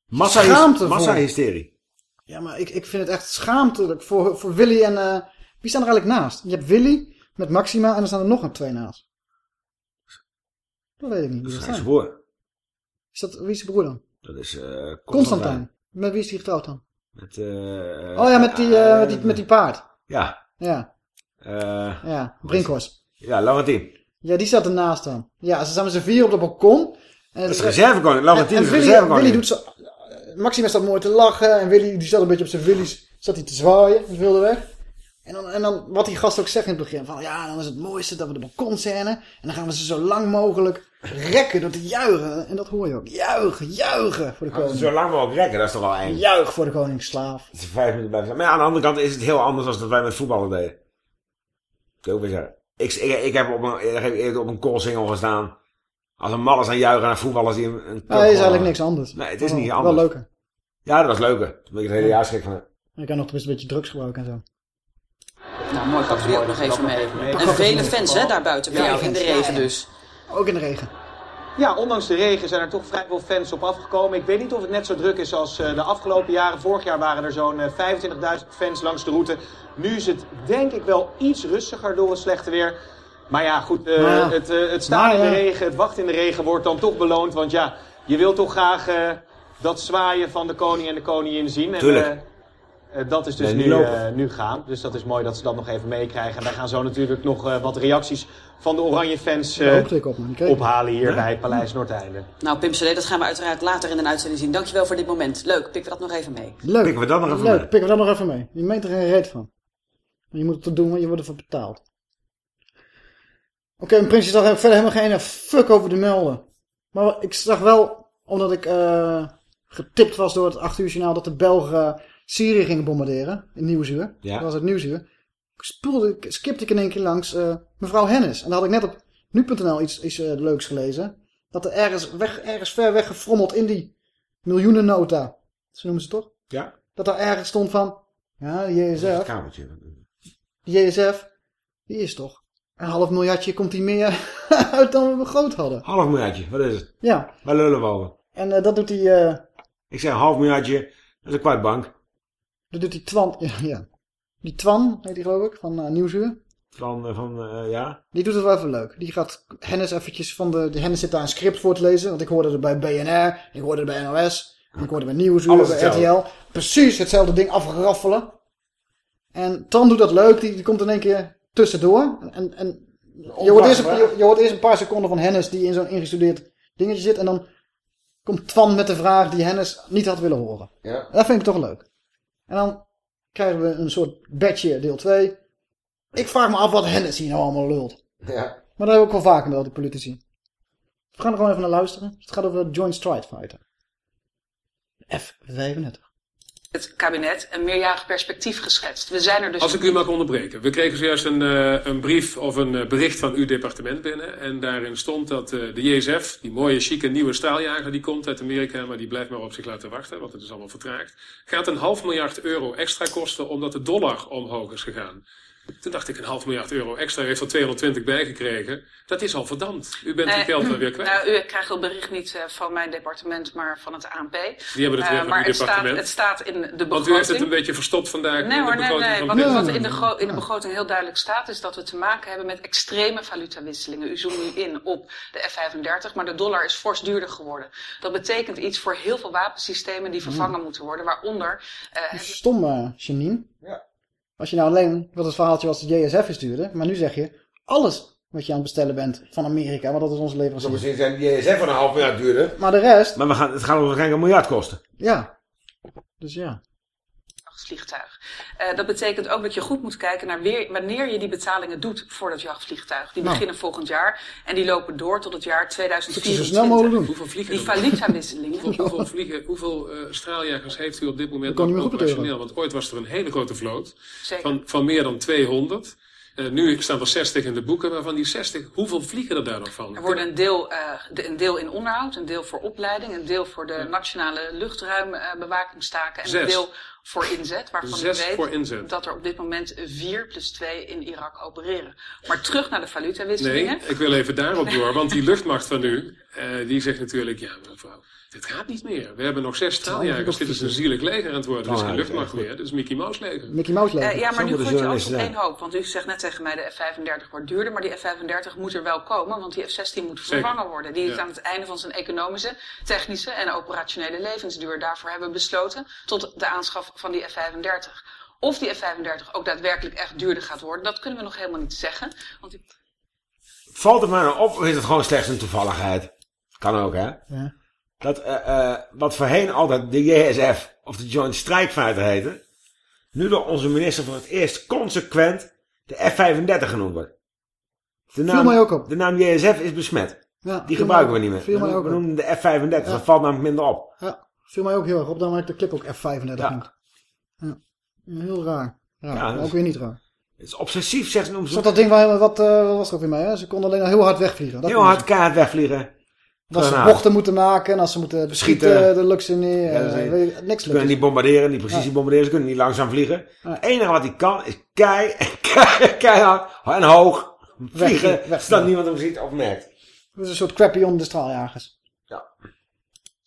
Massa, schaamtevol. massa-hysterie. Ja, maar ik, ik vind het echt schaamtelijk voor, voor Willy en... eh, wie staan er eigenlijk naast? Je hebt Willy met Maxima en er staan er nog een twee naast. Dat weet ik niet wie dat is zijn. voor. Is dat, wie is de broer dan? Dat is eh Constantijn. Met wie is die getrouwd dan? Met, eh, oh ja, met die, met die, met die paard. Ja. Ja, ja. Brinkhorst. ja, Laurentien. Ja, die staat ernaast dan. Ja, ze staan met z'n vier op het balkon. En Dat is reservekoning. Laurentien en, is reservekoning. Willy doet zo... Maxima staat mooi te lachen. En Willy die staat een beetje op zijn Willy's... Staat hij te zwaaien. Dat wilde weg. En dan, en dan wat die gast ook zegt in het begin. Van ja, dan is het mooiste dat we de balkonscène. En dan gaan we ze zo lang mogelijk rekken door te juichen. En dat hoor je ook. Juichen, juichen voor de koning. Zo lang mogelijk rekken, dat is toch wel eng. Juich voor de koningsslaaf. Dat ze vijf minuten blijven staan. Maar ja, aan de andere kant is het heel anders dan dat wij met voetballen deden. Ik ook weer zeggen. Ik, ik, ik heb op een, ik op een koolsingel gestaan. Als een man is aan juichen naar voetballers die een, een Ja, is eigenlijk niks anders. Nee, het is Wel- niet wel anders. leuker. Ja, dat was leuker. Toen ben ik het hele jaar schrik van. Je kan nog een beetje drugs gebruiken en zo. Nou, mooi, ook nog even mee. En vele fans hè, daar buiten bij Ja, jou in de regen dus. Ook in de regen. Ja, ondanks de regen zijn er toch vrij veel fans op afgekomen. Ik weet niet of het net zo druk is als eh, de afgelopen jaren. Vorig jaar waren er zo'n eh, 25.000 fans langs de route. Nu is het denk ik wel iets rustiger door het slechte weer. Maar ja, goed, eh, ja. het, eh, het staan in de regen, het wachten in de regen wordt dan toch beloond. Want ja, je wilt toch graag eh, dat zwaaien van de koning en de koningin zien. En, Tuurlijk. eh, eh, dat is dus Nee, nu, eh, nu gaan. Dus dat is mooi dat ze dat nog even meekrijgen. En wij gaan zo natuurlijk nog eh, wat reacties van de oranje fans eh, op, ophalen hier bij Paleis Noordeinde. Nou, Pim CD, dat gaan we uiteraard later in een uitzending zien. Dankjewel voor dit moment. Leuk, pikken we dat nog even mee. Leuk. Pikken we dat nog even Leuk, mee. pikken we dat nog even mee. Je meent er geen reet van. Maar je moet het toch doen, want je wordt ervoor betaald. Oké, mijn Prinsjesdag heb ik verder helemaal geen fuck over de melden. Maar ik zag wel, omdat ik eh, getipt was door het 8 uur journaal, dat de Belgen Syrië gingen bombarderen. In Nieuwsuur. Ja. Dat was het Nieuwsuur. Spoelde, ik- skipte ik in één keer langs eh, mevrouw Hennis. En daar had ik net op nu.nl iets, iets eh, leuks gelezen. Dat er ergens, weg, ergens ver weg gefrommeld in die miljoenennota. Zo noemen ze het toch? Ja. Dat daar ergens stond van... Ja, de JSF. kamertje. De JSF. Die is toch... Een half miljardje komt die meer uit dan we begroot hadden. Half miljardje, wat is het? Ja. Waar lullen we over? En eh, dat doet die... Ik zeg een half miljardje, dat is een kwartbank. Dat doet die Twan... Ja, ja. Die Twan, heet die geloof ik, van eh, Nieuwsuur. Van, eh, van eh, ja. Die doet het wel even leuk. Die gaat Hennis eventjes van de... de Hennis zit daar een script voor te lezen. Want ik hoorde het bij BNR. Ik hoorde het bij NOS. Ik hoorde het bij Nieuwsuur, Alles bij hetzelfde. RTL. Precies hetzelfde ding afraffelen. En Twan doet dat leuk. Die, die komt in één keer tussendoor. En, en je, hoort eerst een, je, je hoort eerst een paar seconden van Hennis die in zo'n ingestudeerd dingetje zit. En dan komt Twan met de vraag die Hennis niet had willen horen. Ja. Dat vind ik toch leuk. En dan krijgen we een soort badge deel 2. Ik vraag me af wat Hennis hier nou allemaal lult. Ja. Maar dat heb ik wel vaker met al die politici. We gaan er gewoon even naar luisteren. Het gaat over Joint Strike Fighter. F-35. Het kabinet een meerjarig perspectief geschetst. We zijn er dus... Als ik u mag onderbreken. We kregen zojuist een, eh, een brief of een eh, bericht van uw departement binnen. En daarin stond dat eh, de JSF, die mooie, chique nieuwe straaljager, die komt uit Amerika, maar die blijft maar op zich laten wachten, want het is allemaal vertraagd. Gaat een half miljard euro extra kosten omdat de dollar omhoog is gegaan. Toen dacht ik, een half miljard euro extra heeft er 220 bijgekregen. Dat is al verdampt. U bent uw geld dan weer kwijt. Nou, u krijgt het bericht niet eh, van mijn departement, maar van het ANP. Die hebben het Eh, weer van maar het staat, departement. het staat in de begroting. Want u heeft het een beetje verstopt vandaag. in Nee de hoor, nee, begroting nee. Wat, wat in, de in de begroting heel duidelijk staat, is dat we te maken hebben met extreme valutawisselingen. U zoomt nu in op de F-35, maar de dollar is fors duurder geworden. Dat betekent iets voor heel veel wapensystemen die vervangen moeten worden, waaronder... eh, Stom, eh, Janine. Ja. Als je nou alleen, wat het verhaaltje was, de JSF is duurder. Maar nu zeg je, alles wat je aan het bestellen bent van Amerika, want dat is onze leverancier. Misschien zijn die JSF van een half miljard duurder. Maar de rest, Maar we gaan, het gaat waarschijnlijk een miljard kosten. ja. Dus ja. Jachtvliegtuig. Eh, dat betekent ook dat je goed moet kijken naar weer, wanneer je die betalingen doet voor dat jachtvliegtuig. Die Nou. beginnen volgend jaar en die lopen door tot het jaar 2024. Zo snel mogelijk doen. Hoeveel vliegen Die valutawisselingen. Hoeveel, hoeveel, vliegen, hoeveel eh, straaljagers heeft u op dit moment Dat kan nog niet meer goed operationeel? Want ooit was er een hele grote vloot Zeker. van, van meer dan 200. Eh, nu staan er 60 in de boeken, maar van die 60, hoeveel vliegen er daar nog van? Er worden een deel, eh, de- een deel in onderhoud, een deel voor opleiding, een deel voor de nationale luchtruimbewaakingstaken en een deel voor inzet. Waarvan Zes u weet voor inzet. dat er op dit moment vier plus twee in Irak opereren. Maar terug naar de Nee, valutawisselingen. ik wil even daarop door, want die luchtmacht van u, eh, die zegt natuurlijk, ja mevrouw, dit gaat niet meer. We hebben nog zes straaljagers, dit is een zielig leger aan het worden. Dit is Oh, geen ja, luchtmacht meer, dit is Mickey Mouse leger. Mickey Mouse leger. Eh, ja, maar nu gooit je alles op één hoop. Want u zegt net tegen mij, de F-35 wordt duurder. Maar die F-35 moet er wel komen, want die F-16 moet Zeker. vervangen worden. Die is Ja. aan het einde van zijn economische, technische en operationele levensduur. Daarvoor hebben we besloten tot de aanschaf van die F-35. Of die F-35 ook daadwerkelijk echt duurder gaat worden, dat kunnen we nog helemaal niet zeggen. Want die... Valt het nou op of is het gewoon slechts een toevalligheid? Kan ook, hè? Ja. Dat eh, eh, wat voorheen altijd de JSF of de Joint Strike Fighter heette, nu door onze minister voor het eerst consequent de F-35 genoemd wordt. De Viel mij ook op. De naam JSF is besmet. Ja, Die gebruiken mij we niet meer. viel mij we ook op. noemen de F-35, dat valt namelijk minder op. Ja, viel mij ook heel erg op. Dan ik de clip ook F35 noemt. Ja. Heel raar. Ja, Ja, ook weer niet raar. Het is obsessief, zegt ze. noemen ze. dat ding waar, wat, eh, wat was er ook weer mee? Hè? Ze konden alleen maar heel hard wegvliegen. Dat Heel hard keihard wegvliegen. Dat ze Granaten. bochten moeten maken en als ze moeten beschieten, Schieten. de ze neer. Ja, dat eh, weet je, niks Ze kunnen niet bombarderen, niet precies Ja. bombarderen. Ze kunnen niet langzaam vliegen. Het enige wat hij kan is kei, kei, keihard en hoog vliegen. Weg- zodat niemand hem ziet of merkt. Dat is een soort crappy om de straaljagers.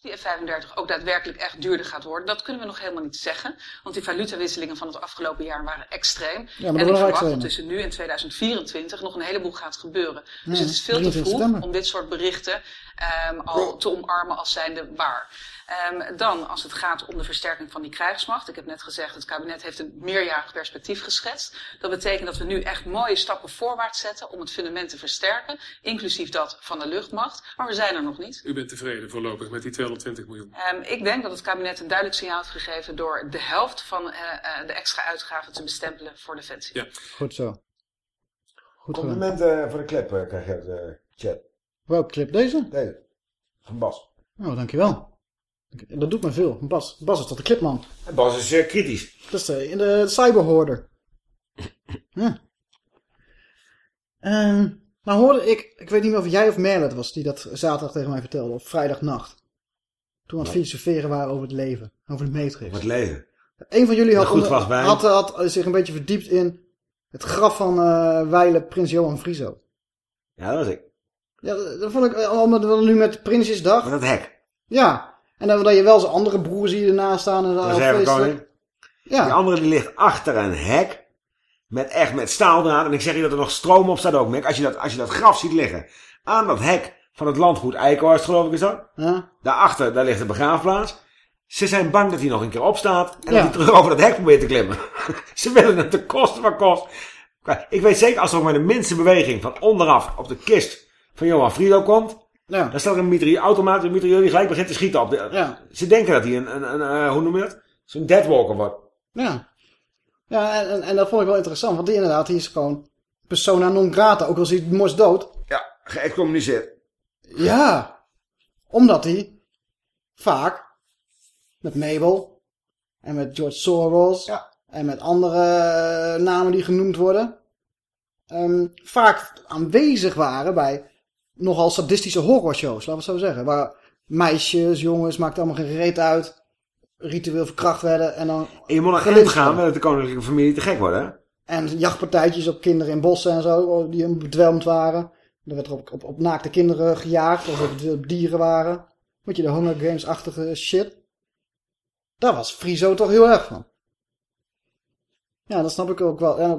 Die F-35 ook daadwerkelijk echt duurder gaat worden, dat kunnen we nog helemaal niet zeggen. Want die valutawisselingen van het afgelopen jaar waren extreem. maar dat en ik verwacht dat tussen nu en 2024 nog een heleboel gaat gebeuren. Dus Ja, het is veel te 23 vroeg om dit soort berichten ehm, al te omarmen als zijnde waar. Ehm, dan, als het gaat om de versterking van die krijgsmacht. Ik heb net gezegd, het kabinet heeft een meerjarig perspectief geschetst. Dat betekent dat we nu echt mooie stappen voorwaarts zetten om het fundament te versterken. Inclusief dat van de luchtmacht. Maar we zijn er nog niet. U bent tevreden voorlopig met die 220 miljoen. Ehm, ik denk dat het kabinet een duidelijk signaal heeft gegeven door de helft van eh, eh, de extra uitgaven te bestempelen voor defensie. Ja. Goed zo. Goed gedaan. Complimenten voor de clip eh, krijg je uit de chat. Welke clip? Deze? Deze. Van Bas. Oh, dankjewel. Dat doet me veel. Bas, Bas is tot de clipman. Bas is eh, kritisch. Dat is eh, in de cyberhoorder. Ja. Ehm, nou hoorde ik, ik weet niet meer of jij of Merle het was die dat zaterdag tegen mij vertelde, of vrijdagnacht. Toen we aan het filosoferen waren over het leven, over de matrix. Wat leven. Een van jullie had, goed had, had, zich een beetje verdiept in het graf van eh Weile Prins Johan Frieso. Ja, dat was ik. Ja, dat dat vond ik al met, nu met Prinsjesdag. Met dat hek. Ja, en dan dat je wel zijn andere broer zie je ernaast staan. En Reservekoning. Ja. Die andere die ligt achter een hek. Met echt met staaldraad. En ik zeg je dat er nog stroom op staat ook, Mick. Als je dat, als je dat graf ziet liggen. Aan dat hek van het landgoed Eikenhorst, geloof ik is dat. Ja. Daarachter, daar ligt de begraafplaats. Ze zijn bang dat hij nog een keer opstaat. En Ja. dat hij terug over dat hek probeert te klimmen. Ze willen het te kosten wat kost. Ik weet zeker, als er ook maar de minste beweging van onderaf op de kist van Johan Friedo komt. Ja. Dan staat er een mitrailleur, automaat, een mitrailleur die gelijk begint te schieten op de... Ja. Ze denken dat hij een, een, een eh, hoe noem je dat? Zo'n deadwalker wordt. Ja. Ja, en, en, en dat vond ik wel interessant. Want die inderdaad, die is gewoon persona non grata. Ook al is hij mors dood. Ja, geëxcommuniceerd. Ja. Omdat hij vaak met Mabel en met George Soros en met andere eh, namen die genoemd worden, ehm, vaak aanwezig waren bij nogal sadistische horrorshows, laten we het zo zeggen. Waar meisjes, jongens, maakt allemaal geen reet uit, ritueel verkracht werden en dan... En je moet nog gelyncht gaan met de koninklijke familie te gek worden, hè? En jachtpartijtjes op kinderen in bossen en zo, die bedwelmd waren. Er werd er op, op, op naakte kinderen gejaagd, alsof het dieren waren. Weet je, de Hunger Games-achtige shit. Daar was Friso toch heel erg van. Ja, dat snap ik ook wel. Ja,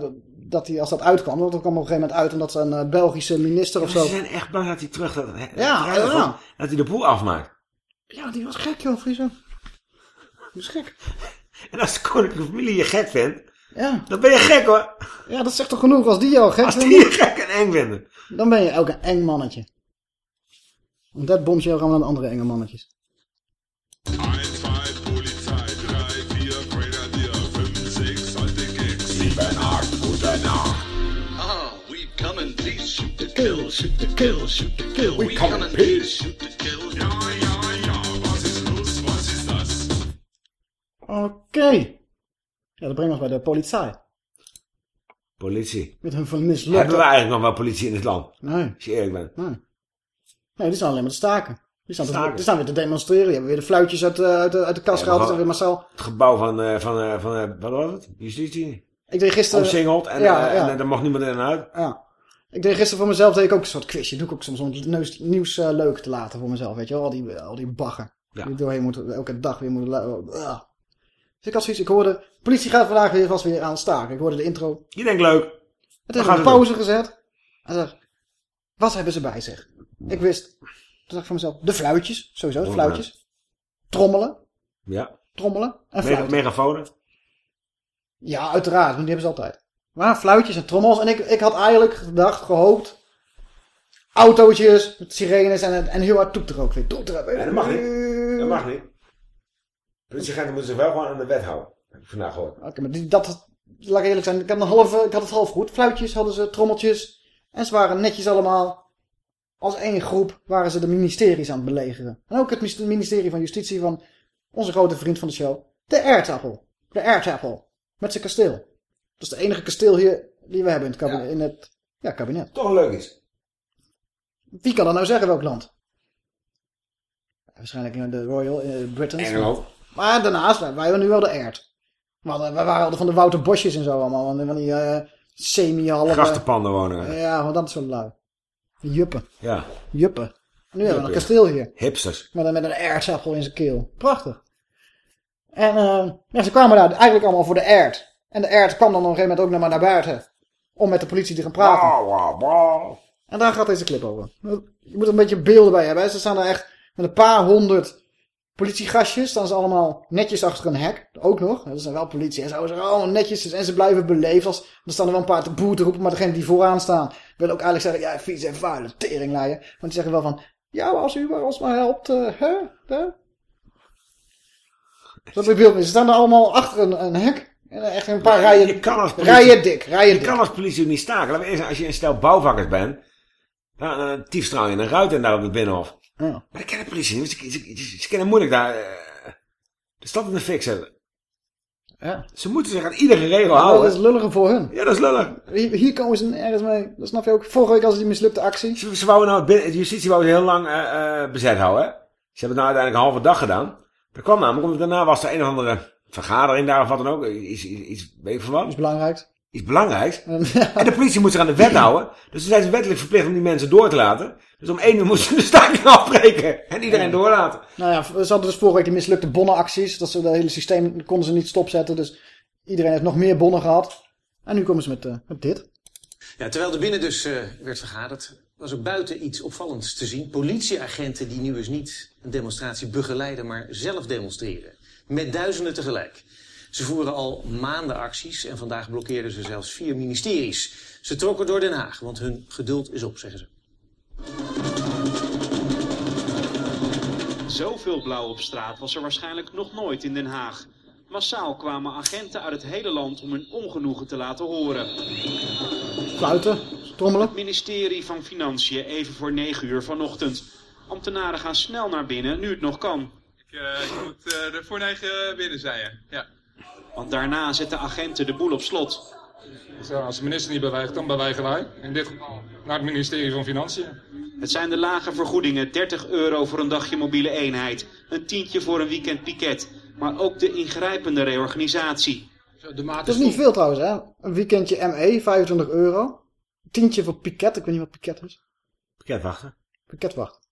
dat- hij, als dat uitkwam, dat kwam op een gegeven moment uit omdat ze een eh, Belgische minister of zo... Ze zijn echt bang dat hij terug... Dat, Ja, dat, ja. dat hij de boel afmaakt. Ja, die was gek, joh, Friso. Die was gek. En als de koninklijke familie je gek vindt, Ja. dan ben je gek hoor. Ja, dat zegt toch genoeg als die jou gek Als die je gek en eng vinden. Dan ben je ook een eng mannetje. Om dat bombshell gaan we naar de andere enge mannetjes. Kill, shoot to kill, shoot to kill. We come in peace. Shoot to kill. Ja, ja, ja. Was is los, was is das? Oké. Ja, dat brengt ons bij de politie. Politie. Met hun van mislukte... Hebben we eigenlijk nog wel politie in het land? Nee. Als je eerlijk bent. Nee. Nee, die staan alleen maar te staken. Die staan, te- Staken. die staan weer te demonstreren. Die hebben weer de fluitjes uit, eh, uit, de, uit de kast Ja, gehaald. weer massaal. Het gebouw van, eh, van, eh, van eh, wat was het? Justitie? Ik deed gisteren... Omsingeld en, Ja, eh, ja. en eh, daar mocht niemand in en uit. Ja. Ik deed gisteren voor mezelf deed ik ook een soort quizje. Doe ik ook soms om het nieuws, nieuws eh, leuk te laten voor mezelf. Weet je wel, al die, al die bagger. Ja. Die doorheen moeten, elke dag weer moeten... lu- Ugh. Dus ik had zoiets, ik hoorde... Politie gaat vandaag weer, was weer aan staken. Ik hoorde de intro. Je denkt leuk. Het gaan een ze pauze gezet. En zeg, wat hebben ze bij zich? Ik wist, toen dacht ik van mezelf, de fluitjes, sowieso, de Oh, fluitjes. Trommelen, Ja. trommelen en fluiten. megafonen. Ja, uiteraard, want die hebben ze altijd. Maar fluitjes en trommels. En ik, ik had eigenlijk gedacht, gehoopt, autootjes met sirenes en, en heel hard toeter ook weer. Toeter. Nee, dat mag niet. Dat mag niet. Politieagenten moeten zich wel gewoon aan de wet houden. Heb ik vandaag gehoord. Oké, maar die, dat, laat ik eerlijk zijn, ik had, een halve, ik had het half goed. Fluitjes hadden ze, trommeltjes. En ze waren netjes allemaal, als één groep, waren ze de ministeries aan het belegeren. En ook het ministerie van Justitie van onze grote vriend van de show, de aardappel. De aardappel. Met zijn kasteel. Dat is de enige kasteel hier die we hebben in het kabinet. In het, ja, kabinet. Toch een leuk iets. Wie kan dat nou zeggen, welk land? Waarschijnlijk de Royal eh, Britain. Engeland. Maar daarnaast, wij hebben nu wel de Aard. We, waren al van de Wouter Bosjes en zo allemaal. Van die eh semi-halve... Grachtenpanden wonen. Ja, want dat is zo lui. Juppen. Ja. Juppen. En nu hebben we een ja. kasteel hier. Hipsters. Met een, met een aardappel in zijn keel. Prachtig. En eh, ja, ze kwamen daar eigenlijk allemaal voor de aard. En de aard kwam dan op een gegeven moment ook naar, maar naar buiten. Om met de politie te gaan praten. En daar gaat deze clip over. Je moet er een beetje beelden bij hebben. hè. Ze staan er echt met een paar honderd politiegastjes. Staan ze allemaal netjes achter een hek. Ook nog. Dat zijn wel politie. En zo zijn allemaal netjes. En ze blijven beleefd. Als, er staan er wel een paar te boer te roepen. Maar degene die vooraan staan. willen ook eigenlijk zeggen. Ja, vies en vuile teringleier. Want die zeggen wel van. Ja, als u ons maar helpt. eh, hè? hè? Dat beeld. Ze staan er allemaal achter een, een hek. En echt een paar rijen. Je kan als politie, rijen dik. Rijen je dik. kan als politie niet staken. Als je een stel bouwvakkers bent. Dan, dan tiefstraal je een ruit en daar op het binnenhof. Ja. Maar dat kennen de politie niet. Ze, ze, ze, ze kennen moeilijk daar eh, de stad in de fik zetten. Ja. Ze moeten zich aan iedere regel Ja, houden. dat is lulliger voor hun. Ja, dat is lullig. Hier, hier komen ze ergens mee. Dat snap je ook. Vorige week als die mislukte actie. Ze, ze wouden nou, binnen- de justitie wou ze heel lang eh, eh, bezet houden. Hè? Ze hebben het nou uiteindelijk een halve dag gedaan. Dat kwam namelijk, omdat daarna was er een of andere vergadering daar of wat dan ook. Iets, iets, iets weet ik van wat. Iets belangrijks. Iets belangrijks. En de politie moet zich aan de wet houden. Dus toen zijn ze wettelijk verplicht om die mensen door te laten. Dus om één uur moesten ze de staking afbreken. En iedereen doorlaten. Nou ja, ze hadden dus vorige week die mislukte bonnenacties. Dat ze dat hele systeem konden ze niet stopzetten. Dus iedereen heeft nog meer bonnen gehad. En nu komen ze met, eh, met dit. Ja, terwijl er binnen dus eh, werd vergaderd, was er buiten iets opvallends te zien. Politieagenten die nu eens niet een demonstratie begeleiden, maar zelf demonstreren. Met duizenden tegelijk. Ze voeren al maanden acties en vandaag blokkeerden ze zelfs vier ministeries. Ze trokken door Den Haag, want hun geduld is op, zeggen ze. Zoveel blauw op straat was er waarschijnlijk nog nooit in Den Haag. Massaal kwamen agenten uit het hele land om hun ongenoegen te laten horen. Fluiten, trommelen. Het ministerie van Financiën even voor 9 uur vanochtend. Ambtenaren gaan snel naar binnen, nu het nog kan. Ik, eh, ik moet eh, er voor negen binnen zijn, ja. Want daarna zetten agenten de boel op slot. Zo, als de minister niet beweegt, dan bewegen wij. In dit geval naar het ministerie van Financiën. Het zijn de lage vergoedingen, 30 euro voor een dagje mobiele eenheid. Een tientje voor een weekend piket. Maar ook de ingrijpende reorganisatie. Dat is niet veel trouwens, hè. Een weekendje ME, 25 euro. Tientje voor piket. Ik weet niet wat piket is. Pakketwachten. Pakketwacht.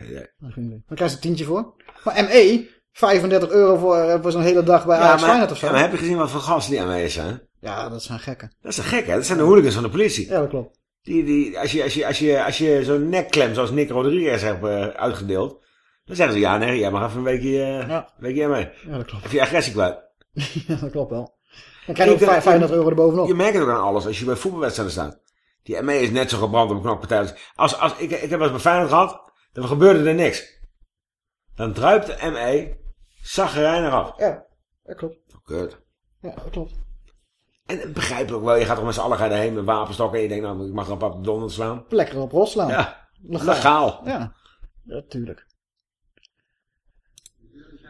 Geen idee. Nou, geen idee. Dan krijg je een tientje voor. Maar ME, 35 euro voor, eh, voor zo'n hele dag bij Ja, Ajax Feyenoord of zo. ja, maar heb je gezien wat voor gasten die aanwezig zijn? Ja, dat zijn gekken. Dat is een gek, hè? Dat zijn de hooligans van de politie. Ja, dat klopt. Die, die, als je, als je, als je, als je zo'n nekklem zoals Nick Rodriguez hebt eh, uitgedeeld, dan zeggen ze ja, nee, jij mag even een weekje, een weekje mee. Ja, dat klopt. Even je agressie kwijt. ja, dat klopt wel. Dan krijg je ook 500 euro erbovenop. Je merkt het ook aan alles als je bij voetbalwedstrijden staat. Die ME is net zo gebrand op een knokpartij. Als, als, ik, ik heb wel eens bij Feyenoord gehad, dan gebeurde er niks. Dan druipt de ME zaggerijnig af. Ja, dat klopt. Kut. Ja, dat klopt. En begrijpelijk wel, je gaat toch met z'n allen ga je erheen met wapenstokken en je denkt, nou, ik mag nog een paar donders slaan. Lekker op los slaan. Ja, legaal. Ja, ja tuurlijk.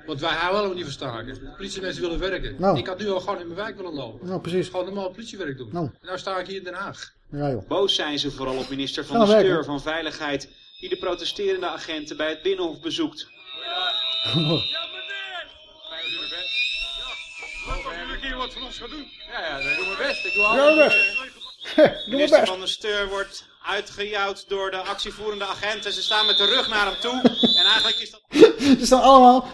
Want wij houden helemaal niet van staken. Politiemensen willen werken. Nou. Ik had nu al gewoon in mijn wijk willen lopen. Nou, precies. Gewoon normaal politiewerk doen. Nou. En nou sta ik hier in Den Haag. Ja, joh. Boos zijn ze vooral op minister Van Gaan der we Steur van Veiligheid, die de protesterende agenten bij het Binnenhof bezoekt. Ik hier wat van ons gaan doen? Ja, ja, dat doen we best. Ik doe Ja, alles. Minister best. Van der Steur wordt uitgejouwd door de actievoerende agenten. Ze staan met de rug naar hem toe. En eigenlijk is dat... Ze staan allemaal,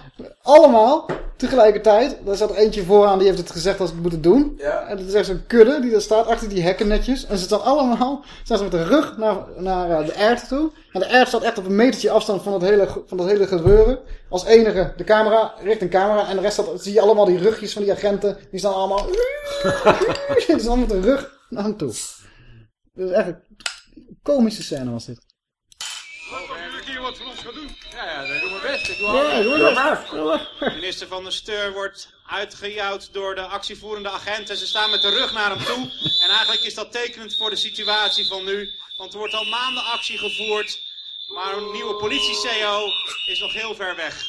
allemaal tegelijkertijd. Daar er eentje vooraan die heeft het gezegd dat ze het moeten doen. Ja. En dat is echt zo'n kudde die daar staat achter die hekken netjes. En ze staan allemaal staan ze met de rug naar, naar eh, de ert toe. En de ert staat echt op een metertje afstand van dat hele, van dat hele gebeuren. Als enige de camera, richting camera. En de rest staat, zie je allemaal die rugjes van die agenten. Die staan allemaal... die staan allemaal met de rug naar hem toe. Dat is echt een komische scène was dit. Heb ik hier wat van ons gaan doen? Ja, ja, dat doen we best. Ik doe Ja, doe maar. Minister Van der Steur wordt uitgejouwd door de actievoerende agenten. Ze staan met de rug naar hem toe. En eigenlijk is dat tekenend voor de situatie van nu. Want er wordt al maanden actie gevoerd. Maar een nieuwe politie-CO is nog heel ver weg.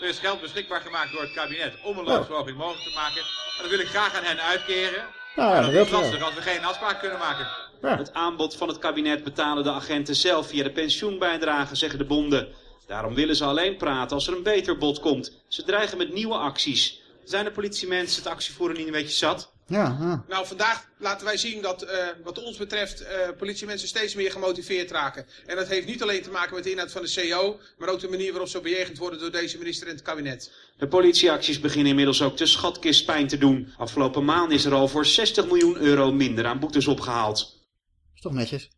Er is geld beschikbaar gemaakt door het kabinet om een loonsverhoging mogelijk te maken. En dat wil ik graag aan hen uitkeren. Nou, maar dat is lastig als we geen afspraak kunnen maken. Het aanbod van het kabinet betalen de agenten zelf via de pensioenbijdrage, zeggen de bonden. Daarom willen ze alleen praten als er een beter bod komt. Ze dreigen met nieuwe acties. Zijn de politiemensen het actievoeren niet een beetje zat? Ja, ja. Nou, vandaag laten wij zien dat, eh, wat ons betreft, eh, politiemensen steeds meer gemotiveerd raken. En dat heeft niet alleen te maken met de inhoud van de CO, maar ook de manier waarop ze bejegend worden door deze minister en het kabinet. De politieacties beginnen inmiddels ook de schatkist pijn te doen. Afgelopen maand is er al voor 60 miljoen euro minder aan boetes opgehaald. Is toch netjes.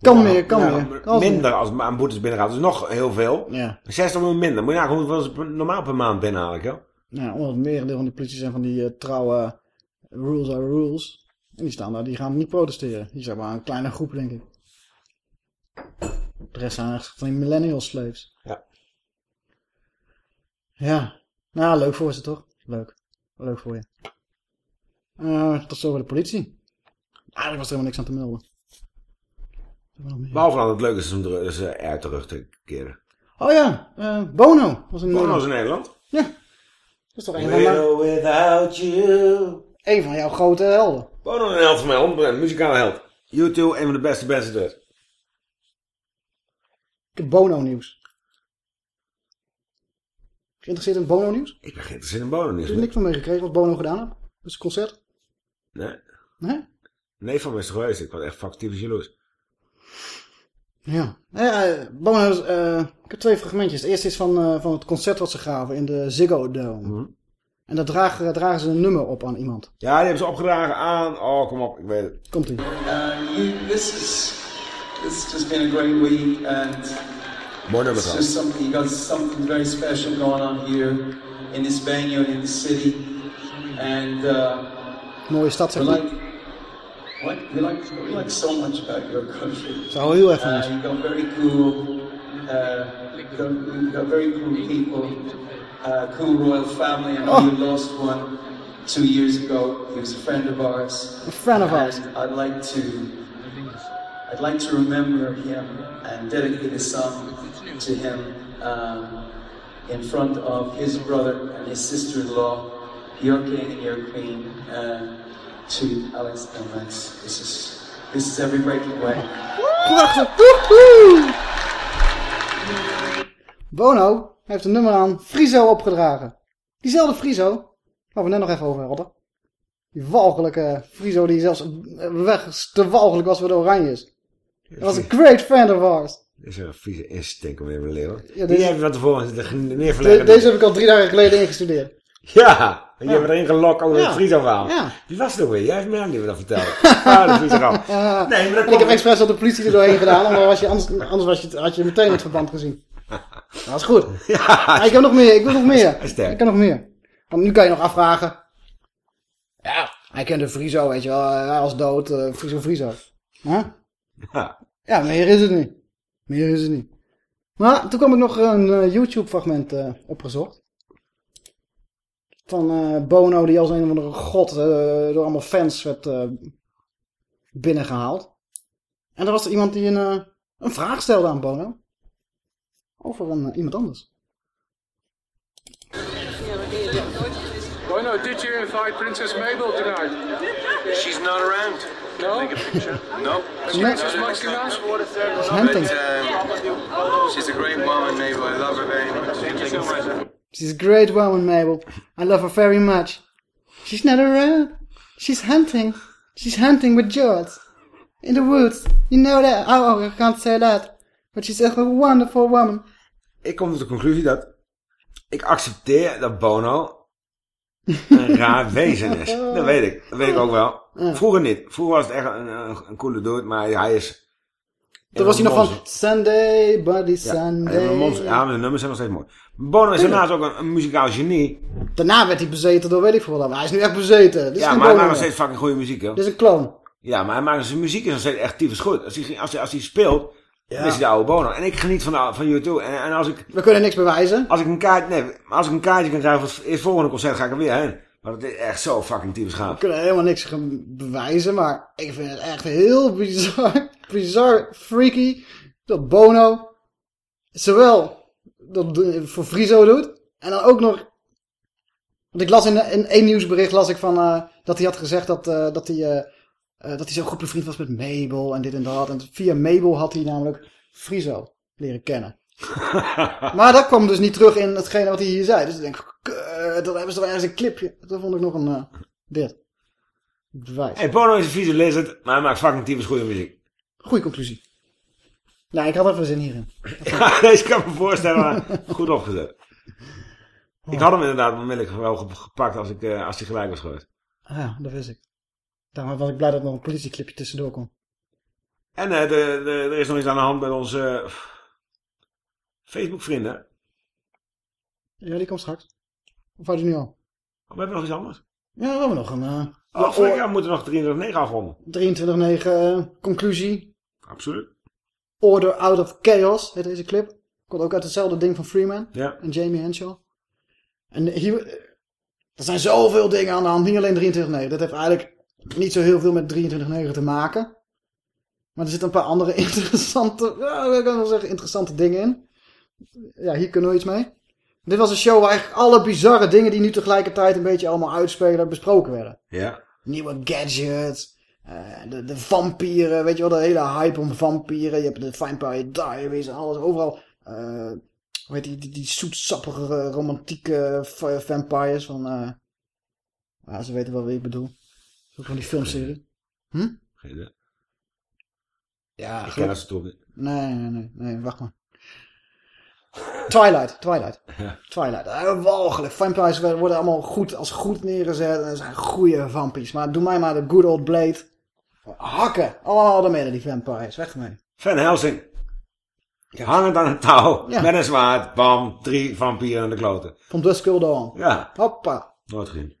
Kan meer, kan Ja, meer. Kan minder als aan boetes binnengaat. Dus nog heel veel. Ja. 60 miljoen minder. Moet je nagaan hoeveel ze normaal per maand binnenhalen, joh. Ja, omdat het merendeel van die politie zijn van die eh, trouwe rules are rules. En die staan daar, die gaan niet protesteren. Die zijn maar een kleine groep, denk ik. De rest zijn echt van die millennial slaves. Ja. Ja. Nou, leuk voor ze toch? Leuk. Leuk voor je. Eh tot zover de politie. Eigenlijk was er helemaal niks aan te melden. Behalve dat het leuk is om er- ze er terug te keren. Oh ja, eh, Bono was in Bono is in Nederland. Ja. Dat is toch een van, mijn, without you. een van jouw grote helden. Bono een held van mij, 100%. Muzikale held. YouTube, een van de beste bands er is. Ik heb Bono nieuws. Geïnteresseerd in Bono nieuws? Ik ben geïnteresseerd in Bono Heb nieuws. je er niks van meegekregen wat Bono gedaan heeft? Dus een concert? Nee. Nee? Nee, van er geweest. Ik was echt factief jaloers. Ja. ja eh, eh, ik heb twee fragmentjes. Het eerste is van, eh, van het concert wat ze gaven in de Ziggo Dome. En daar dragen, dragen ze een nummer op aan iemand. Ja, die hebben ze opgedragen aan... Oh, kom op, ik weet het. Komt ie. Uh, you, this is this has just been a great week, and Mooi nummer it's just trouwens. something you got something very special going on here in this venue and in the city, and uh, Mooie stad, zeg maar. like what we like we like so much about your country. Zou heel erg van Uh, ons. you got very cool, uh, you got, you got very cool people, uh, cool royal family. I know Oh. you lost one two years ago. He was a friend of ours. A friend of ours. I'd like to, I'd like to remember him and dedicate a song to him um, in front of his brother and his sister-in-law, your king and your queen, uh, to Alex and Max. This is, this is every breaking way. Prachtig. Woehoe! Bono heeft een nummer aan Frizo opgedragen. Diezelfde Frizo, waar we net nog even over hadden. Die walgelijke Frizo die zelfs weg te walgelijk was voor de Oranjes. Dat was een great friend of ours. Dit is een vieze instinker meneer de Leeuwen. Ja, Die deze- hebben van tevoren zitten De- deze heb ik al drie dagen geleden ingestudeerd. Ja, en je hebt erin gelokt Ja. het. Ja. Wie was ook weer? Jij heeft mij die we dat vertellen. ah. Ja. Nee, maar dat ik heb expres al de politie er doorheen gedaan, anders, was je, anders, anders was je, had je meteen het verband gezien. Dat is goed. Ja. Maar ik heb nog meer, ik wil nog meer. Ik kan nog meer. Want nu kan je nog afvragen. Ja, hij kende Frizo, weet je wel. Hij was dood, eh, Frizo, Frizo. Huh? Ja. Ja, meer is het niet. Meer is het niet. Maar toen kwam ik nog een eh, YouTube-fragment eh, opgezocht. Van eh, Bono, die als een of andere god eh, door allemaal fans werd eh, binnengehaald. En er was er iemand die een, eh, een vraag stelde aan Bono. Over een, iemand anders. Bono, did you invite Princess Mabel tonight? She's not around. No? Take a picture. No. She's uh, she's a great woman, Mabel. I love her very much. Thank you so much. She's a great woman, Mabel. I love her very much. She's not around. She's hunting. She's hunting with George. In the woods. You know that. Oh, oh, I can't say that. But she's a wonderful woman. Ik kom tot de conclusie dat ik accepteer dat Bono een raar wezen is. Dat weet ik. Dat weet ik ook wel. Vroeger niet. Vroeger was het echt een, een, een coole dude, maar hij is... Toen was hij nog van Sunday, Buddy Ja, Sunday. ja, maar de nummers zijn nog steeds mooi. Bono is daarnaast ook een, een muzikaal genie. Daarna werd hij bezeten door weet ik veel wat. Maar hij is nu echt bezeten. Dit Ja, maar hij maakt nog steeds fucking goede muziek, hoor. Dit is een clone. Ja, maar hij maakt zijn muziek is nog steeds echt tyfus goed. Als hij, als hij, als hij speelt, Ja. is hij de oude Bono. En ik geniet van, de, van U2. En, en als ik... We kunnen niks bewijzen. Als ik een kaart, nee, als ik een kaartje kan krijgen voor het volgende concert, ga ik er weer heen. Want het is echt zo fucking We gaaf. kunnen helemaal niks bewijzen. Maar ik vind het echt heel bizar. Bizar, freaky. Dat Bono zowel dat voor Friso doet. En dan ook nog... Want ik las in, in één nieuwsbericht las ik van, eh, dat hij had gezegd dat, eh, dat hij... eh, dat hij zo goed bevriend was met Mabel en dit en dat. En via Mabel had hij namelijk Friso leren kennen. maar dat kwam dus niet terug in hetgene wat hij hier zei. Dus ik denk, dat hebben ze toch ergens een clipje. Dat vond ik nog een... dit. Bewijs. Hey, Bono is een vieze lizard, maar hij maakt fucking tyfus goede muziek. Goeie conclusie. Nou, ik had even zin hierin. Ja, deze kan ik me voorstellen, maar goed opgezet. Ik had hem inderdaad onmiddellijk wel ge- gepakt als, ik, eh, als hij gelijk was geweest. Ah, ja, dat wist ik. Daarom was ik blij dat er nog een politieclipje tussendoor kon. En eh, de, de, er is nog iets aan de hand met onze eh, Facebook-vrienden. Ja, die komt straks. Of had je nu al? Oh, we hebben nog iets anders. Ja, we hebben nog een... eh, Oh, vorig jaar moeten we nog 23-9 afronden. 23-9 eh, conclusie. Absoluut. Order Out of Chaos heet deze clip. Komt ook uit hetzelfde ding van Freeman. Ja. En Jamie Henshaw. En hier... Er zijn zoveel dingen aan de hand. Niet alleen 23-9. Dat heeft eigenlijk niet zo heel veel met 23-9 te maken. Maar er zitten een paar andere interessante... Ja, ik kan wel zeggen interessante dingen in. Ja, hier kunnen we iets mee. Dit was een show waar eigenlijk alle bizarre dingen die nu tegelijkertijd een beetje allemaal uitspelen besproken werden. Ja. Nieuwe gadgets. Eh, de, de vampieren, weet je wel, de hele hype om vampieren. Je hebt de Vampire Diaries en alles. Overal, eh hoe heet die, die, die zoetsappige, romantieke va- vampires van... eh ja, ze weten wel wie ik bedoel. Ook van die filmserie. Hm? Geen idee. Ja, Ik ken ze toch niet. Nee, nee, nee, nee, wacht maar. Twilight, Twilight. Ja. Twilight. Eh, walgelijk. Vampires worden allemaal goed, als goed neergezet. En zijn goede vampies. Maar doe mij maar de good old blade. Hakken. Allemaal de midden, die vampires. Weg ermee. Van Helsing. Hangend aan een touw. Ja. Met een zwaard. Bam. Drie vampieren aan de kloten. Van Dusk Dawn. Ja. Hoppa. Nooit gezien.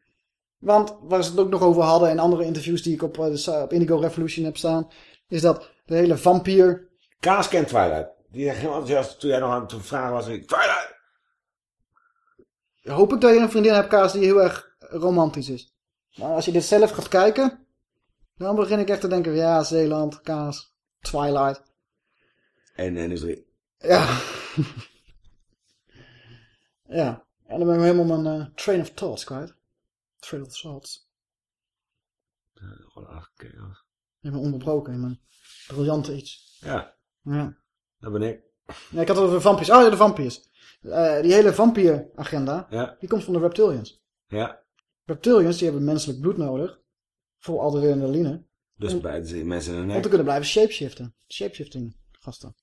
Want waar ze het ook nog over hadden in andere interviews die ik op, eh, op Indigo Revolution heb staan. Is dat de hele vampier... Kaas kent Twilight. Die ging heel enthousiast toen jij nog aan het vragen was. ik, Twilight! Hoop ik dat je een vriendin hebt, Kaas, die heel erg romantisch is. Maar als je dit zelf gaat kijken... Dan begin ik echt te denken, ja, Zeeland, Kaas, Twilight. En industrie. Ja. ja. En dan ben ik helemaal mijn eh, train of thoughts kwijt. Train of thoughts. Gewoon afgekeken. Ik ben onderbroken in mijn briljante iets. Ja. Ja. Dat ben ik. ja ik had het over vampiers. Oh ja, de vampiers. Eh, die hele vampieragenda, Ja. die komt van de reptilians. Ja. Reptilians, die hebben menselijk bloed nodig. Voor adrenaline. Dus Om- bij de mensen in de Om nek. te kunnen blijven shapeshiften. Shapeshifting gasten.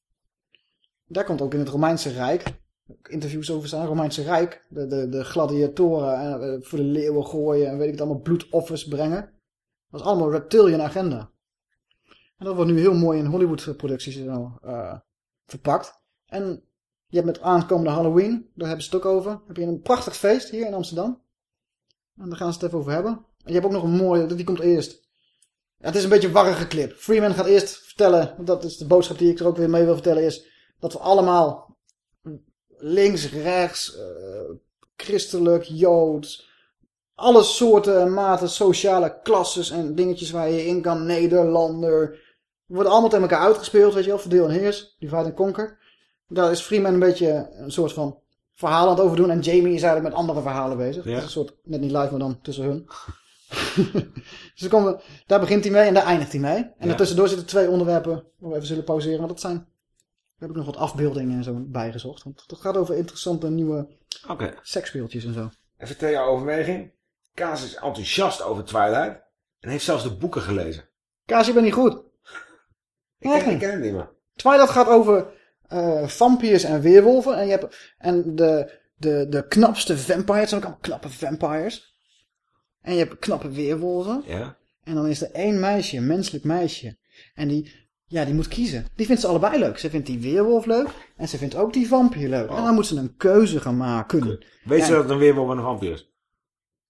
Daar komt ook in het Romeinse Rijk interviews over staan. Romeinse Rijk. De, de, de gladiatoren eh, voor de leeuwen gooien en weet ik het allemaal bloedoffers brengen. Dat was allemaal reptilian agenda. En dat wordt nu heel mooi in Hollywood producties eh, verpakt. En je hebt met aankomende Halloween, daar hebben ze het ook over. Heb je een prachtig feest hier in Amsterdam. En daar gaan ze het even over hebben. En je hebt ook nog een mooie, die komt eerst. Ja, het is een beetje een warrige clip. Freeman gaat eerst vertellen, dat is de boodschap die ik er ook weer mee wil vertellen, is dat we allemaal links, rechts, eh, christelijk, joods, alle soorten en maten, sociale klasses en dingetjes waar je in kan. Nederlander. Worden allemaal tegen elkaar uitgespeeld, weet je wel. Verdeel en heers. Divide and conquer. Daar is Freeman een beetje een soort van verhaal aan het overdoen. En Jamie is eigenlijk met andere verhalen bezig. Ja. Dat is een soort, net niet live, maar dan tussen hun. dus komen daar begint hij mee en daar eindigt hij mee. En Ja. daartussendoor zitten twee onderwerpen waar we even zullen pauzeren. Want dat zijn, daar heb ik nog wat afbeeldingen en zo bijgezocht. Want het gaat over interessante nieuwe Oké. seksspeeltjes en zo. Even ter jouw overweging. Kaas is enthousiast over Twilight. En heeft zelfs de boeken gelezen. Kaas, je bent niet goed. Ik ken, ik ken het niet meer. Twilight gaat over eh vampiers en weerwolven. En, je hebt, en de, de, de knapste vampires, zijn ook allemaal knappe vampires. En je hebt knappe weerwolven. Ja. En dan is er één meisje, een menselijk meisje. En die, ja, die moet kiezen. Die vindt ze allebei leuk. Ze vindt die weerwolf leuk. En ze vindt ook die vampier leuk. En dan moet ze een keuze gaan maken. Weet ze dat het een weerwolf en een vampier is?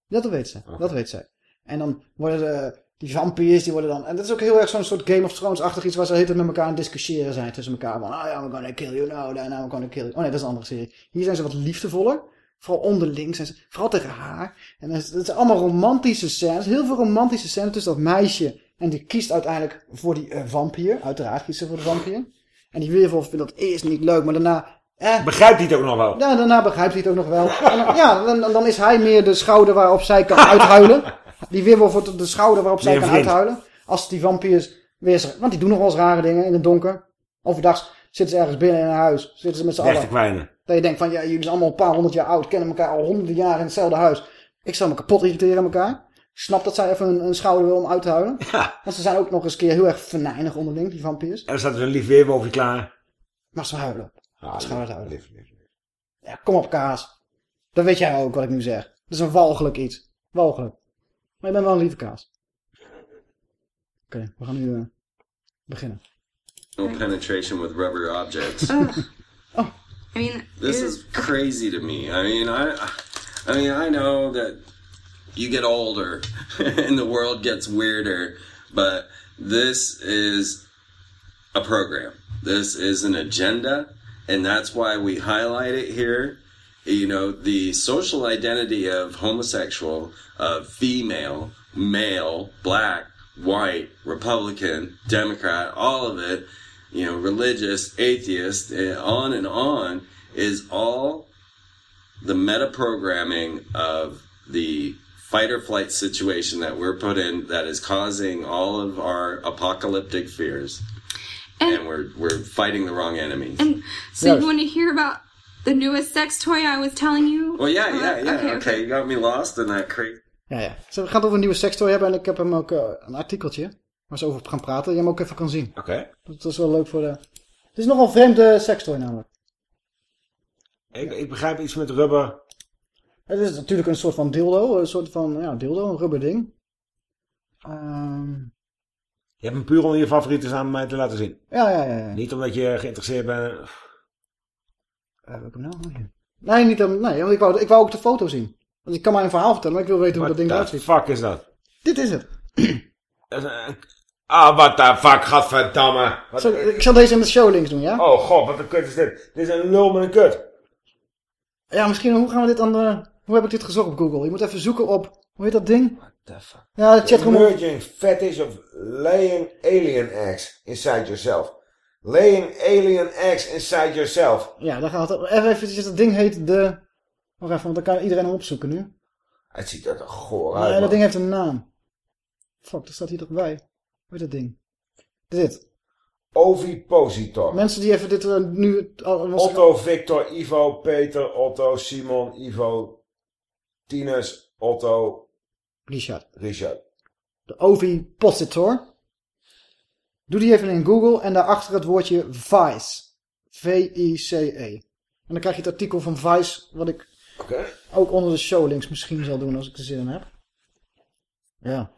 Ja, dat weet ze. Dat weet ze. En dan worden de, die vampiers, die worden dan... En dat is ook heel erg zo'n soort Game of Thrones-achtig iets... waar ze heet met elkaar aan het discussiëren zijn tussen elkaar. Van, ah ja, we're gonna kill you now, then I'm gonna kill you. Oh nee, dat is een andere serie. Hier zijn ze wat liefdevoller. Vooral onderling zijn ze... Vooral tegen haar. En het is allemaal romantische scènes. Heel veel romantische scènes tussen dat meisje. En die kiest uiteindelijk voor die eh, vampier. Uiteraard kiest ze voor de vampier. En die weerwolf vindt dat eerst niet leuk, maar daarna... Eh, Begrijpt hij het ook nog wel? ja, daarna begrijpt hij het ook nog wel. En dan, ja, dan, dan is hij meer de schouder waarop zij kan uithuilen. Die weerwolf wordt de schouder waarop zij kan uithuilen. Als die vampiers weer... Want die doen nog wel eens rare dingen in het donker. Overdag zitten ze ergens binnen in een huis. Zitten ze met z'n allen. kwijnen. Dat je denkt van, ja, jullie zijn allemaal een paar honderd jaar oud. Kennen elkaar al honderden jaren in hetzelfde huis. Ik zou me kapot irriteren aan elkaar. Ik snap dat zij even een, een schouder wil om uit te huilen. Want ze zijn ook nog eens een keer heel erg venijnig onderling, die vampiers. En er staat dus een lief weerwolfje klaar. Maar ze huilen. Ah, ze gaan het huilen. Ja, kom op, kaas. Dat weet jij ook wat ik nu zeg. Dat is een walgelijk iets. Walgelijk. Maar je bent wel een lieve kaas. Oké, we gaan nu eh, beginnen. No penetration with rubber objects. Oh, I mean, This is crazy to me. I mean, I, I mean, I know that you get older and the world gets weirder, but this is a program. This is an agenda, and that's why we highlight it here. You know, the social identity of homosexual, of female, male, black, white, Republican, Democrat, all of it, you know, religious, atheist, on and on, is all the meta programming of the fight or flight situation that we're put in that is causing all of our apocalyptic fears. And, we're, we're fighting the wrong enemies. And so you want to hear about the newest sex toy I was telling you? well, yeah, about? yeah, yeah. Okay, Okay, you got me lost in that crazy. Ja, ja. Ze we gaan het over een nieuwe sekstoy hebben en ik heb hem ook eh, een artikeltje waar ze over gaan praten. Je hem ook even kan zien. Oké. Dat is wel leuk voor de... Het is nogal een vreemde sekstoy namelijk. Ik, ik begrijp iets met rubber. Het is natuurlijk een soort van dildo. Een soort van, ja, dildo, een rubber ding. Ehm, Je hebt hem puur om je favorieten aan mij te laten zien. ja, ja, ja. ja. Niet omdat je geïnteresseerd bent. Eh, heb ik hem nou? Nee, niet, om- nee want ik wou, ik wou ook de foto zien. Want ik kan maar een verhaal vertellen, maar ik wil weten hoe dat ding eruit ziet. fuck is dat? Dit is het. Dat Ah, what the fuck, gadverdamme. Wat- ik zal deze in de show links doen, ja? Oh god, wat een kut is dit. Dit is een lul met een kut. Ja, misschien, hoe gaan we dit dan... eh, hoe heb ik dit gezocht op Google? Je moet even zoeken op... Hoe heet dat ding? Ja, de chatroom... Emerging fetish of laying alien eggs inside yourself. Laying alien eggs inside yourself. Ja, daar gaat het. Even eventjes, dat ding heet de... Wacht even, want dan kan iedereen hem opzoeken nu. Het ziet er toch goor uit, dat man. ding heeft een naam. Fuck, dat staat hier toch bij. Hoe heet dat ding? Dit. Ovipositor. Mensen die even dit eh, nu... Otto, Victor, Ivo, Peter, Otto, Simon, Ivo, Tinus, Otto, Richard. Richard. De ovipositor. Doe die even in Google en daarachter het woordje Vice. V-I-C-E. En dan krijg je het artikel van Vice, wat ik ook onder de show links misschien zal doen als ik er zin in heb. Ja.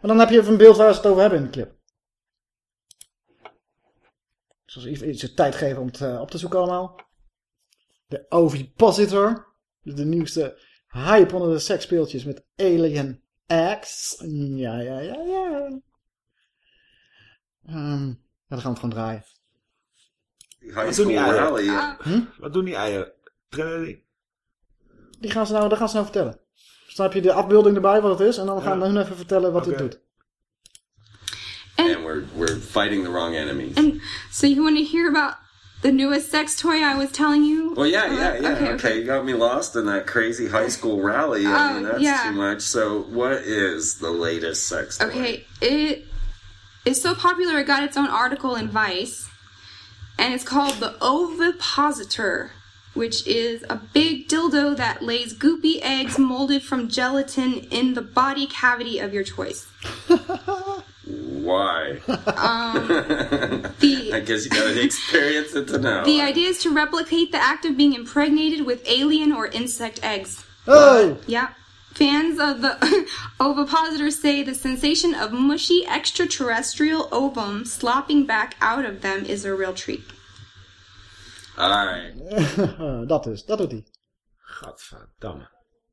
Maar dan heb je even een beeld waar ze het over hebben in de clip. Ik zal iets, de tijd geven om het eh, op te zoeken allemaal. De Ovipositor. Dus de nieuwste hype onder de seksspeeltjes met Alien X. Ja, ja, ja, ja. Ehm, ja, dan gaan we het gewoon draaien. Wat doen die eieren? Hm? Wat doen die eieren? Trillen die? Die gaan ze nou, dat gaan ze nou vertellen. Snap je de afbeelding erbij, wat het is? En dan gaan we hun even vertellen wat dit doet. And we're we're fighting the wrong enemies. And so you want to hear about the newest sex toy I was telling you? Well, yeah, yeah, yeah. Okay, Okay, okay. you got me lost in that crazy high school rally. I Oh, mean, that's yeah. too much. So, what is the latest sex toy? Okay, it is so popular it got its own article in Vice, and it's called the ovipositor, which is a big dildo that lays goopy eggs molded from gelatin in the body cavity of your choice. Why? Um, I guess you gotta experience it to know. the idea is to replicate the act of being impregnated with alien or insect eggs. Oh! Yeah. Fans of the ovipositor say the sensation of mushy extraterrestrial ovum slopping back out of them is a real treat. Alright. dat dus, dat doet hij. Gadverdamme.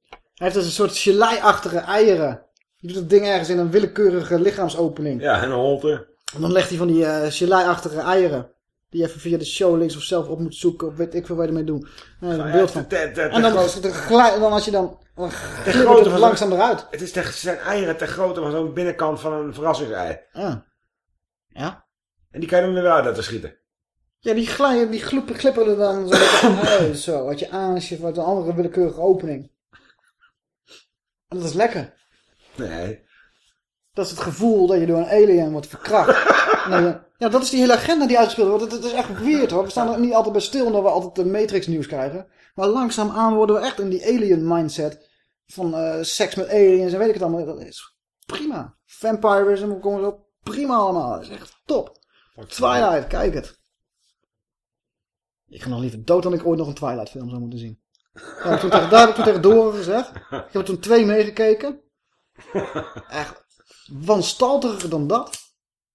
Hij heeft dus een soort gelei-achtige eieren. Je doet het ding ergens in een willekeurige lichaamsopening. Ja, en een holte. En dan legt hij van die eh gelei-achtige eieren. Die je even via de show links of zelf op moet zoeken. Of weet ik veel wat je ermee doen. Nee, een beeld van. te- En dan, dan als je dan... Dan Te glibbert grootte het van langzaam eruit. Het is te, zijn eieren ter grootte van zo'n binnenkant van een verrassingsei. Ja. Ja. En die kan je dan weer uit laten schieten. Ja, die glijden, die gloepen, glipperen dan zo. Zo, wat je aan is, je wat een andere willekeurige opening. En dat is lekker. Nee. Dat is het gevoel dat je door een alien wordt verkracht. Dan ja, dat is die hele agenda die uitgespeeld wordt. Het is echt weird hoor. We staan er niet altijd bij stil omdat we altijd de Matrix nieuws krijgen. Maar langzaamaan worden we echt in die alien mindset. Van eh, seks met aliens en weet ik het allemaal. Dat is prima. Vampirism, hoe komen op? Prima allemaal. Dat is echt top. Twilight, kijk het. Ik ga nog liever dood dan ik ooit nog een Twilight film zou moeten zien. Ja, toen tegen, daar heb ik toen tegen Doren gezegd. Ik heb er toen twee meegekeken. Echt wanstaltiger dan dat.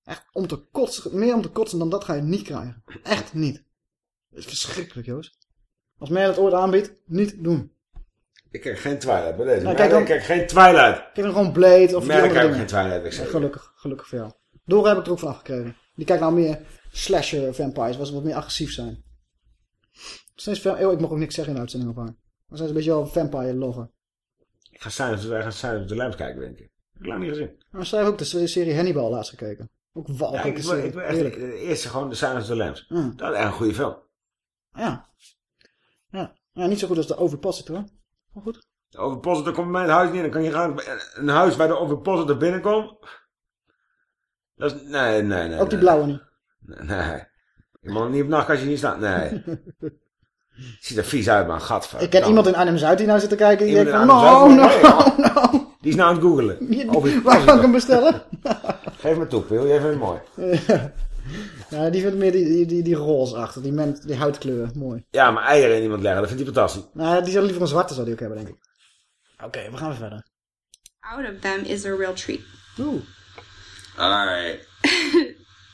Echt om te kotsen, meer om te kotsen dan dat ga je niet krijgen. Echt niet. Dat is verschrikkelijk, Joost. Als mij het ooit aanbiedt, niet doen. Ik kijk geen Twilight bij deze. Nou, kijk dan- ik kijk geen Twilight. Kijk dan gewoon Blade of Merk heb ik geen Twilight, ik zeg Ja, gelukkig, gelukkig voor jou. Dora heb ik er ook vanaf gekregen. Die kijkt nou meer slasher vampires, waar ze wat meer agressief zijn. Sinds veel eeuw, ik mag ook niks zeggen in de uitzending of haar. Maar zijn ze een beetje wel vampire lover. Ik ga Silence, wij gaan Silence of the Lambs kijken, denk ik. Heb ik lang niet gezien. Maar zij heeft ook de serie Hannibal laatst gekeken. Ook een Ja, walgelijke ik, serie. ik echt, Heerlijk. de eerste gewoon de Silence of the Lambs. Ja. Dat is echt een goede film. Ja. ja. Ja, niet zo goed als de Overpositor. Maar goed. De overpositor komt bij mij in het huis niet. Dan kan je gaan een huis waar de overpositor binnenkomt. Dat is, nee, nee, nee. ook die nee. blauwe niet. Nee. Je mag niet op nachtkastje niet staan. Nee. Ziet er vies uit, man. Gadver. Ik ken iemand in Arnhem-Zuid die nou zit te kijken. Die Iemand denkt van, no, no, no. Die is nou aan het googelen. Waar kan ik hem bestellen? Geef me toe, Pil. Jij vindt het mooi. ja, die vindt meer die, die, die, die roze achter. Die, ment, die huidkleur. Mooi. Ja, maar eieren in iemand leggen, dat vindt hij fantastisch. Nou, die zou liever een zwarte zou die ook hebben, denk ik. Oké, we gaan weer verder. Out of them is a real treat. Oeh. Alright.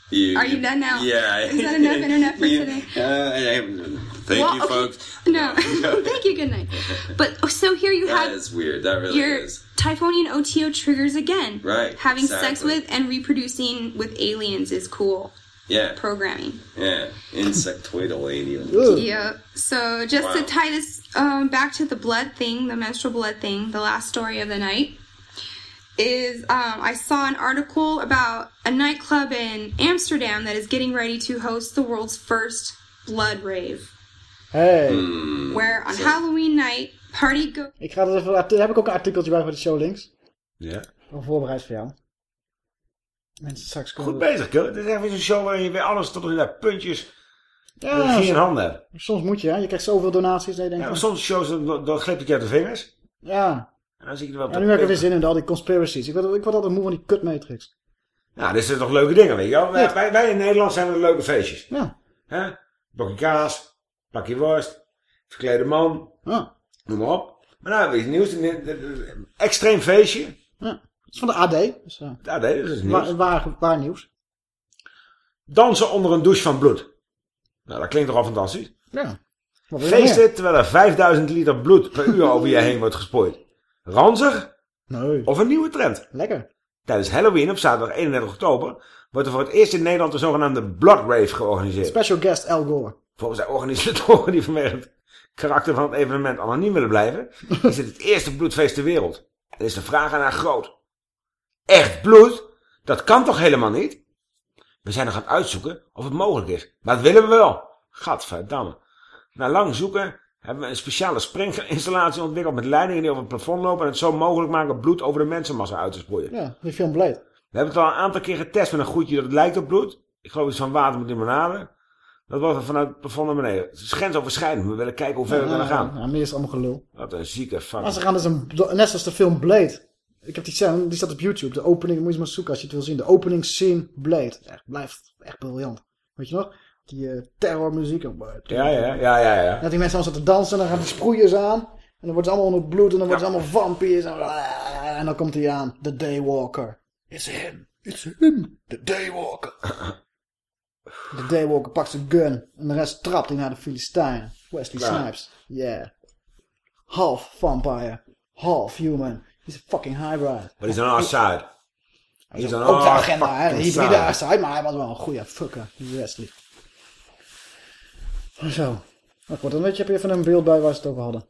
You, Are you done now? Yeah. Is that enough internet for today? Uh, I haven't- thank Well, you, okay. folks. No. Thank you. Good night. But oh, so here you That have is weird. That really your is. Typhonian OTO triggers again. Right, Having sex with and reproducing with aliens is cool Yeah. programming. Yeah. Insectoidal aliens. Yeah. So just to tie this um, back to the blood thing, the menstrual blood thing, the last story of the night is um, I saw an article about a nightclub in Amsterdam that is getting ready to host the world's first blood rave, Hey. where on Halloween night party go. Ik ga er even, daar heb ik ook een artikeltje bij voor de show links. Ja. Al voorbereid voor jou. Mensen straks kunnen... Goed bezig, Kil. Het is echt weer zo'n show waar je weer alles tot in de puntjes Ja, in handen hebt. Soms moet je, hè. Je krijgt zoveel donaties dat je denkt... Ja, maar van- soms shows, dan, dan het je uit de vingers. Ja. En dan zie je er wel Ja, de nu heb ik er weer zin in, al die conspiracies. Ik word, ik word altijd moe van die kut Matrix. Nou, dit zijn toch leuke dingen, weet je wel. Wij, Ja. wij, wij in Nederland zijn er leuke feestjes. Ja. Hè? Blokje kaas, plakje worst, verklede man, Ja. noem maar op. Maar nou, weet je, nieuws, extreem feestje. Ja. Dat is van de AD. Dus, uh, Ja, nee, dat is nieuws. waar, waar, waar nieuws. Dansen onder een douche van bloed. Nou, dat klinkt toch al fantastisch? Ja. Feesten terwijl er 5000 liter bloed per uur over je heen wordt gespoord. Ranzig? Nee. Of een nieuwe trend? Lekker. Tijdens Halloween op zaterdag 31 oktober wordt er voor het eerst in Nederland de zogenaamde Blood Rave georganiseerd. Special guest Al Gore. Volgens de organisatoren die vanwege het karakter van het evenement anoniem willen blijven, is dit het eerste bloedfeest ter wereld. Dan is de vraag ernaar groot. Echt bloed? Dat kan toch helemaal niet? We zijn nog aan het uitzoeken of het mogelijk is. Maar dat willen we wel. Gadverdamme. Na lang zoeken hebben we een speciale springinstallatie ontwikkeld met leidingen die over het plafond lopen en het zo mogelijk maken bloed over de mensenmassa uit te sproeien. Ja, die film Blade. We hebben het al een aantal keer getest met een goedje dat het lijkt op bloed. Ik geloof iets van water met limonade. Dat was vanuit het plafond naar beneden. Het is grensoverschrijdend. We willen kijken hoe ver we kunnen gaan. Ja, meer is allemaal gelul. Wat een zieke fuck. Maar ze gaan dus een, net zoals de film Blade. Ik heb die scène, die staat op YouTube. De opening, moet je maar zoeken als je het wil zien. De opening scene Blade. Echt, blijft echt briljant. Weet je nog? Die eh, terrormuziek. Ja, ja, ja, ja, ja. Dat die mensen allemaal zitten dansen en dan gaan die sproeiers aan. En dan wordt ze allemaal onder het bloed en dan worden ze allemaal vampiers. En, en dan komt hij aan. The Daywalker. It's him. It's him. The Daywalker. De Daywalker pakt zijn gun. En de rest trapt hij naar de Filistijnen. Wesley Ja. Snipes. Yeah. Half vampire. Half human. He's a fucking hybrid. Maar die zijn our side. Hij Die is zijn ook de our agenda, hè. De fucking hybride side. Maar hij was wel een goede fucker. Wesley. Zo. Maar goed, dan weet je, heb je even een beeld bij waar ze het over hadden.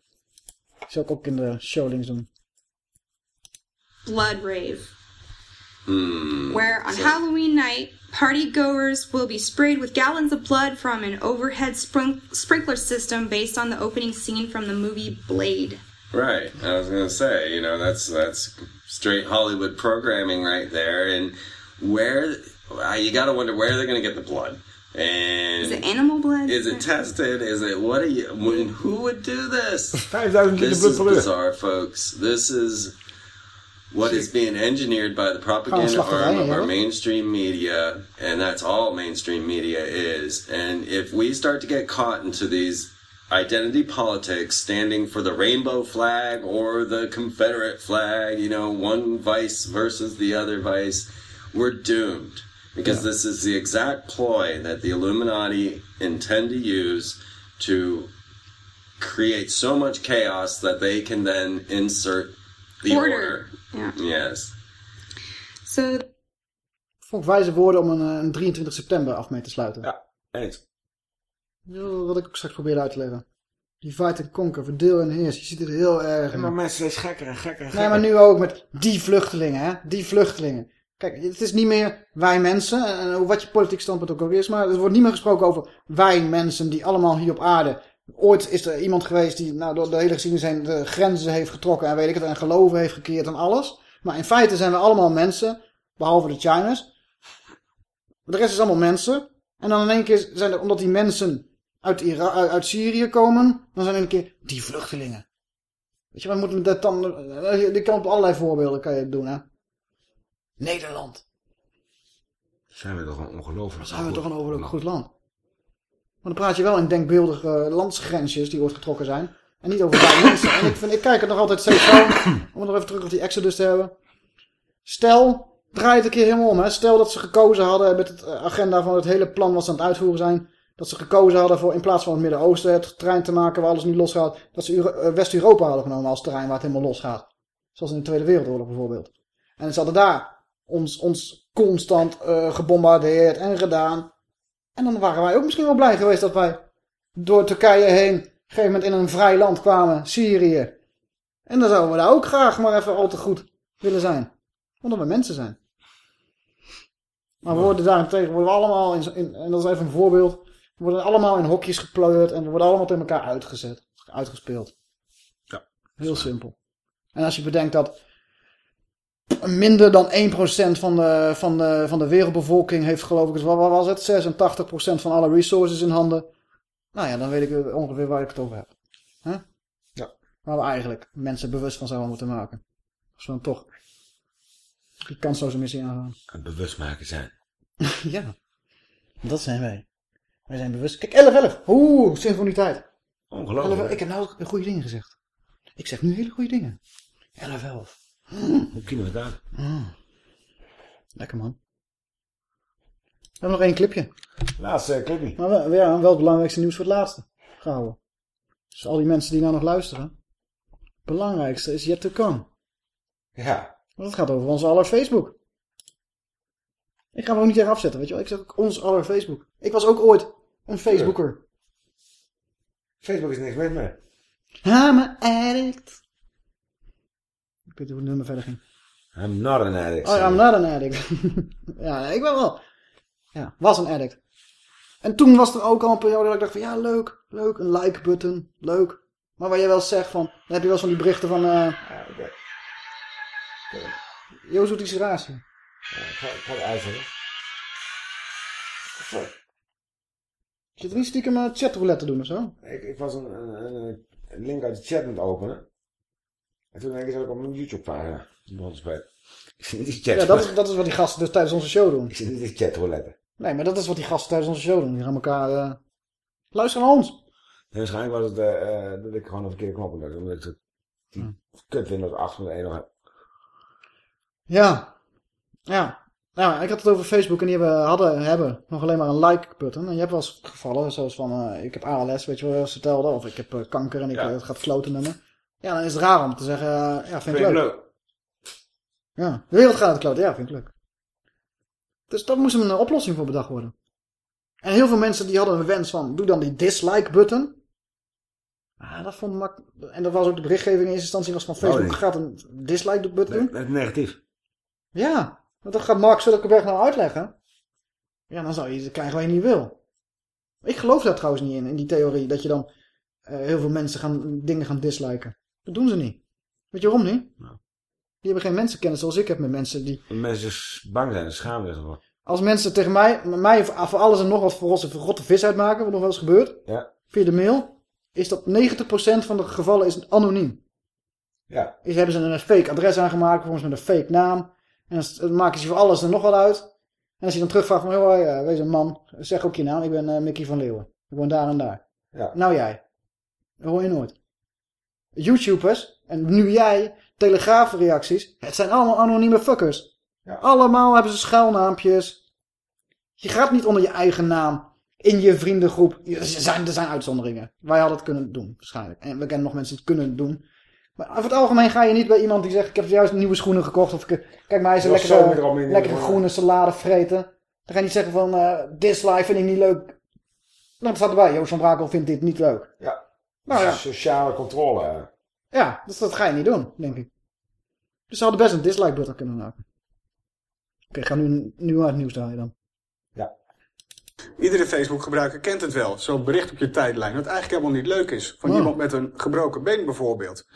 Zal ik ook in de showlinks doen. Blood Rave, Hmm. where on So- Halloween night, party goers will be sprayed with gallons of blood from an overhead sprink- sprinkler system based on the opening scene from the movie Blade. Right. I was gonna say, you know, that's that's straight Hollywood programming right there. And where uh, you got to wonder where they're gonna get the blood. And Is it animal blood? Is it tested? Is it what are you? When, who would do this? 5000 liter This is bizarre, folks. This is what is being engineered by the propaganda slachterij, arm of our mainstream media, and that's all mainstream media is. And if we start to get caught into these identity politics, standing for the rainbow flag or the Confederate flag, you know, one vice versus the other vice, we're doomed. Because this is the exact ploy that the Illuminati intend to use to create so much chaos that they can then insert the Order. order. Yeah. Yes. So Vond ik wijze woorden om een, eh, een 23 september af mee te sluiten. Ja, eens. Wat ik ook straks probeerde uit te leggen. Divide and conquer, verdeel en heers. Je ziet het heel erg. Ja, maar mensen steeds gekker en gekker en gekker. Nee, maar nu ook met die vluchtelingen, hè? Die vluchtelingen. Kijk, het is niet meer wij mensen, en wat je politiek standpunt ook, ook is, maar er wordt niet meer gesproken over wij mensen die allemaal hier op aarde. Ooit is er iemand geweest die nou, door de hele geschiedenis heen de grenzen heeft getrokken en weet ik het, en geloven heeft gekeerd en alles. Maar in feite zijn we allemaal mensen, behalve de Chinese. De rest is allemaal mensen. En dan in één keer zijn er, omdat die mensen uit, Ira uit, Syrië komen, dan zijn er in één keer die vluchtelingen. Weet je, wat moet dat dan... eh, Je kan op allerlei voorbeelden kan je doen, hè. Nederland. Zijn we toch een ongelooflijk Zijn we toch een overlijk goed land. Maar dan praat je wel in denkbeeldige landsgrensjes die ooit getrokken zijn. En niet over mensen. En ik, vind, ik kijk het nog altijd steeds zo. Om nog even terug op die Exodus te hebben. Stel, draai het een keer helemaal om. Hè. Stel dat ze gekozen hadden met het eh, agenda van het hele plan wat ze aan het uitvoeren zijn. Dat ze gekozen hadden voor in plaats van het Midden-Oosten het terrein te maken waar alles nu losgaat. Dat ze eh, West-Europa hadden genomen als terrein waar het helemaal losgaat. Zoals in de Tweede Wereldoorlog bijvoorbeeld. En ze hadden daar ons, ons constant eh, gebombardeerd en gedaan. En dan waren wij ook misschien wel blij geweest dat wij door Turkije heen... op een gegeven moment in een vrij land kwamen, Syrië. En dan zouden we daar ook graag maar even al te goed willen zijn. Omdat we mensen zijn. Maar we worden daarentegen worden we allemaal, in, in, en dat is even een voorbeeld... we worden allemaal in hokjes gepleurd en we worden allemaal tegen elkaar uitgezet. Uitgespeeld. Ja. Heel simpel. En als je bedenkt dat minder dan 1% van de, van, de, van de wereldbevolking heeft geloof ik, wat was het? 86% van alle resources in handen. Nou ja, dan weet ik ongeveer waar ik het over heb. Ja. Waar we eigenlijk mensen bewust van zouden moeten maken. Als we dan toch die kansloze missie aangaan. En bewust maken zijn. ja, dat zijn wij. Wij zijn bewust. Kijk, 11-11. Oeh, symfoniteit. Ongelooflijk. 11-11. Ik heb nou ook goede dingen gezegd. Ik zeg nu hele goede dingen. 11-11. Hoe kunnen we uit? Mm. Lekker man. We hebben nog één clipje. Laatste clipje. Maar wel, ja, wel het belangrijkste nieuws voor het laatste gehouden. Dus al die mensen die nou nog luisteren. Het belangrijkste is yet to come. Ja. Want het gaat over ons aller Facebook. Ik ga hem ook niet eraf afzetten, weet je wel. Ik zeg ook ons aller Facebook. Ik was ook ooit een Facebooker. Facebook is niks met me. I'm an addict. Ik weet niet hoe het nummer verder ging. I'm not an addict. Oh, I'm not an addict. ja, ik ben wel. Ja, was een addict. En toen was er ook al een periode dat ik dacht van ja, leuk, leuk, een like button, leuk. Maar waar jij wel zegt van, dan heb je wel eens van die berichten van, eh Joost doet iets raars hier. Ja, ik ga, ik ga het uitzetten. Zit er niet stiekem uh, chatroulette te doen of zo? Ik, ik was een, een, een- een link uit de chat aan het openen. En toen denk ik, ik op een YouTube pagina. begon te spelen. Ik zit niet in. Ja, dat is, dat is wat die gasten dus tijdens onze show doen. Ik zit niet in de chatroulette. Nee, maar dat is wat die gasten tijdens onze show doen. Die gaan elkaar eh luisteren naar ons. En waarschijnlijk was het eh, eh, dat ik gewoon een verkeerde knop drukte. Omdat ik het die kut Windows 8.1 nog heb. Ja. Ja. Nou, ik had het over Facebook en die hebben, hadden, hebben nog alleen maar een like-button. En je hebt wel eens gevallen, zoals van, ik heb ALS, weet je wel, eens vertelde. Of ik heb kanker en ik, Ja. het gaat kloten met me. Ja, dan is het raar om te zeggen, eh, ja, vind ik Vind ik leuk. Ja, de wereld gaat het kloten, ja, vind ik leuk. Dus daar moest een oplossing voor bedacht worden. En heel veel mensen die hadden een wens van, doe dan die dislike-button. Ah, dat vond mak En dat was ook de berichtgeving in eerste instantie was van Facebook, nee. gaat een dislike-button doen. Dat is negatief. Ja, want dat gaat Mark Zuckerberg nou uitleggen. Ja, dan zou je krijgen wat je niet wil. Ik geloof daar trouwens niet in, in die theorie, dat je dan eh, heel veel mensen gaan, dingen gaan disliken. Dat doen ze niet. Weet je waarom niet? Die hebben geen mensenkennis zoals ik heb met mensen die... Mensen dus bang zijn en schamen zich. Als mensen tegen mij, met mij voor alles en nog wat voor verrotte vis uitmaken, wat nog wel eens gebeurt, Ja. via de mail, is dat 90% van de gevallen is anoniem. Ja. Is, hebben ze een fake adres aangemaakt, volgens met een fake naam. En dan maken ze voor alles en nog wat uit. En als je dan terugvraagt van, hoi, eh, wees een man, zeg ook je naam, ik ben eh, Mickey van Leeuwen. Ik woon daar en daar. Ja. Nou jij. Dat hoor je nooit. YouTubers, en nu jij, telegraafreacties, het zijn allemaal anonieme fuckers. Allemaal hebben ze schuilnaampjes. Je gaat niet onder je eigen naam in je vriendengroep. Er zijn, er zijn uitzonderingen. Wij hadden het kunnen doen, waarschijnlijk. En we kennen nog mensen die het kunnen doen. Maar over het algemeen ga je niet bij iemand die zegt... ik heb juist nieuwe schoenen gekocht. Of ik- kijk maar eens een lekkere, groene salade vreten. Dan ga je niet zeggen van... eh dislike vind ik niet leuk. Nou, dat staat erbij. Joost van Brakel vindt dit niet leuk. Ja. Nou ja. Sociale controle. hè. Ja, dus dat ga je niet doen, denk ik. Dus ze hadden best een dislike button kunnen maken. Oké, ik ga nu, nu naar het nieuws draaien dan. Iedere Facebook-gebruiker kent het wel. Zo'n bericht op je tijdlijn, dat eigenlijk helemaal niet leuk is. Van Oh. iemand met een gebroken been bijvoorbeeld.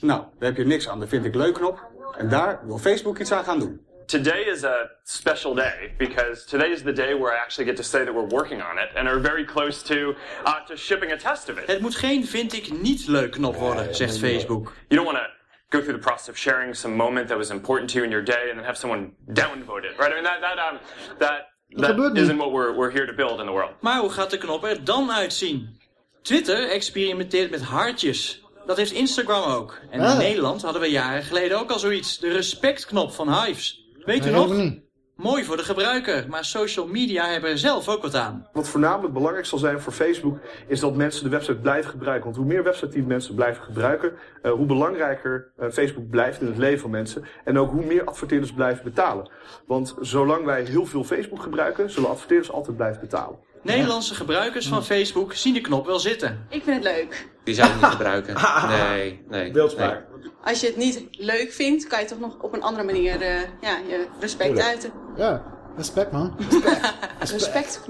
Nou, daar heb je niks aan. Daar vind ik leuk knop. En daar wil Facebook iets aan gaan doen. Today is a special day because today is the day where I actually get to say that we're working on it and are very close to uh, to shipping a test of it. Het moet geen vind ik niet leuk knop worden, zegt Facebook. You don't want to go through the process of sharing some moment that was important to you in your day and then have someone downvote it, right? I mean that that um that that niet. isn't what we're we're here to build in the world. Maar hoe gaat de knop er dan uitzien? Twitter experimenteert met hartjes. Dat heeft Instagram ook. En in Ah. Nederland hadden we jaren geleden ook al zoiets. De respectknop van Hives. Weet u Nee, nog? niet. Mooi voor de gebruiker, maar social media hebben er zelf ook wat aan. Wat voornamelijk belangrijk zal zijn voor Facebook, is dat mensen de website blijven gebruiken. Want hoe meer website die mensen blijven gebruiken, eh, hoe belangrijker eh, Facebook blijft in het leven van mensen. En ook hoe meer adverteerders blijven betalen. Want zolang wij heel veel Facebook gebruiken, zullen adverteerders altijd blijven betalen. Nederlandse gebruikers van Facebook zien de knop wel zitten. Ik vind het leuk. Die zou ik niet gebruiken. Nee, nee. Beeldspraak. Als je het niet leuk vindt, kan je toch nog op een andere manier eh, ja, je respect Tuurlijk. uiten. Ja, respect man. Respect,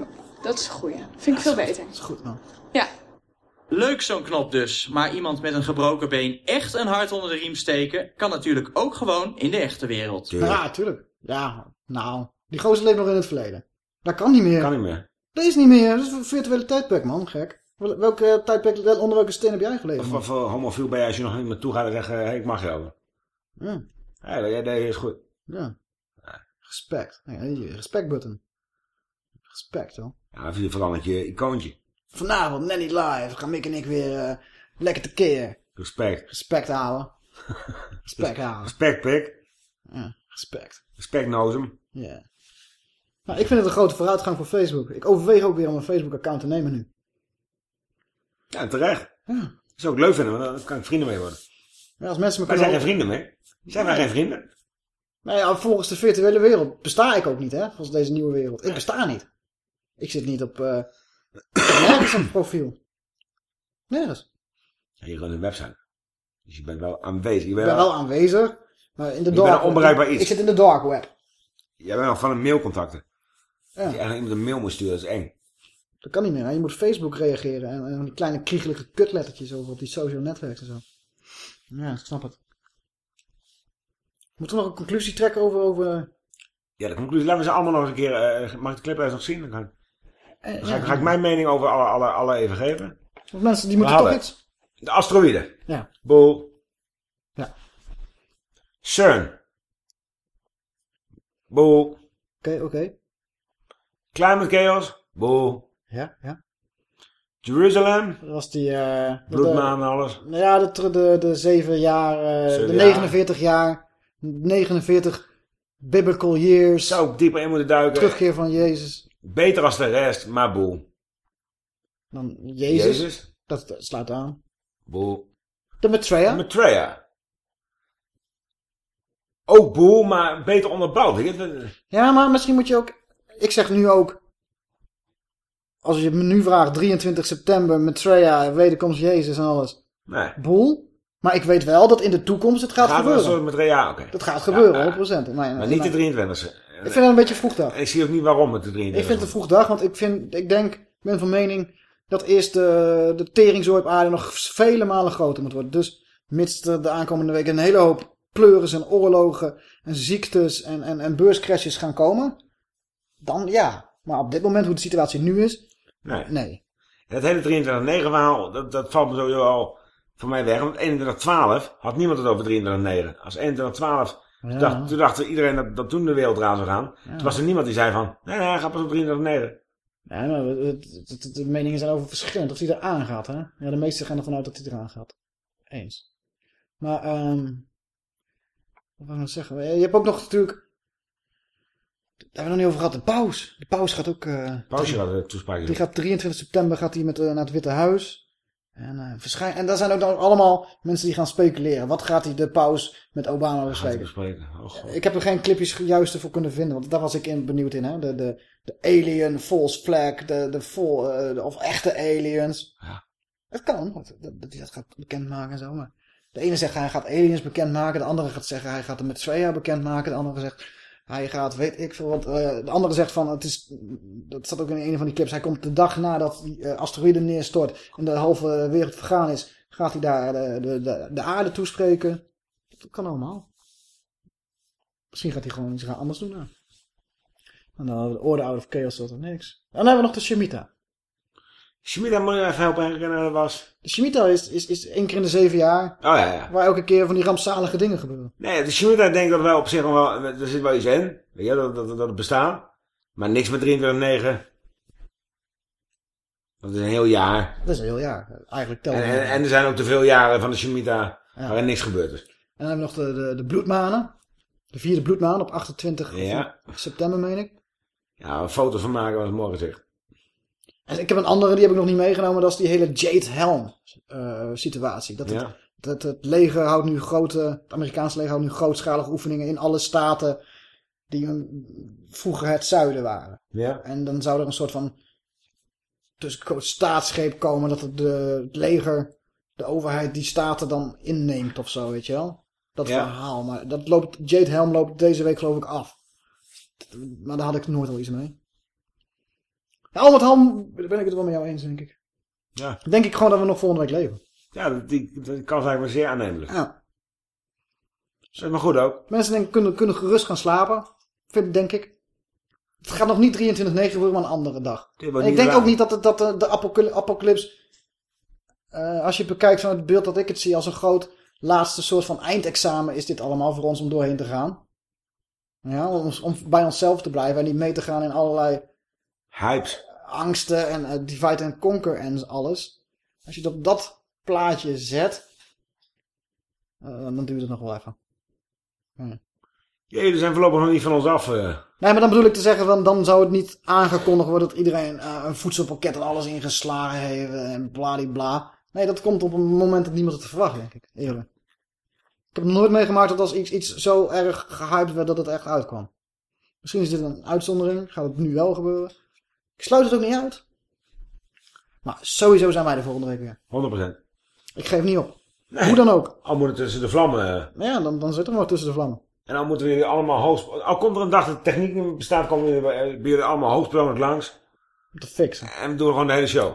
dat is een goeie. Vind ik veel beter. Dat is goed man. Ja. Leuk zo'n knop dus, maar iemand met een gebroken been echt een hart onder de riem steken kan natuurlijk ook gewoon in de echte wereld. Ja, tuurlijk. Ja, nou. Die gozer leeft nog in het verleden. Dat kan niet meer. Kan niet meer. Dat is niet meer. Dat is een virtuele tijdperk man, gek. Wel- Welke eh, tijdperk, onder welke steen heb jij gelegen? Of, of uh, homofiel ben je als je nog niet naartoe gaat en zegt, hey, ik mag over. Ja. Ja, dat jij deed is goed. Ja. Respect. Ja, respect button. Respect hoor. Ja, je verandert je icoontje. Vanavond, Nanny Live, gaan Mick en ik weer eh, lekker tekeer. Respect. Respect houden. Respect houden. Respect, pik. Ja, respect. Respect, nozem. Ja. Nou, ik vind het een grote vooruitgang voor Facebook. Ik overweeg ook weer om een Facebook-account te nemen nu. Ja, en terecht. Ja. Dat zou ik leuk vinden, want dan kan ik vrienden mee worden. Ja, als mensen me Wij zijn geen vrienden meer. Zijn wij geen vrienden? Nou ja, volgens de virtuele wereld besta ik ook niet, hè? Volgens deze nieuwe wereld. Ik besta niet. Ik zit niet op... eh ik heb nergens een profiel. Nergens. Ja, je runt een website. Dus je bent wel aanwezig. Je Ik bent ben wel aanwezig, maar in de Je dark onbereikbaar iets. Ik zit in de dark web. Jij bent nog van een mailcontacten. Ja. Dat je eigenlijk iemand een mail moet sturen, dat is eng. Dat kan niet meer. Hè? Je moet Facebook reageren. En, en die kleine kriegelige kutlettertjes over op die social netwerken en zo. Ja, ik snap het. Moeten we nog een conclusie trekken over... over... Ja, de conclusie. Laten we ze allemaal nog eens een keer... eh, mag ik de clip eens nog zien? Dan ga, ik- Eh, dan ga, ik, ja. ga ik mijn mening over alle, alle, alle even geven. Want mensen die We moeten toch iets... De asteroïden. Ja. Boel. Ja. CERN. Boel. Oké, oké. Climate chaos. Boel. Ja, ja. Jeruzalem. Dat was die... de- Bloedmaan en alles. Nou ja, de, de, de zeven jaar... eh, de jaar. 49 jaar. 49 biblical years. Zou ik dieper in moeten duiken. Terugkeer van Jezus. Beter als de rest, maar boel. Dan Jezus. Jezus. Dat, dat sluit aan. Boel. De Maitreya. Maitreya. Ook boel, maar beter onderbouwd. Ja, maar misschien moet je ook... Ik zeg nu ook... Als je me nu vraagt, 23 september, Maitreya, wederkomst Jezus en alles. Nee. Boel. Maar ik weet wel dat in de toekomst het gaat, Gaat gebeuren. soort Maitreya, oké. Dat gaat gebeuren, Ja, 100%. Maar, Maar niet de 23e. Ik vind het een beetje vroeg dag. Ik zie ook niet waarom het de 23e Ik vind het een vroeg dag, want ik, vind, ik denk, ik ben van mening dat eerst de, de teringzooi op aarde nog vele malen groter moet worden. Dus mits er de aankomende weken een hele hoop pleuris en oorlogen en ziektes en, en, en beurscrashes gaan komen, dan ja. Maar op dit moment, hoe de situatie nu is, Nee. nee. En het hele 23-9 verhaal, dat, dat valt me sowieso al voor mij weg. Want 21-12 had niemand het over 23-9. Als 21-12, Ja. toen, dacht, toen dacht iedereen dat, dat toen de wereld eraan zou gaan. Toen was er niemand die zei van, nee, nee, ga pas op 23-9. Ja, maar het- het- het- de meningen zijn over verschillend. Of die er aangaat, hè? Ja, de meesten gaan ervan uit dat hij eraan gaat. Eens. Maar, ehm wat wil ik nou zeggen? Je hebt ook nog natuurlijk... Daar hebben we nog niet over gehad. De paus. De paus gaat ook... eh, Pausje drie- had een toespraak Die gaat 23 september gaat hij met, eh, naar het Witte Huis. En, eh verschijn... en daar zijn ook dan allemaal mensen die gaan speculeren. Wat gaat hij de paus met Obama Gaat bespreken? bespreken. Oh, God. Ik heb er geen clipjes juiste voor kunnen vinden, want daar was ik in benieuwd in. Hè? De, de, de alien, false flag, de, de, vol, eh, de- of echte aliens. Het kan, dat, hij dat gaat bekendmaken en zo. Maar de ene zegt hij gaat aliens bekendmaken, de andere gaat zeggen hij gaat hem met Svea bekendmaken. De andere zegt hij gaat, weet ik veel wat. eh, de andere zegt van, het is, dat staat ook in een van die clips, hij komt de dag nadat die eh, asteroïde neerstort en de halve wereld vergaan is, gaat hij daar de, de, de, de aarde toespreken. Dat kan allemaal. Misschien gaat hij gewoon iets anders doen. Nou. En dan de Order Out of Chaos tot er niks. En dan hebben we nog de Shemitah. Shemitah moet je even helpen herinneren dat was. De Shemitah is, is, is één keer in de zeven jaar. Oh ja, ja. Waar elke keer van die rampzalige dingen gebeuren. Nee, de Shemitah denk dat wel op zich wel, er zit wel iets in. Weet je, dat, dat, dat het bestaat. Maar niks met 23-9. Dat is een heel jaar. Dat is een heel jaar. Eigenlijk telt En, en, en er zijn ook te veel jaren van de Shemitah Ja. waarin niks gebeurd is. En dan hebben we nog de, de, de bloedmanen. De vierde bloedmaan op 28 Ja. september, meen ik. Ja, een foto van maken was morgen zeg. En ik heb een andere, die heb ik nog niet meegenomen. Dat is die hele Jade Helm eh, situatie. Dat het, dat het leger houdt nu grote, het Amerikaanse leger houdt nu grootschalige oefeningen in alle staten die vroeger het zuiden waren. Ja. En dan zou er een soort van tussenkoot staatsgreep komen dat het, de, het leger, de overheid, die staten dan inneemt of zo, weet je wel. Dat Ja. verhaal. Maar dat loopt, Jade Helm loopt deze week geloof ik af. Maar daar had ik nooit al iets mee. Al met al ben ik het wel met jou eens, denk ik. Ja. Denk ik gewoon dat we nog volgende week leven. Ja, dat, die, dat kan eigenlijk wel zeer aannemelijk. Ja. Is maar goed ook. Mensen denken, kunnen, kunnen gerust gaan slapen. Vind, denk ik. Het gaat nog niet 23-9 worden, maar een andere dag. En ik denk ook niet dat, het, dat de, de apocalypse... apocalypse eh, als je bekijkt van het beeld dat ik het zie als een groot laatste soort van eindexamen... is dit allemaal voor ons om doorheen te gaan. Ja, om, om bij onszelf te blijven en niet mee te gaan in allerlei... Hypes. Angsten en eh, divide and conquer en alles. Als je het op dat plaatje zet... eh, dan duurt het nog wel even. Ja. Ja, jullie zijn voorlopig nog niet van ons af. eh. Nee, maar dan bedoel ik te zeggen, van, dan zou het niet aangekondigd worden dat iedereen een voedselpakket en alles ingeslagen heeft en bladibla. Nee, dat komt op een moment dat niemand het verwacht, denk ik. Eerlijk. Ik heb nooit meegemaakt dat als iets, iets zo erg gehyped werd dat het echt uitkwam. Misschien is dit een uitzondering, gaat het nu wel gebeuren. Ik sluit het ook niet uit. Maar sowieso zijn wij de volgende week weer. 100%. Ik geef niet op. Hoe dan ook. Al moet het tussen de vlammen. eh. Ja, dan, dan zit er nog tussen de vlammen. En dan moeten jullie allemaal hoogst... Al komt er een dag dat de techniek niet meer bestaat, komen jullie bij jullie allemaal hoogstpersoonlijk langs. Om te fixen. En we doen gewoon de hele show.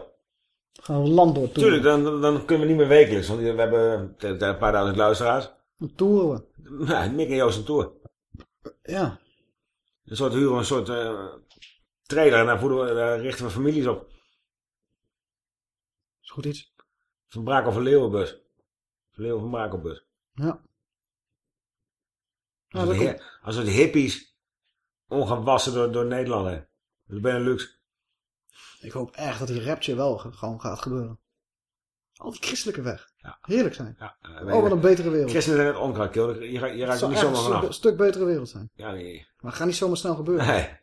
Gaan we land door toeren. Tuurlijk, dan, dan, kunnen we niet meer wekelijks. Want we hebben een paar duizend luisteraars. Dan toeren we. Ja, Mick en Joost een tour. Ja. Een soort huren, een soort eh trailer. En daar, voeden we, daar richten we families op. Is goed iets. Van Brakel van Leeuwenbus. Van Leeuwen van Brakelbus. Ja. Als, dat een hi- als het hippies ongewassen door, door Nederland. Hè. Dus Benelux. Ik hoop echt dat die rapture wel ge- gewoon gaat gebeuren. Al die christelijke weg. Heerlijk zijn. oh, wat een betere wereld. Christenen zijn het joh. Je, je raakt Het er zou niet zomaar een stuk, vanaf. stuk betere wereld zijn. Ja, nee. Maar het gaat niet zomaar snel gebeuren. Nee.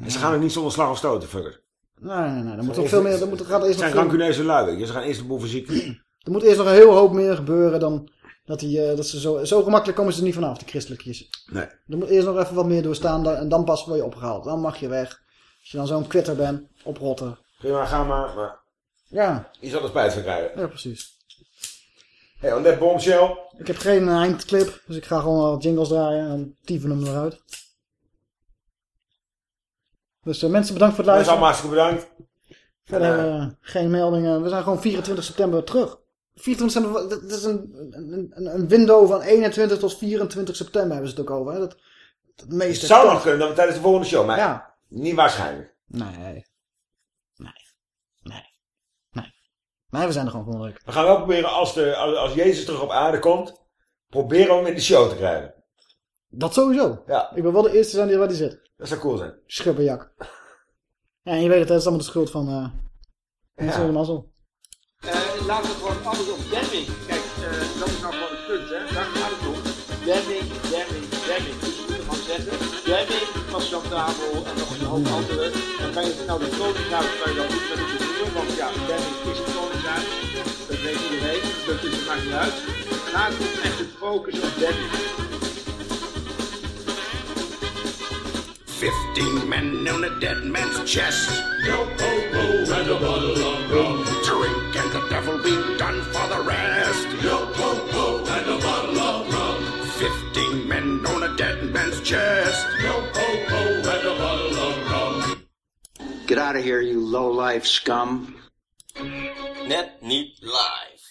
En ze gaan ook niet zonder slag of stoten, fuckers. Nee, nee, nee. Er moet ook veel meer. Er moet, er gaat eerst Het nog zijn rancuneuze lui, weet je. Ze gaan eerst de boel verzieken. er moet eerst nog een heel hoop meer gebeuren dan dat, die, eh, dat ze zo, zo gemakkelijk komen ze er niet vanaf, die christelijkjes. Nee. Er moet eerst nog even wat meer doorstaan dan- en dan pas word je opgehaald. Dan mag je weg. Als je dan zo'n quitter bent, oprotten. Prima, ga maar. maar Ja. je zal er spijt van krijgen. Ja, precies. Hey, on that bombshell. Ik heb geen eh, eindclip, dus ik ga gewoon wat jingles draaien en tieven hem eruit. Dus eh, mensen bedankt voor het Mensen luisteren. allemaal hartstikke bedankt. Verder we geen meldingen. We zijn gewoon 24 september terug. 24 september, dat is een, een, een- window van 21 tot 24 september hebben ze het ook over. Hè? Dat, het zou nog kunnen dat we tijdens de volgende show, maar Ja. niet waarschijnlijk. Nee. Nee. Nee. Nee. Nee, we zijn er gewoon volgende week. We gaan wel proberen, als, de, als, als Jezus terug op aarde komt, proberen we hem in de show te krijgen. Dat sowieso. Ja. Ik wil wel de eerste zijn die waar die zit. Dat zou cool zijn. Schubberjak. Ja, en je weet het, dat is allemaal de schuld van... eh mensen in mazzel. Eh, laten we het gewoon alles op demming. Kijk, eh, dat is nou gewoon het punt, hè. Daar gaat het om. Demming, demming, demming. Dus je moet er gewoon zeggen, demming van Chantabel en nog een hoop andere. En bij het nou de Koningshuis kan je dan niet met het doen, want ja, demming is het Koningshuis. Dat weet iedereen, dus het maakt niet uit. Ga het echt het focus op demming. Fifteen men on a dead man's chest. Yo ho ho and a bottle of rum. Drink and the devil be done for the rest. Yo ho ho and a bottle of rum. Fifteen men on a dead man's chest. Yo ho ho and a bottle of rum. Get out of here, you low-life scum. Net niet live.